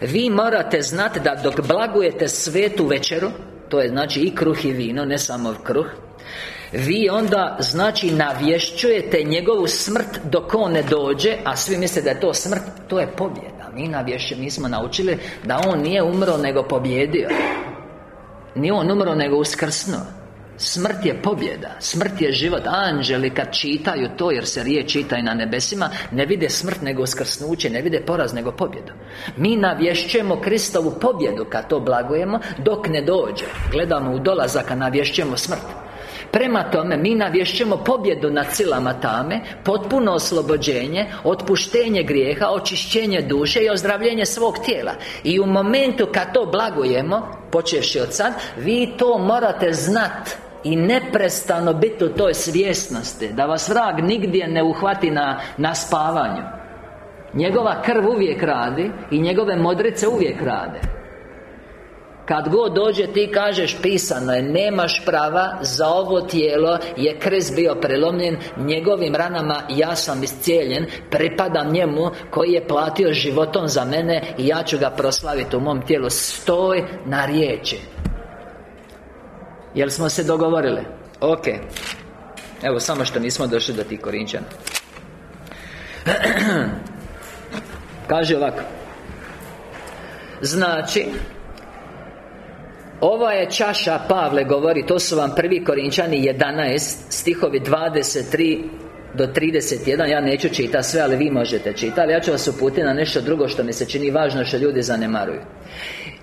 Vi morate znati da dok blagujete svetu večeru To je znači i kruh i vino, ne samo kruh vi onda, znači, navješćujete njegovu smrt dok on ne dođe A svi misle da je to smrt To je pobjeda. Mi navješćujemo, mi smo naučili da on nije umro nego pobjedio. Nije on umro nego uskrsnuo. Smrt je pobjeda Smrt je život. Anđeli kad čitaju to Jer se riječ čita i na nebesima Ne vide smrt nego uskrsnuće Ne vide poraz nego pobjedu. Mi navješćujemo Kristovu pobjedu Kad to blagujemo Dok ne dođe. Gledamo u dolazak A navješćujemo smrt Prema tome, mi navješćemo pobjedu nad silama tame Potpuno oslobođenje Otpuštenje grijeha Očišćenje duše I ozdravljenje svog tijela. I u momentu kad to blagujemo Počeši od sad Vi to morate znat i neprestano biti u toj svjesnosti Da vas vrag nigdje ne uhvati na, na spavanju. Njegova krv uvijek radi I njegove modrice uvijek rade kad god dođe ti kažeš pisano je Nemaš prava za ovo tijelo Je krez bio prelomljen Njegovim ranama ja sam iscijeljen Pripadam njemu Koji je platio životom za mene I ja ću ga proslaviti u mom tijelu. Stoj na riječi. Jel smo se dogovorili? Ok. Evo samo što nismo došli do tih korinčana. Kaže ovako. Znači ova je čaša, Pavle govori, to su vam prvi Korinčani 11 Stihovi 23 do 31 Ja neću čitati sve, ali vi možete čitati Ali ja ću vas uputiti na nešto drugo što mi se čini važno Što ljudi zanemaruju.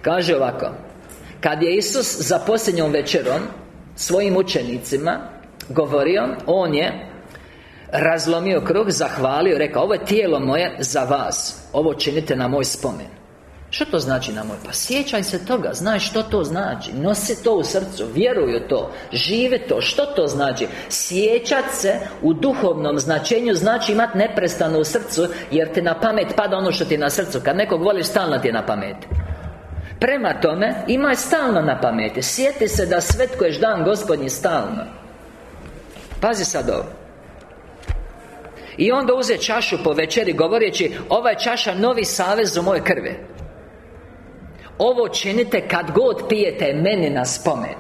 Kaže ovako Kad je Isus za posljednjom večerom Svojim učenicima Govorio On je Razlomio kruh, zahvalio, rekao Ovo je tijelo moje za vas Ovo činite na moj spomen što to znači na moj? Pa sjećaj se toga, znaj što to znači. Nosi to u srcu, vjeruj u to Žive to, što to znači? Sjećat se u duhovnom značenju Znači imati neprestano u srcu Jer ti na pamet pada ono što ti na srcu. Kad nekog voliš, stalno ti je na pameti Prema tome, imaj stalno na pameti Sjeti se da svetkuješ dan gospodnji stalno. Pazi sad ovo. I onda uze čašu po večeri govoreći Ova je čaša novi savez u moje krve ovo činite kad god pijete meni na spomen.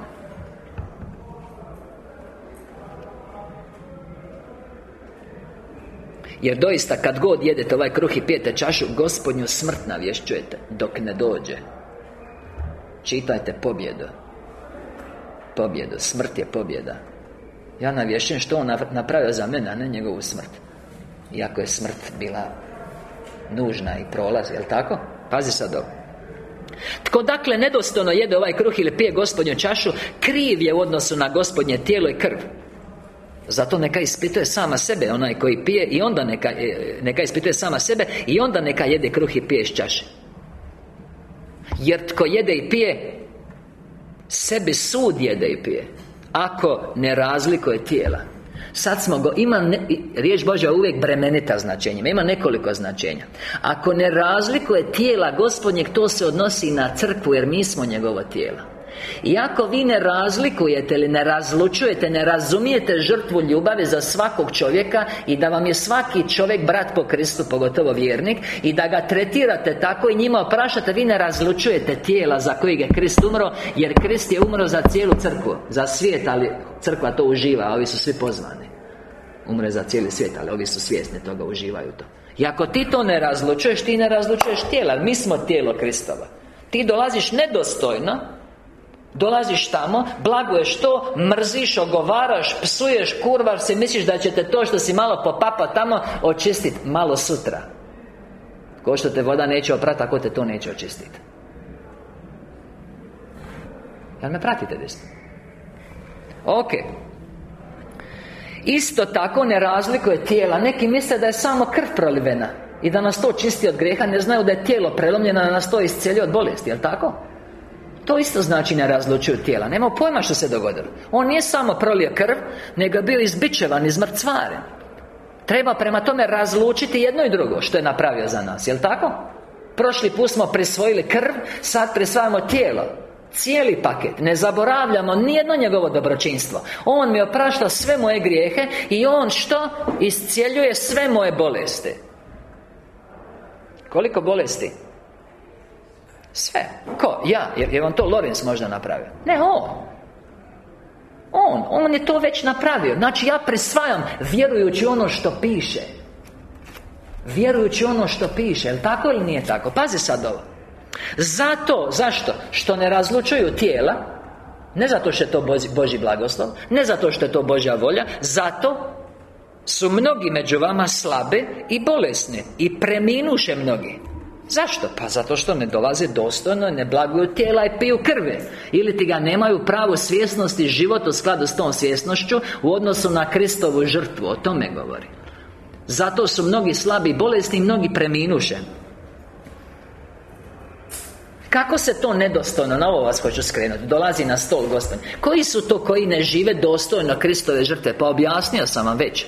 Jer doista kad god jedete ovaj kruh i pijete čašu Gospodnju smrt navješćujete Dok ne dođe. Čitajte pobjedu. Pobjedu, smrt je pobjeda. Ja navješćujem što on napravio za mene, a ne njegovu smrt. Iako je smrt bila nužna i prolaz, jel tako? Pazi sad ovo tko dakle nedostojno jede ovaj kruh ili pije gospodnju čašu Kriv je u odnosu na gospodnje tijelo i krv. Zato neka ispituje sama sebe onaj koji pije I onda neka, e, neka ispituje sama sebe I onda neka jede kruh i pije iz čaše. Jer tko jede i pije Sebi sud jede i pije Ako ne razlikuje tijela Sad smo go, ima, ne, riječ Božja uvijek bremenita značenjima Ima nekoliko značenja. Ako ne razlikuje tijela gospodnjeg To se odnosi na crkvu Jer mi smo njegovo tijelo i ako vi ne razlikujete ili ne razlučujete, ne razumijete žrtvu ljubavi za svakog čovjeka I da vam je svaki čovjek brat po Kristu, pogotovo vjernik I da ga tretirate tako i njima oprašate Vi ne razlučujete tijela za kojeg je Krist umro Jer Krist je umro za cijelu crkvu Za svijet, ali crkva to uživa, a ovi su svi pozvani. Umre za cijeli svijet, ali ovi su svjesni toga, uživaju to. I ako ti to ne razlučuješ, ti ne razlučuješ tijela Mi smo tijelo Kristova Ti dolaziš nedostojno Dolaziš tamo, blaguješ to, mrziš, ogovaraš, psuješ, kurvaš se Misliš da će te to što si malo popapa tamo Očistiti malo sutra Ko što te voda neće oprati, ako te to neće očistiti Jel me pratite desno? Ok Isto tako ne razlikuje tijela Neki misle da je samo krv prolivena I da nas to čisti od greha Ne znaju da je tijelo prelomljeno Da nas to iscijelio od bolesti, jel tako? To isto znači ne razlučuju tijela. Nema pojma što se dogodilo. On nije samo prolio krv Nego je bio izbičevan, izmrcvaren. Treba prema tome razlučiti jedno i drugo Što je napravio za nas, jel tako? Prošli put smo prisvojili krv Sad prisvajamo tijelo. Cijeli paket. Ne zaboravljamo nijedno njegovo dobročinstvo. On mi oprašta sve moje grijehe I On što? Iscijeljuje sve moje bolesti. Koliko bolesti? Sve. Ko? Ja. Jer je on to Lorenz možda napravio? Ne, on. On, on je to već napravio. Znači ja presvajam Vjerujući ono što piše. Vjerujući ono što piše. Jel tako ili nije tako? Pazi sad ovo. Zato, zašto? Što ne razlučuju tijela. Ne zato što je to Boži blagoslov. Ne zato što je to Božja volja. Zato su mnogi među vama slabe i bolesni I preminuše mnogi Zašto? Pa zato što ne dolaze dostojno, ne blaguju tijela i piju krve. Ili ti ga nemaju pravo svjesnosti život u skladu s tom svjesnošću U odnosu na Kristovu žrtvu, o tome govori. Zato su mnogi slabi bolesni i mnogi preminuše. Kako se to nedostojno, na ovo vas hoću skrenuti Dolazi na stol gospodin. Koji su to koji ne žive dostojno Kristove žrtve? Pa objasnio sam vam već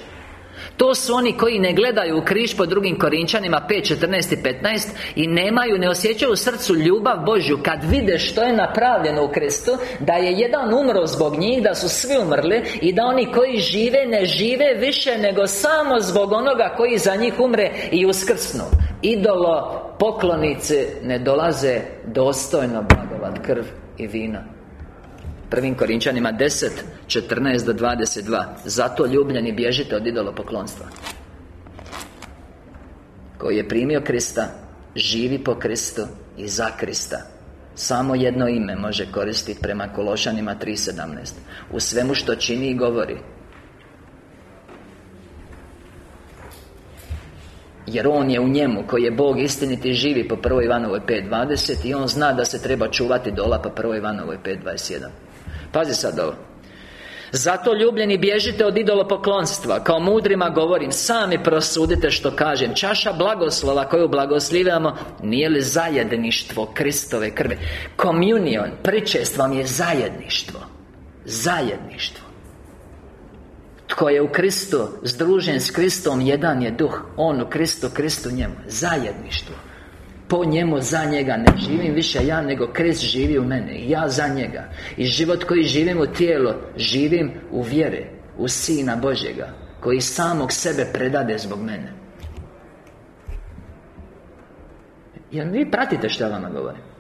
to su oni koji ne gledaju u križ po drugim Korinčanima 5, 14 i 15 I nemaju, ne osjećaju u srcu ljubav Božju. Kad vide što je napravljeno u Kristu Da je jedan umro zbog njih Da su svi umrli I da oni koji žive, ne žive više Nego samo zbog onoga koji za njih umre I uskrsnu. Idolo poklonice ne dolaze dostojno blagovat krv i vina Prvim Korinčanima 10, 14 do 22 Zato ljubljeni bježite od idolopoklonstva Koji je primio Krista Živi po Kristu i za Krista Samo jedno ime može koristiti prema Kološanima 3.17 U svemu što čini i govori Jer On je u njemu koji je Bog istiniti živi po 1. Ivanovoj 5.20 I On zna da se treba čuvati dola po 1. Ivanovoj 5.21 Pazi sad ovo. Zato ljubljeni bježite od idolopoklonstva. Kao mudrima govorim Sami prosudite što kažem. Čaša blagoslova koju blagoslivamo Nije li zajedništvo Kristove krve Communion Pričest vam je zajedništvo. Zajedništvo. Tko je u Kristu Združen s Kristom Jedan je duh. On u Kristu, Kristu njemu. Zajedništvo po njemu za njega Ne živim više ja, nego Krist živi u mene Ja za njega. I život koji živim u tijelo Živim u vjere U Sina Božjega Koji samog sebe predade zbog mene. Jel vi pratite što ja vama govorim?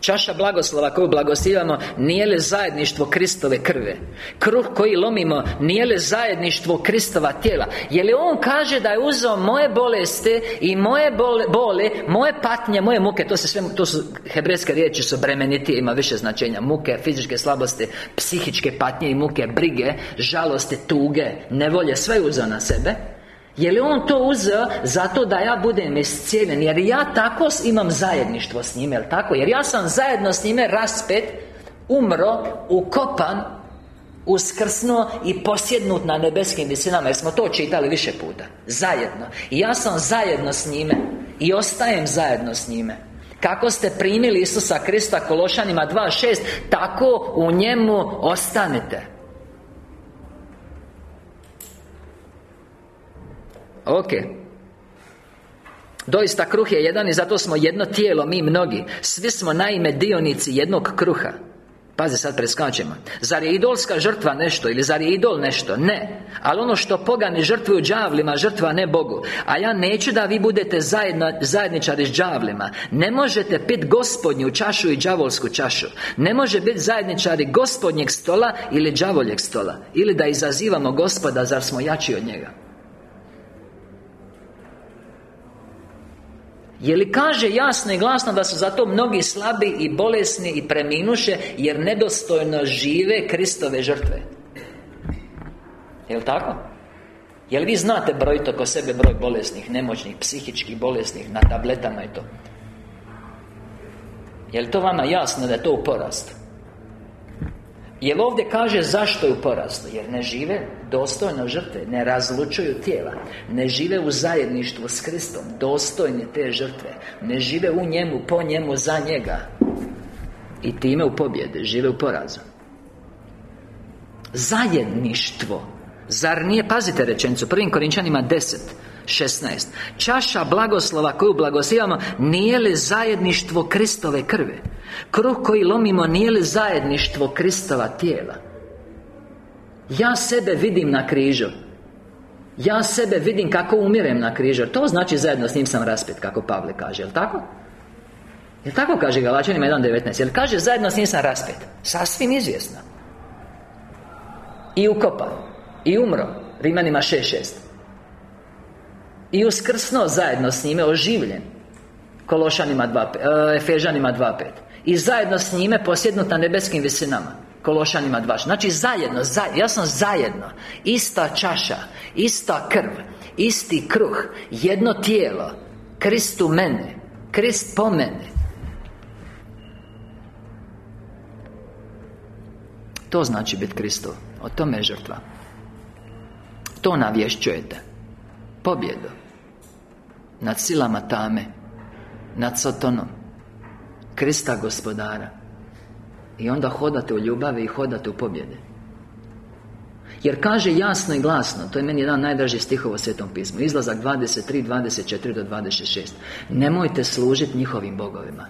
Čaša blagoslova koju blagosivamo Nije li zajedništvo Kristove krve? Kruh koji lomimo Nije li zajedništvo Kristova tijela? Je li On kaže da je uzeo moje bolesti I moje bole, bole Moje patnje, moje muke? To, se sve, to su hebrejske riječi su bremenitije Ima više značenja. Muke, fizičke slabosti Psihičke patnje i muke Brige, žalosti, tuge Nevolje Sve je uzeo na sebe je li On to uzeo zato da ja budem iscijeljen? Jer ja tako imam zajedništvo s njime, jel tako? Jer ja sam zajedno s njime raspet Umro, ukopan Uskrsnuo i posjednut na nebeskim visinama. Jer smo to čitali više puta. Zajedno. I ja sam zajedno s njime. I ostajem zajedno s njime. Kako ste primili Isusa Krista Kološanima 2.6 Tako u njemu ostanete Ok. Doista kruh je jedan i zato smo jedno tijelo, mi mnogi. Svi smo naime dionici jednog kruha. Pazi, sad preskačemo. Zar je idolska žrtva nešto Ili zar je idol nešto? Ne. Ali ono što pogani žrtvuju đavlima Žrtva ne Bogu. A ja neću da vi budete zajedno, zajedničari s đavlima Ne možete pit gospodnju čašu i đavolsku čašu. Ne može biti zajedničari gospodnjeg stola Ili đavoljeg stola. Ili da izazivamo gospoda Zar smo jači od njega Je li kaže jasno i glasno da su zato mnogi slabi i bolesni i preminuše Jer nedostojno žive Kristove žrtve Jel' tako? Jel' vi znate broj oko sebe broj bolesnih, nemoćnih, psihičkih bolesnih Na tabletama i to Jel' to vama jasno da je to u porastu? Jer ovdje kaže zašto je u porastu? Jer ne žive dostojno žrtve Ne razlučuju tijela Ne žive u zajedništvu s Kristom Dostojni te žrtve Ne žive u njemu, po njemu, za njega. I time u pobjede Žive u porazu. Zajedništvo. Zar nije, pazite rečenicu Prvim Korinčanima 10 16 Čaša blagoslova koju blagosivamo Nije li zajedništvo Kristove krve Kruh koji lomimo nije li zajedništvo Kristova tijela? Ja sebe vidim na križu. Ja sebe vidim kako umirem na križu. To znači zajedno s njim sam raspet Kako Pavle kaže, jel tako? Jel tako kaže Galačanima 1.19 Jel kaže zajedno s njim sam raspet Sasvim izvjesno. I ukopan I umro. Rimanima 6.6 I uskrsno zajedno s njime oživljen. Kološanima 2.5 e, Efežanima 2.5 I zajedno s njime posjednut na nebeskim visinama. Kološanima 2 Znači zajedno, ja sam zajedno. Ista čaša Ista krv Isti kruh Jedno tijelo. Krist u mene Krist po mene. To znači biti Kristov O tome je žrtva. To navješćujete. Pobjedu Nad silama tame Nad Sotonom Krista gospodara. I onda hodate u ljubavi i hodate u pobjede. Jer kaže jasno i glasno To je meni jedan najdraži stihova u Svetom pismu Izlazak 23, 24 do 26 Nemojte služiti njihovim bogovima.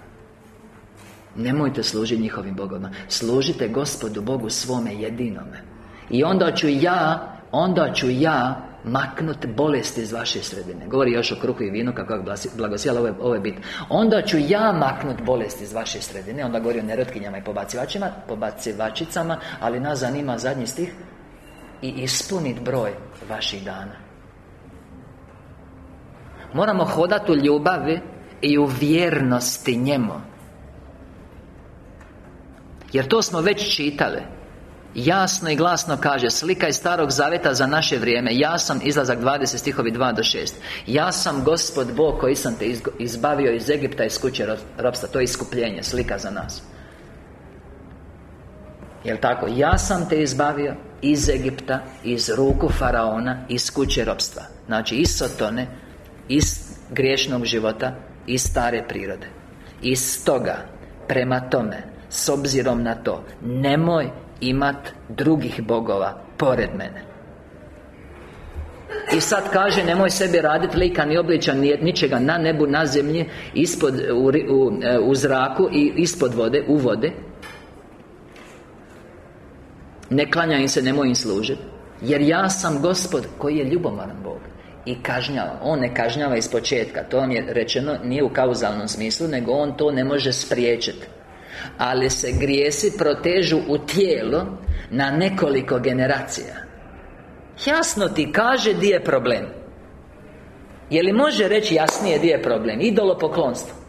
Nemojte služiti njihovim bogovima. Služite gospodu Bogu svome jedinome. I onda ću ja Onda ću ja maknuti bolesti iz vaše sredine. Govori još o kruhu i vinu kako blagosijala ovo, ovo je bit. Onda ću ja maknuti bolesti iz vaše sredine. Onda govori o nerotkinjama i pobacivačima Pobacivačicama Ali nas zanima zadnji stih. I ispunit broj vaših dana. Moramo hodati u ljubavi I u vjernosti njemu. Jer to smo već čitali Jasno i glasno kaže Slika iz starog zaveta za naše vrijeme. Ja sam izlazak 20 stihovi 2 do 6 Ja sam gospod Bog koji sam te izbavio iz Egipta iz kuće robstva To je iskupljenje, slika za nas. Jel tako? Ja sam te izbavio iz Egipta, iz ruku Faraona, iz kuće robstva Znači, iz Sotone, iz griješnog života, iz stare prirode. Iz toga, prema tome, s obzirom na to Nemoj imat drugih bogova pored mene. I sad kaže nemoj sebi raditi lika ni obličan ničega na nebu, na zemlji Ispod, u, u, u zraku i ispod vode, u vode. Ne klanja im se, nemoj im služiti Jer ja sam gospod koji je ljubomoran Bog I kažnjava On ne kažnjava iz početka To vam je rečeno nije u kauzalnom smislu Nego On to ne može spriječiti Ali se grijesi protežu u tijelo Na nekoliko generacija. Jasno ti kaže di je problem. Je li može reći jasnije di je problem? Idolopoklonstvo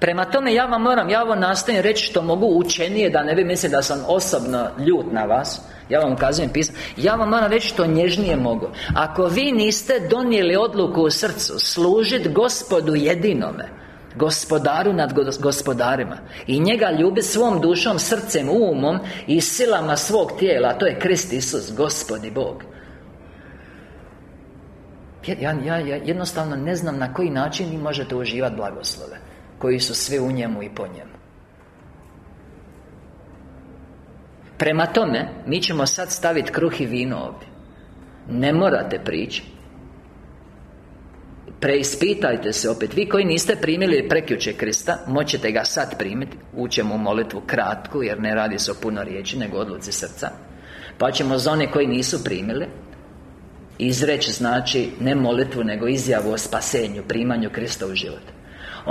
Prema tome, ja vam moram, ja vam nastojim reći što mogu učenije Da ne bi mislili da sam osobno ljut na vas. Ja vam kazujem pisam Ja vam moram reći što nježnije mogu. Ako vi niste donijeli odluku u srcu Služit gospodu jedinome Gospodaru nad gospodarima I njega ljubi svom dušom, srcem, umom I silama svog tijela To je Krist Isus, Gospodi Bog. Ja, ja, ja jednostavno ne znam na koji način vi možete uživati blagoslove Koji su sve u njemu i po njemu. Prema tome, mi ćemo sad staviti kruh i vino ovdje. Ne morate prići. Preispitajte se opet. Vi koji niste primili prekjuče Krista Moćete ga sad primiti Učemo u molitvu kratku Jer ne radi se o puno riječi Nego odluci srca. Pa ćemo za one koji nisu primili Izreći znači Ne molitvu nego izjavu o spasenju Primanju Krista u život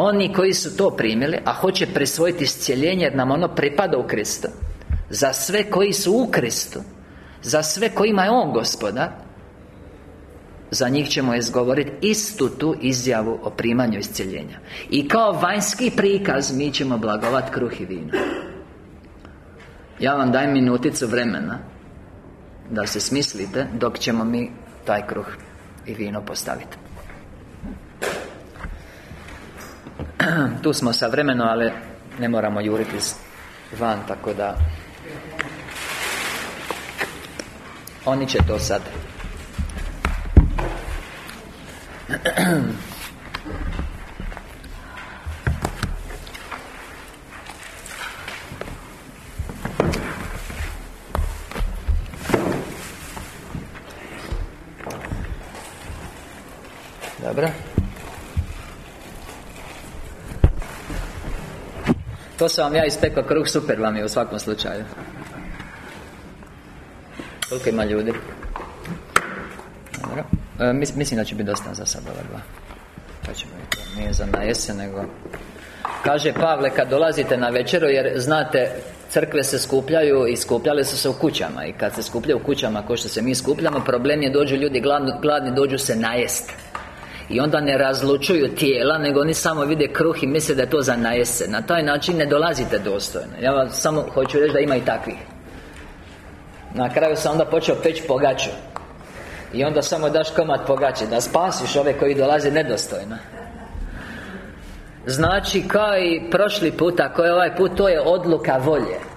Oni koji su to primili A hoće presvojiti iscijeljenje Jer nam ono pripada u Kristu. Za sve koji su u Kristu Za sve kojima je On gospodar za njih ćemo izgovoriti istu tu izjavu o primanju iscjeljenja I kao vanjski prikaz mi ćemo blagovat kruh i vino. Ja vam dajem minuticu vremena Da se smislite dok ćemo mi taj kruh i vino postaviti Tu smo sa vremeno, ali ne moramo juriti van, tako da Oni će to sad. Dobro To sam vam ja ispekao kruh, super vam je u svakom slučaju. Koliko ima ljudi? Dobro. E, mislim da će biti dosta za sad ova dva. Pa ćemo to, nije za na jesen, nego Kaže Pavle, kad dolazite na večeru, jer znate Crkve se skupljaju i skupljale su se u kućama. I kad se skupljaju u kućama, kao što se mi skupljamo Problem je dođu ljudi gladni, gladni dođu se najest i onda ne razlučuju tijela Nego oni samo vide kruh i misle da je to za najese. Na taj način ne dolazite dostojno. Ja vam samo hoću reći da ima i takvih. Na kraju sam onda počeo peći pogaču. I onda samo daš komad pogače Da spasiš ove koji dolaze nedostojno. Znači, kao i prošli put Ako je ovaj put, to je odluka volje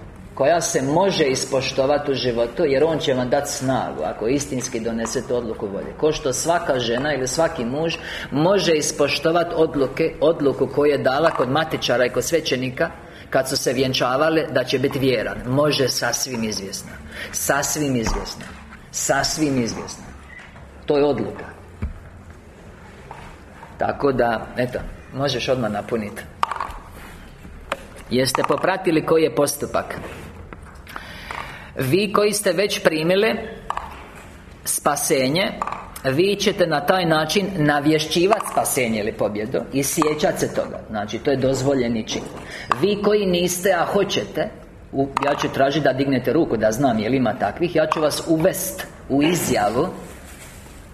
Koja se može ispoštovati u životu Jer On će vam dati snagu Ako istinski donesete odluku volje. Ko što svaka žena ili svaki muž Može ispoštovati odluke Odluku koju je dala kod matičara i kod svećenika kad su se vjenčavale da će biti vjeran. Može sasvim izvjesno Sasvim izvjesno Sasvim izvjesno to je odluka. Tako da, eto, možeš odmah napuniti Jeste popratili koji je postupak Vi koji ste već primili Spasenje Vi ćete na taj način navješćivati spasenje ili pobjedu I sjećati se toga. Znači, to je dozvoljeni čin. Vi koji niste, a hoćete Ja ću tražiti da dignete ruku Da znam je li ima takvih Ja ću vas uvest u izjavu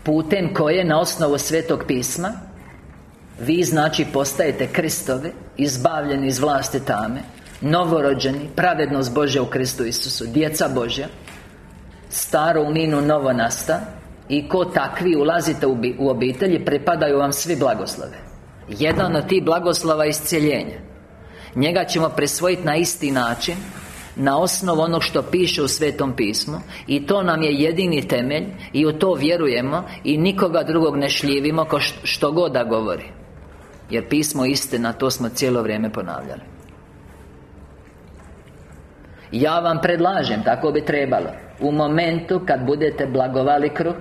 Putem koje na osnovu Svetog pisma Vi znači postajete Kristovi Izbavljeni iz vlasti tame Novorođeni Pravednost Božja u Kristu Isusu Djeca Božja Staro u minu novo nasta I ko takvi ulazite u obitelji Pripadaju vam svi blagoslove. Jedan od tih blagoslova je iscijeljenje. Njega ćemo presvojiti na isti način na osnovu onog što piše u Svetom pismu I to nam je jedini temelj I u to vjerujemo I nikoga drugog ne šljivimo Ko što god da govori. Jer pismo istina, to smo cijelo vrijeme ponavljali Ja vam predlažem, tako bi trebalo. U momentu kad budete blagovali kruh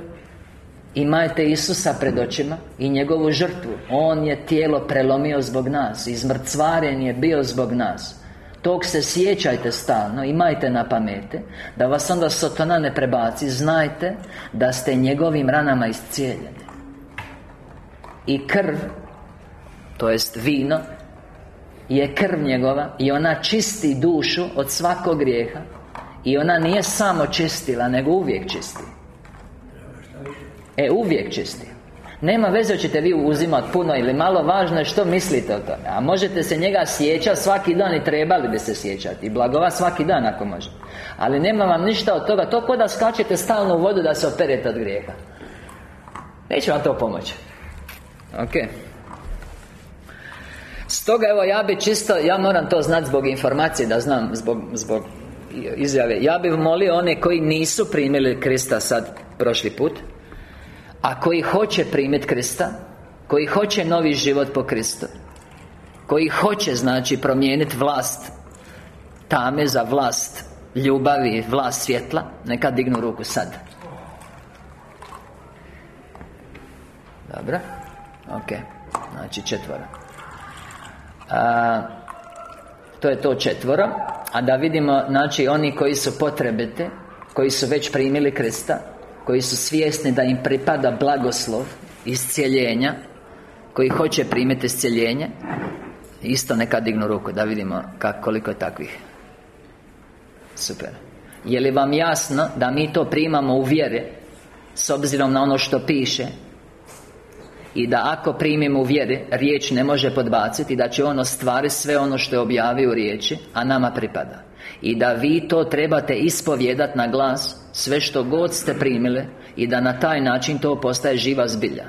Imajte Isusa pred očima I njegovu žrtvu. On je tijelo prelomio zbog nas Izmrcvaren je bio zbog nas. Tog se sjećajte stalno Imajte na pamete Da vas onda Sotona ne prebaci Znajte da ste njegovim ranama iscijeljeni. I krv To jest vino Je krv njegova I ona čisti dušu od svakog grijeha. I ona nije samo čistila Nego uvijek čisti. E, uvijek čisti. Nema veze hoćete vi uzimati puno ili malo Važno je što mislite o tome. A možete se njega sjećati svaki dan I trebali bi se sjećati. I blagova svaki dan ako može. Ali nema vam ništa od toga. To ko da skačete stalno u vodu da se operete od grijeha. Neće vam to pomoći. Ok Stoga evo ja bi čisto Ja moram to znati zbog informacije Da znam zbog, zbog izjave. Ja bih molio one koji nisu primili Krista sad prošli put a koji hoće primiti Krista Koji hoće novi život po Kristu Koji hoće, znači, promijeniti vlast Tame za vlast Ljubavi, vlast svjetla Neka dignu ruku sad. Dobro. Ok. Znači četvora a, To je to četvoro. A da vidimo, znači, oni koji su potrebite Koji su već primili Krista koji su svjesni da im pripada blagoslov iscijeljenja koji hoće primiti iscijeljenje isto neka dignu ruku da vidimo kak, koliko je takvih. Super. Je li vam jasno da mi to primamo u vjere s obzirom na ono što piše i da ako primimo u vjeri riječ ne može podbaciti da će on ostvariti sve ono što je objavio u riječi a nama pripada. I da vi to trebate ispovjedati na glas Sve što god ste primile I da na taj način to postaje živa zbilja.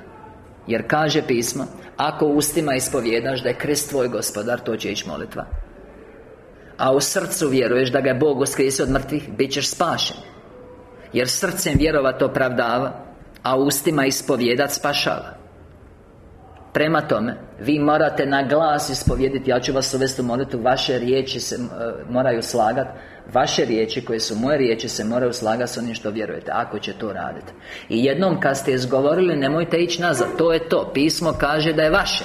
Jer kaže pismo Ako ustima ispovjedaš da je krest tvoj gospodar To će ići molitva. A u srcu vjeruješ da ga je Bog uskrisio od mrtvih Bit ćeš spašen. Jer srcem vjerovat opravdava A ustima ispovjedat spašava Prema tome, vi morate na glas ispovjediti Ja ću vas uvesti u molitvu Vaše riječi se e, moraju slagati Vaše riječi, koje su moje riječi Se moraju slagati s onim što vjerujete Ako će to raditi I jednom kad ste izgovorili Nemojte ići nazad To je to Pismo kaže da je vaše.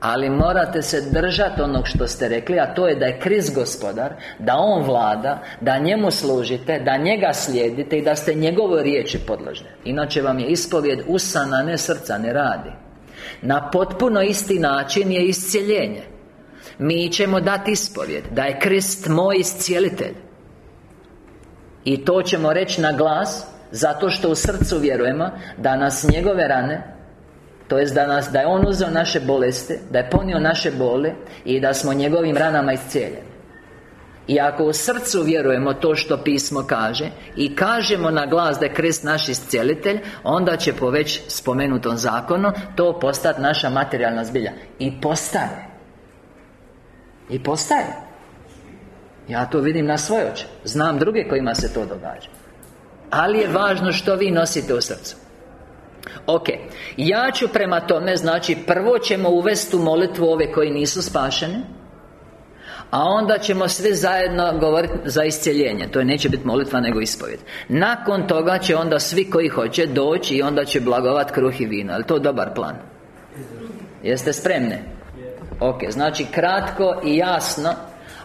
Ali morate se držati onog što ste rekli A to je da je kriz gospodar Da On vlada Da njemu služite Da njega slijedite I da ste njegove riječi podložne. Inače vam je ispovjed usana, ne srca, ne radi na potpuno isti način je iscijeljenje. Mi ćemo dati ispovjed Da je Krist moj iscijelitelj. I to ćemo reći na glas Zato što u srcu vjerujemo Da nas njegove rane to jest da, nas, da je On uzeo naše bolesti Da je ponio naše bole I da smo njegovim ranama iscijeljeni i ako u srcu vjerujemo to što pismo kaže I kažemo na glas da je krest naš iscijelitelj Onda će po već spomenutom zakonu To postati naša materijalna zbilja. I postaje. I postaje. Ja to vidim na svoj oči. Znam druge kojima se to događa. Ali je važno što vi nosite u srcu. Ok Ja ću prema tome Znači prvo ćemo uvesti u molitvu ove koji nisu spašeni a onda ćemo sve zajedno govoriti za iscjeljenje To neće biti molitva nego ispovjed. Nakon toga će onda svi koji hoće doći I onda će blagovat kruh i vino. Ali to dobar plan? Jeste spremni? Ok, znači kratko i jasno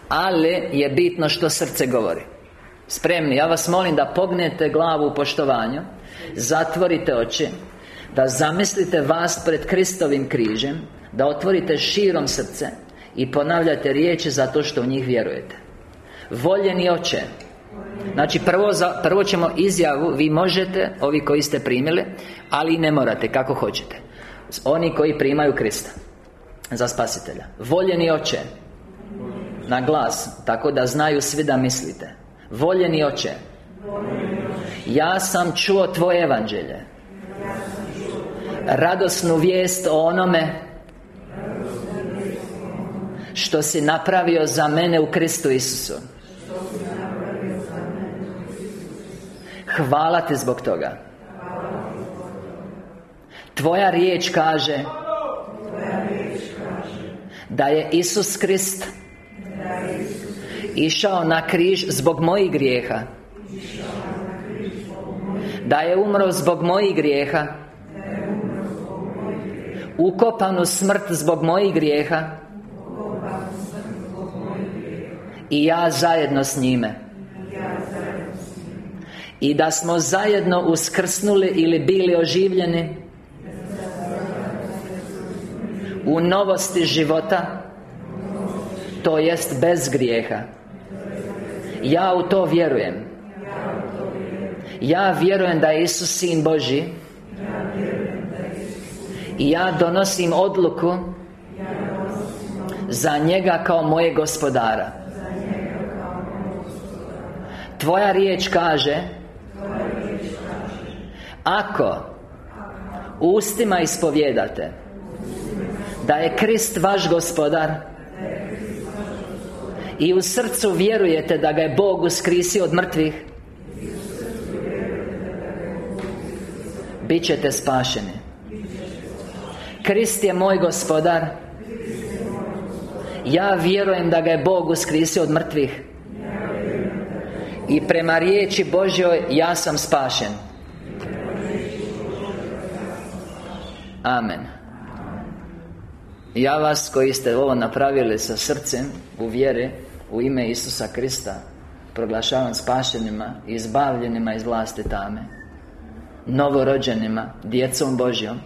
Ali je bitno što srce govori. Spremni, ja vas molim da pognete glavu u poštovanju Zatvorite oči Da zamislite vas pred Kristovim križem Da otvorite širom srce i ponavljate riječi zato što u njih vjerujete. Voljeni oče. Znači prvo, za, prvo ćemo izjavu Vi možete, ovi koji ste primili Ali ne morate, kako hoćete. Oni koji primaju Krista Za spasitelja. Voljeni oče. Na glas Tako da znaju svi da mislite. Voljeni oče. Ja sam čuo Tvoje evanđelje. Radosnu vijest o onome Što si napravio za mene u Kristu Isusu. Hvala ti zbog toga. Tvoja riječ kaže Da je Isus Krist Išao na križ zbog mojih grijeha. Da je umro zbog mojih grijeha. Ukopanu smrt zbog mojih grijeha I ja zajedno s njime. I da smo zajedno uskrsnuli ili bili oživljeni U novosti života To jest bez grijeha. Ja u to vjerujem. Ja vjerujem da je Isus Sin Boži. I ja donosim odluku Za njega kao moje gospodara Tvoja riječ kaže Ako Ustima ispovjedate Da je Krist vaš gospodar I u srcu vjerujete da ga je Bog uskrisio od mrtvih Bićete spašeni. Krist je moj gospodar. Ja vjerujem da ga je Bog uskrisio od mrtvih I prema riječi Božjoj ja sam spašen. Amen. Ja vas koji ste ovo napravili sa srcem U vjeri U ime Isusa Krista Proglašavam spašenima Izbavljenima iz vlasti tame Novorođenima Djecom Božjom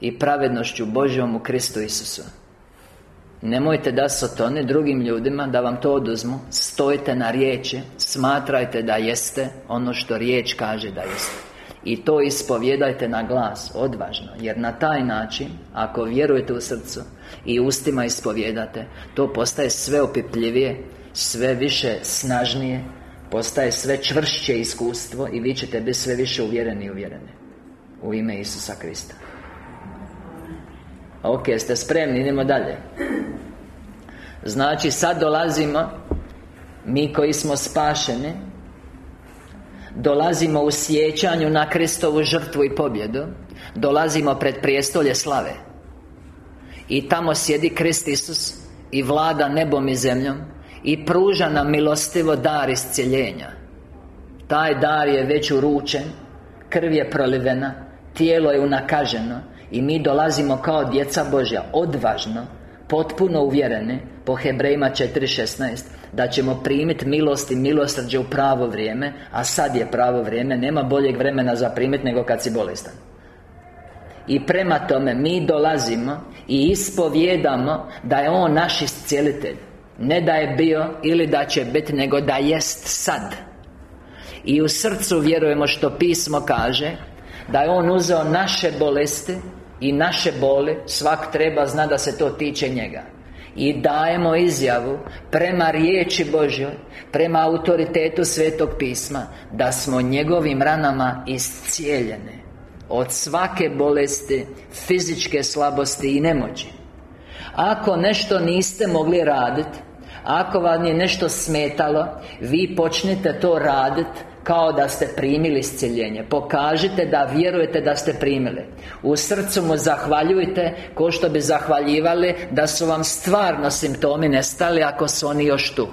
I pravednošću Božjom u Kristu Isusu Nemojte da sotoni drugim ljudima da vam to oduzmu. Stojite na riječi Smatrajte da jeste ono što riječ kaže da jeste. I to ispovjedajte na glas, odvažno Jer na taj način, ako vjerujete u srcu I ustima ispovjedate To postaje sve opipljivije Sve više snažnije Postaje sve čvršće iskustvo I vi ćete biti sve više uvjereni i uvjereni U ime Isusa Krista Ok, ste spremni, idemo dalje. Znači, sad dolazimo Mi koji smo spašeni Dolazimo u sjećanju na Kristovu žrtvu i pobjedu Dolazimo pred prijestolje slave. I tamo sjedi Krist Isus I vlada nebom i zemljom I pruža nam milostivo dar iscijeljenja. Taj dar je već uručen Krv je prolivena Tijelo je unakaženo I mi dolazimo kao djeca Božja Odvažno Potpuno uvjereni Po Hebrejima 4.16 Da ćemo primiti milost i milosrđe u pravo vrijeme A sad je pravo vrijeme Nema boljeg vremena za primiti nego kad si bolestan. I prema tome mi dolazimo I ispovjedamo Da je On naš iscijelitelj. Ne da je bio ili da će biti Nego da jest sad. I u srcu vjerujemo što pismo kaže Da je On uzeo naše bolesti I naše boli Svak treba zna da se to tiče njega. I dajemo izjavu prema riječi Božjoj prema autoritetu Svetog pisma da smo njegovim ranama iscijeljene od svake bolesti fizičke slabosti i nemoći. Ako nešto niste mogli raditi ako vam je nešto smetalo Vi počnite to raditi kao da ste primili iscjeljenje. Pokažite da vjerujete da ste primili. U srcu mu zahvaljujte Ko što bi zahvaljivali Da su vam stvarno simptomi nestali Ako su oni još tu.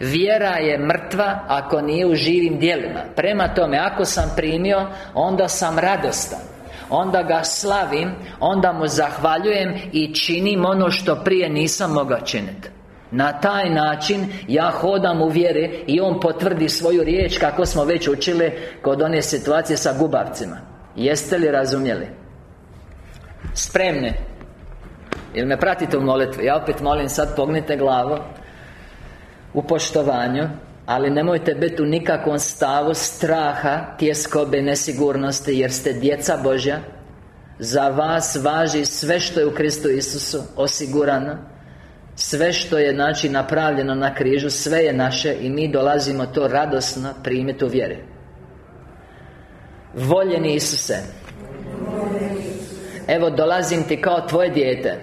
Vjera je mrtva Ako nije u živim dijelima Prema tome, ako sam primio Onda sam radostan. Onda ga slavim Onda mu zahvaljujem I činim ono što prije nisam mogao činiti na taj način ja hodam u vjeri I On potvrdi svoju riječ Kako smo već učili Kod one situacije sa gubavcima Jeste li razumjeli? Spremni Jel me pratite u molitvi? Ja opet molim sad pognite glavu U poštovanju Ali nemojte biti u nikakvom stavu straha Tjeskobe, nesigurnosti Jer ste djeca Božja Za vas važi sve što je u Kristu Isusu Osigurano sve što je znači napravljeno na križu Sve je naše i mi dolazimo to radosno primiti u vjeri. Voljeni Isuse Evo dolazim ti kao tvoje dijete.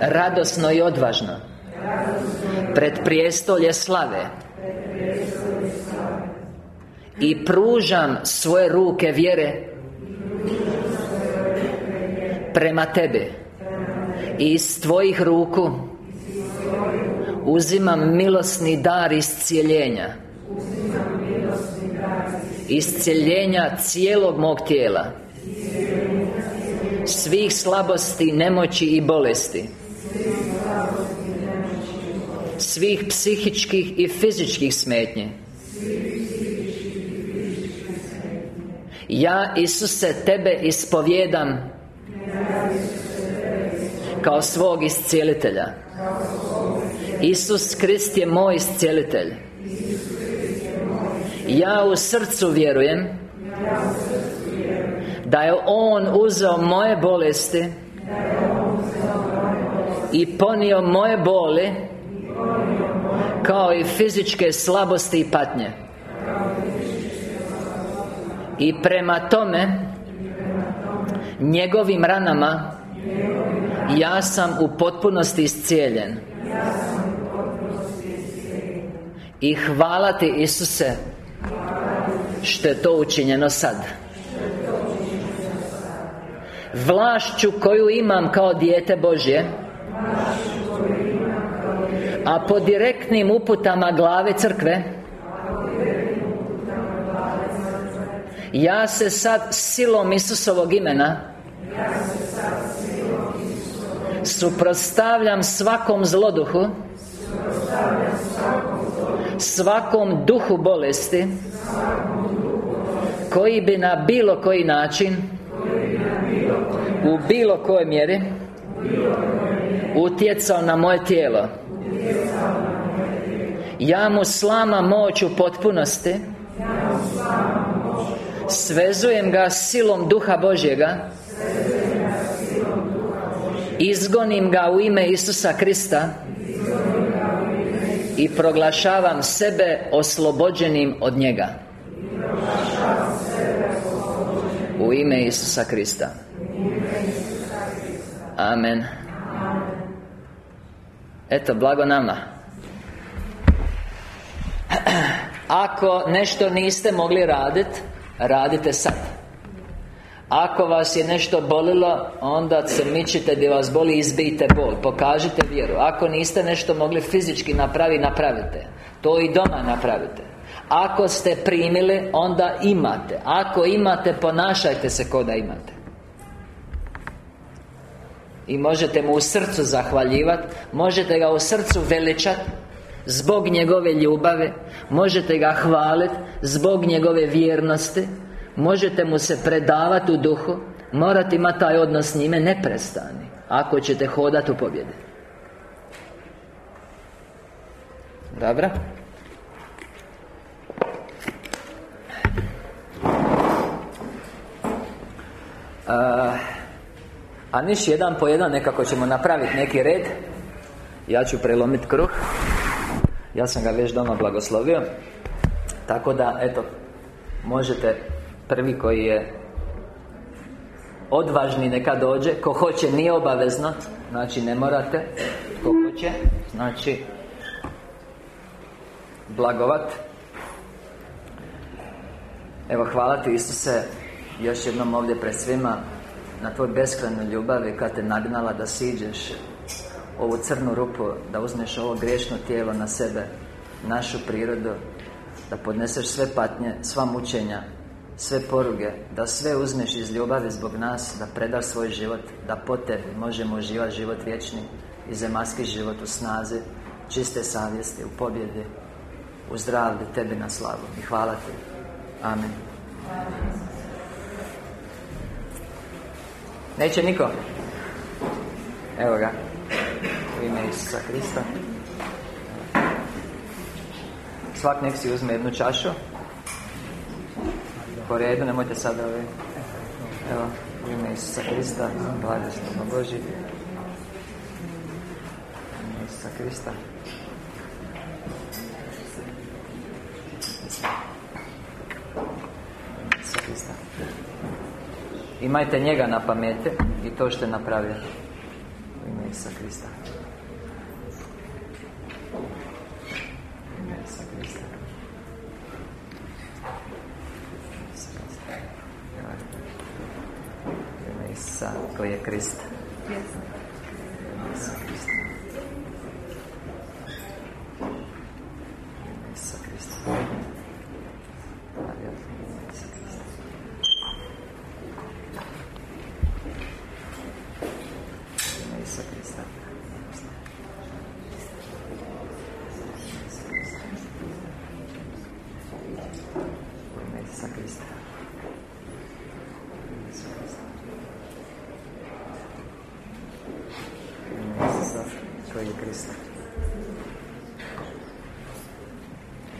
Radosno i odvažno. Pred prijestolje slave. I pružam svoje ruke vjere Prema tebe I iz tvojih ruku. Uzimam milosni dar iscijeljenja Iscijeljenja cijelog mog tijela. Svih slabosti, nemoći i bolesti. Svih psihičkih i fizičkih smetnji. Ja, Isuse, Tebe ispovjedam Kao svog iscijelitelja. Isus Krist je moj iscijelitelj. Ja u srcu vjerujem Da je On uzeo moje bolesti I ponio moje boli Kao i fizičke slabosti i patnje. I prema tome Njegovim ranama Ja sam u potpunosti iscijeljen. I hvala Ti Isuse Što je to učinjeno sad. Vlašću koju imam kao dijete Božje A po direktnim uputama glave crkve Ja se sad silom Isusovog imena Suprostavljam svakom zloduhu Svakom duhu bolesti Koji bi na bilo koji način U bilo kojoj mjeri Utjecao na moje tijelo. Ja mu slama moć u potpunosti Svezujem ga silom Duha Božjega Izgonim ga u ime Isusa Krista I proglašavam sebe oslobođenim od njega. U ime Isusa Krista. Amen. Eto, blago nama. Ako nešto niste mogli raditi Radite sad Ako vas je nešto bolilo Onda se mičite gdje vas boli Izbijte bol. Pokažite vjeru. Ako niste nešto mogli fizički napraviti Napravite. To i doma napravite. Ako ste primili Onda imate. Ako imate Ponašajte se kao da imate. I možete mu u srcu zahvaljivati Možete ga u srcu veličati Zbog njegove ljubave Možete ga hvaliti Zbog njegove vjernosti Možete mu se predavati u duhu Morate imati taj odnos s njime neprestani Ako ćete hodati u pobjede Dobro? a niš jedan po jedan nekako ćemo napraviti neki red. Ja ću prelomiti kruh. Ja sam ga već doma blagoslovio. Tako da, eto Možete Prvi koji je Odvažni neka dođe Ko hoće nije obavezno Znači ne morate Ko hoće Znači Blagovat. Evo hvala ti Isuse Još jednom ovdje pred svima Na tvoj beskrajnoj ljubavi Kad te nagnala da siđeš ovu crnu rupu Da uzmeš ovo griješno tijelo na sebe Našu prirodu Da podneseš sve patnje, sva mučenja Sve poruge Da sve uzmeš iz ljubavi zbog nas Da predaš svoj život Da po tebi možemo uživati život vječni I zemaljski život u snazi Čiste savjesti, u pobjedi U zdravlju, tebi na slavu. I hvala ti. Amen. Neće niko? Evo ga. U ime Isusa Krista. Svak nek si uzme jednu čašu Po redu, nemojte sada ove Evo, u ime Isusa Krista Blagoslovno Boži U ime Isusa Krista. Isusa Krista. Imajte njega na pamete I to što je napravio. U ime Isusa Krista. Ime Isusa Krista ime Isusa koji je Krist. Ime Isusa Krista Isusa Krista Haleluja. Ime Isusa Krista. Ime Isusa Krista. U ime Isusa Krista. U ime Isusa Krista. U ime Isusa koji je Krista.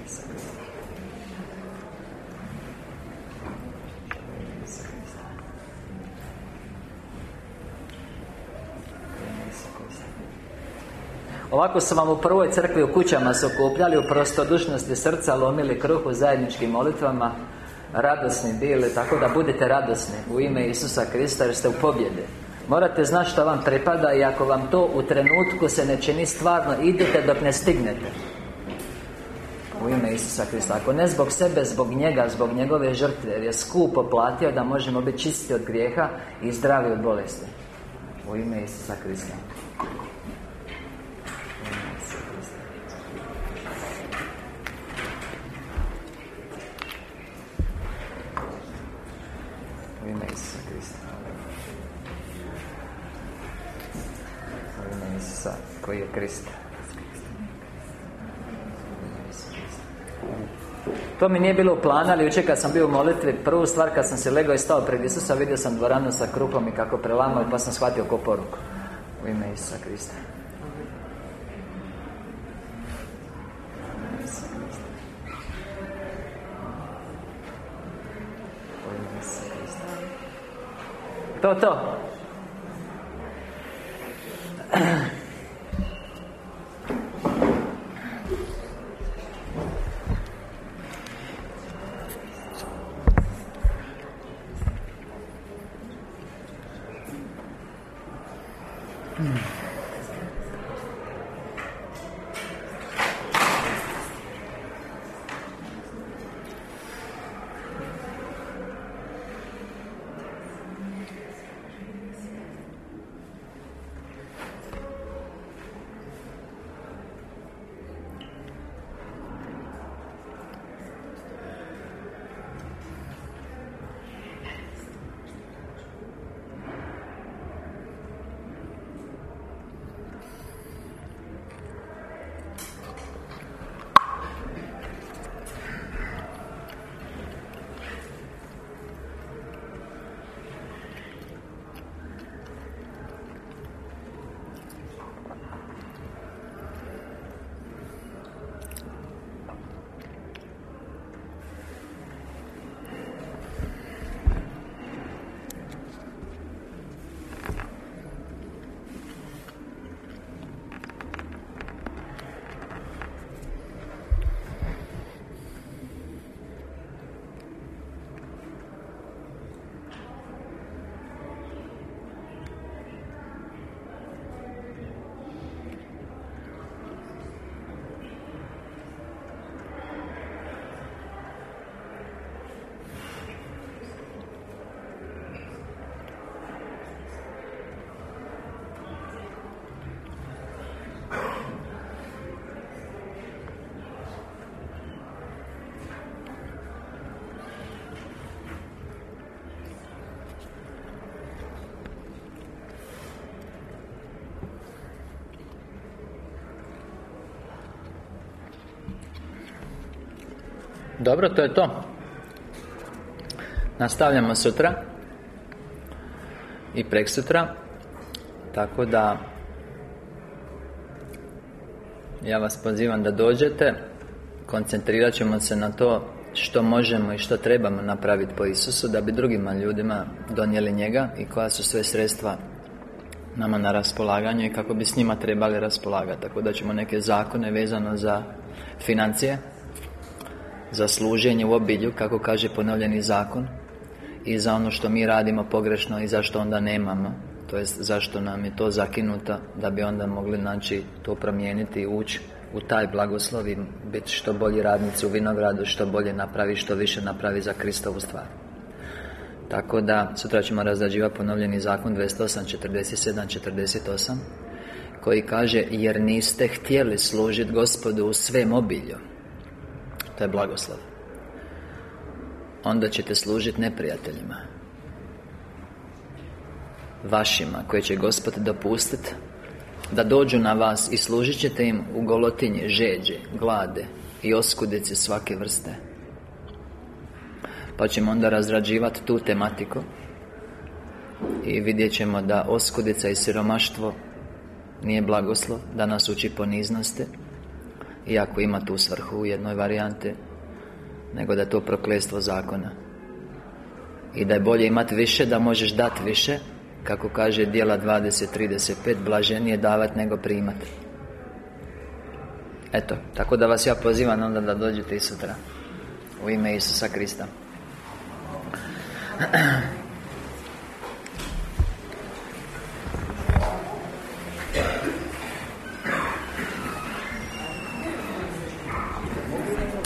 Isusa Krista. U ime Isusa Krista. U ime Isusa Krista. Ovako su vam u prvoj crkvi u kućama se okupljali u prostodušnosti srca lomili kruh u zajedničkim molitvama radosni bili, tako da budete radosni u ime Isusa Krista jer ste u pobjedi. Morate znati što vam pripada i ako vam to u trenutku se ne čini stvarno idete dok ne stignete. U ime Isusa Krista. Ako ne zbog sebe, zbog njega, zbog njegove žrtve Jer je skupo platio da možemo biti čisti od grijeha i zdravi od bolesti. U ime Isusa Krista U ime Isusa Krista. U ime Isusa Krista U ime Isusa koji je Krist. To mi nije bilo u planu, ali jučer kad sam bio u molitvi Prvu stvar kad sam se legao i stao pred Isusa Vidio sam dvoranu sa kruhom i kako prelamao Pa sam shvatio ko poruku U ime Isusa Krista. U ime Dobro, to je to. Nastavljamo sutra I preksutra Tako da Ja vas pozivam da dođete. Koncentrirat ćemo se na to Što možemo i što trebamo napraviti po Isusu Da bi drugima ljudima donijeli njega I koja su sve sredstva nama na raspolaganju i kako bi s njima trebali raspolagati. Tako da ćemo neke zakone vezano za financije Za služenje u obilju, kako kaže ponovljeni zakon I za ono što mi radimo pogrešno i zašto onda nemamo To jest zašto nam je to zakinuta Da bi onda mogli znači to promijeniti i ući u taj blagoslov i biti što bolji radnici u vinogradu Što bolje napravi, što više napravi za Kristovu stvar. Tako da, sutra ćemo razrađivati ponovljeni zakon 208, 47, 48 Koji kaže, jer niste htjeli služiti gospodu u svem obilju To je blagoslov. Onda ćete služiti neprijateljima. Vašima, koje će Gospod dopustiti Da dođu na vas i služit ćete im u golotinje, žeđe, glade I oskudice svake vrste. Pa ćemo onda razrađivati tu tematiku I vidjet ćemo da oskudica i siromaštvo Nije blagoslov Da nas uči poniznosti Iako ima tu svrhu u jednoj varijanti nego da je to proklestvo zakona. I da je bolje imati više, da možeš dati više Kako kaže dijela 20.35 Blaženije davati nego primati Eto, tako da vas ja pozivam onda da dođete i sutra U ime Isusa Krista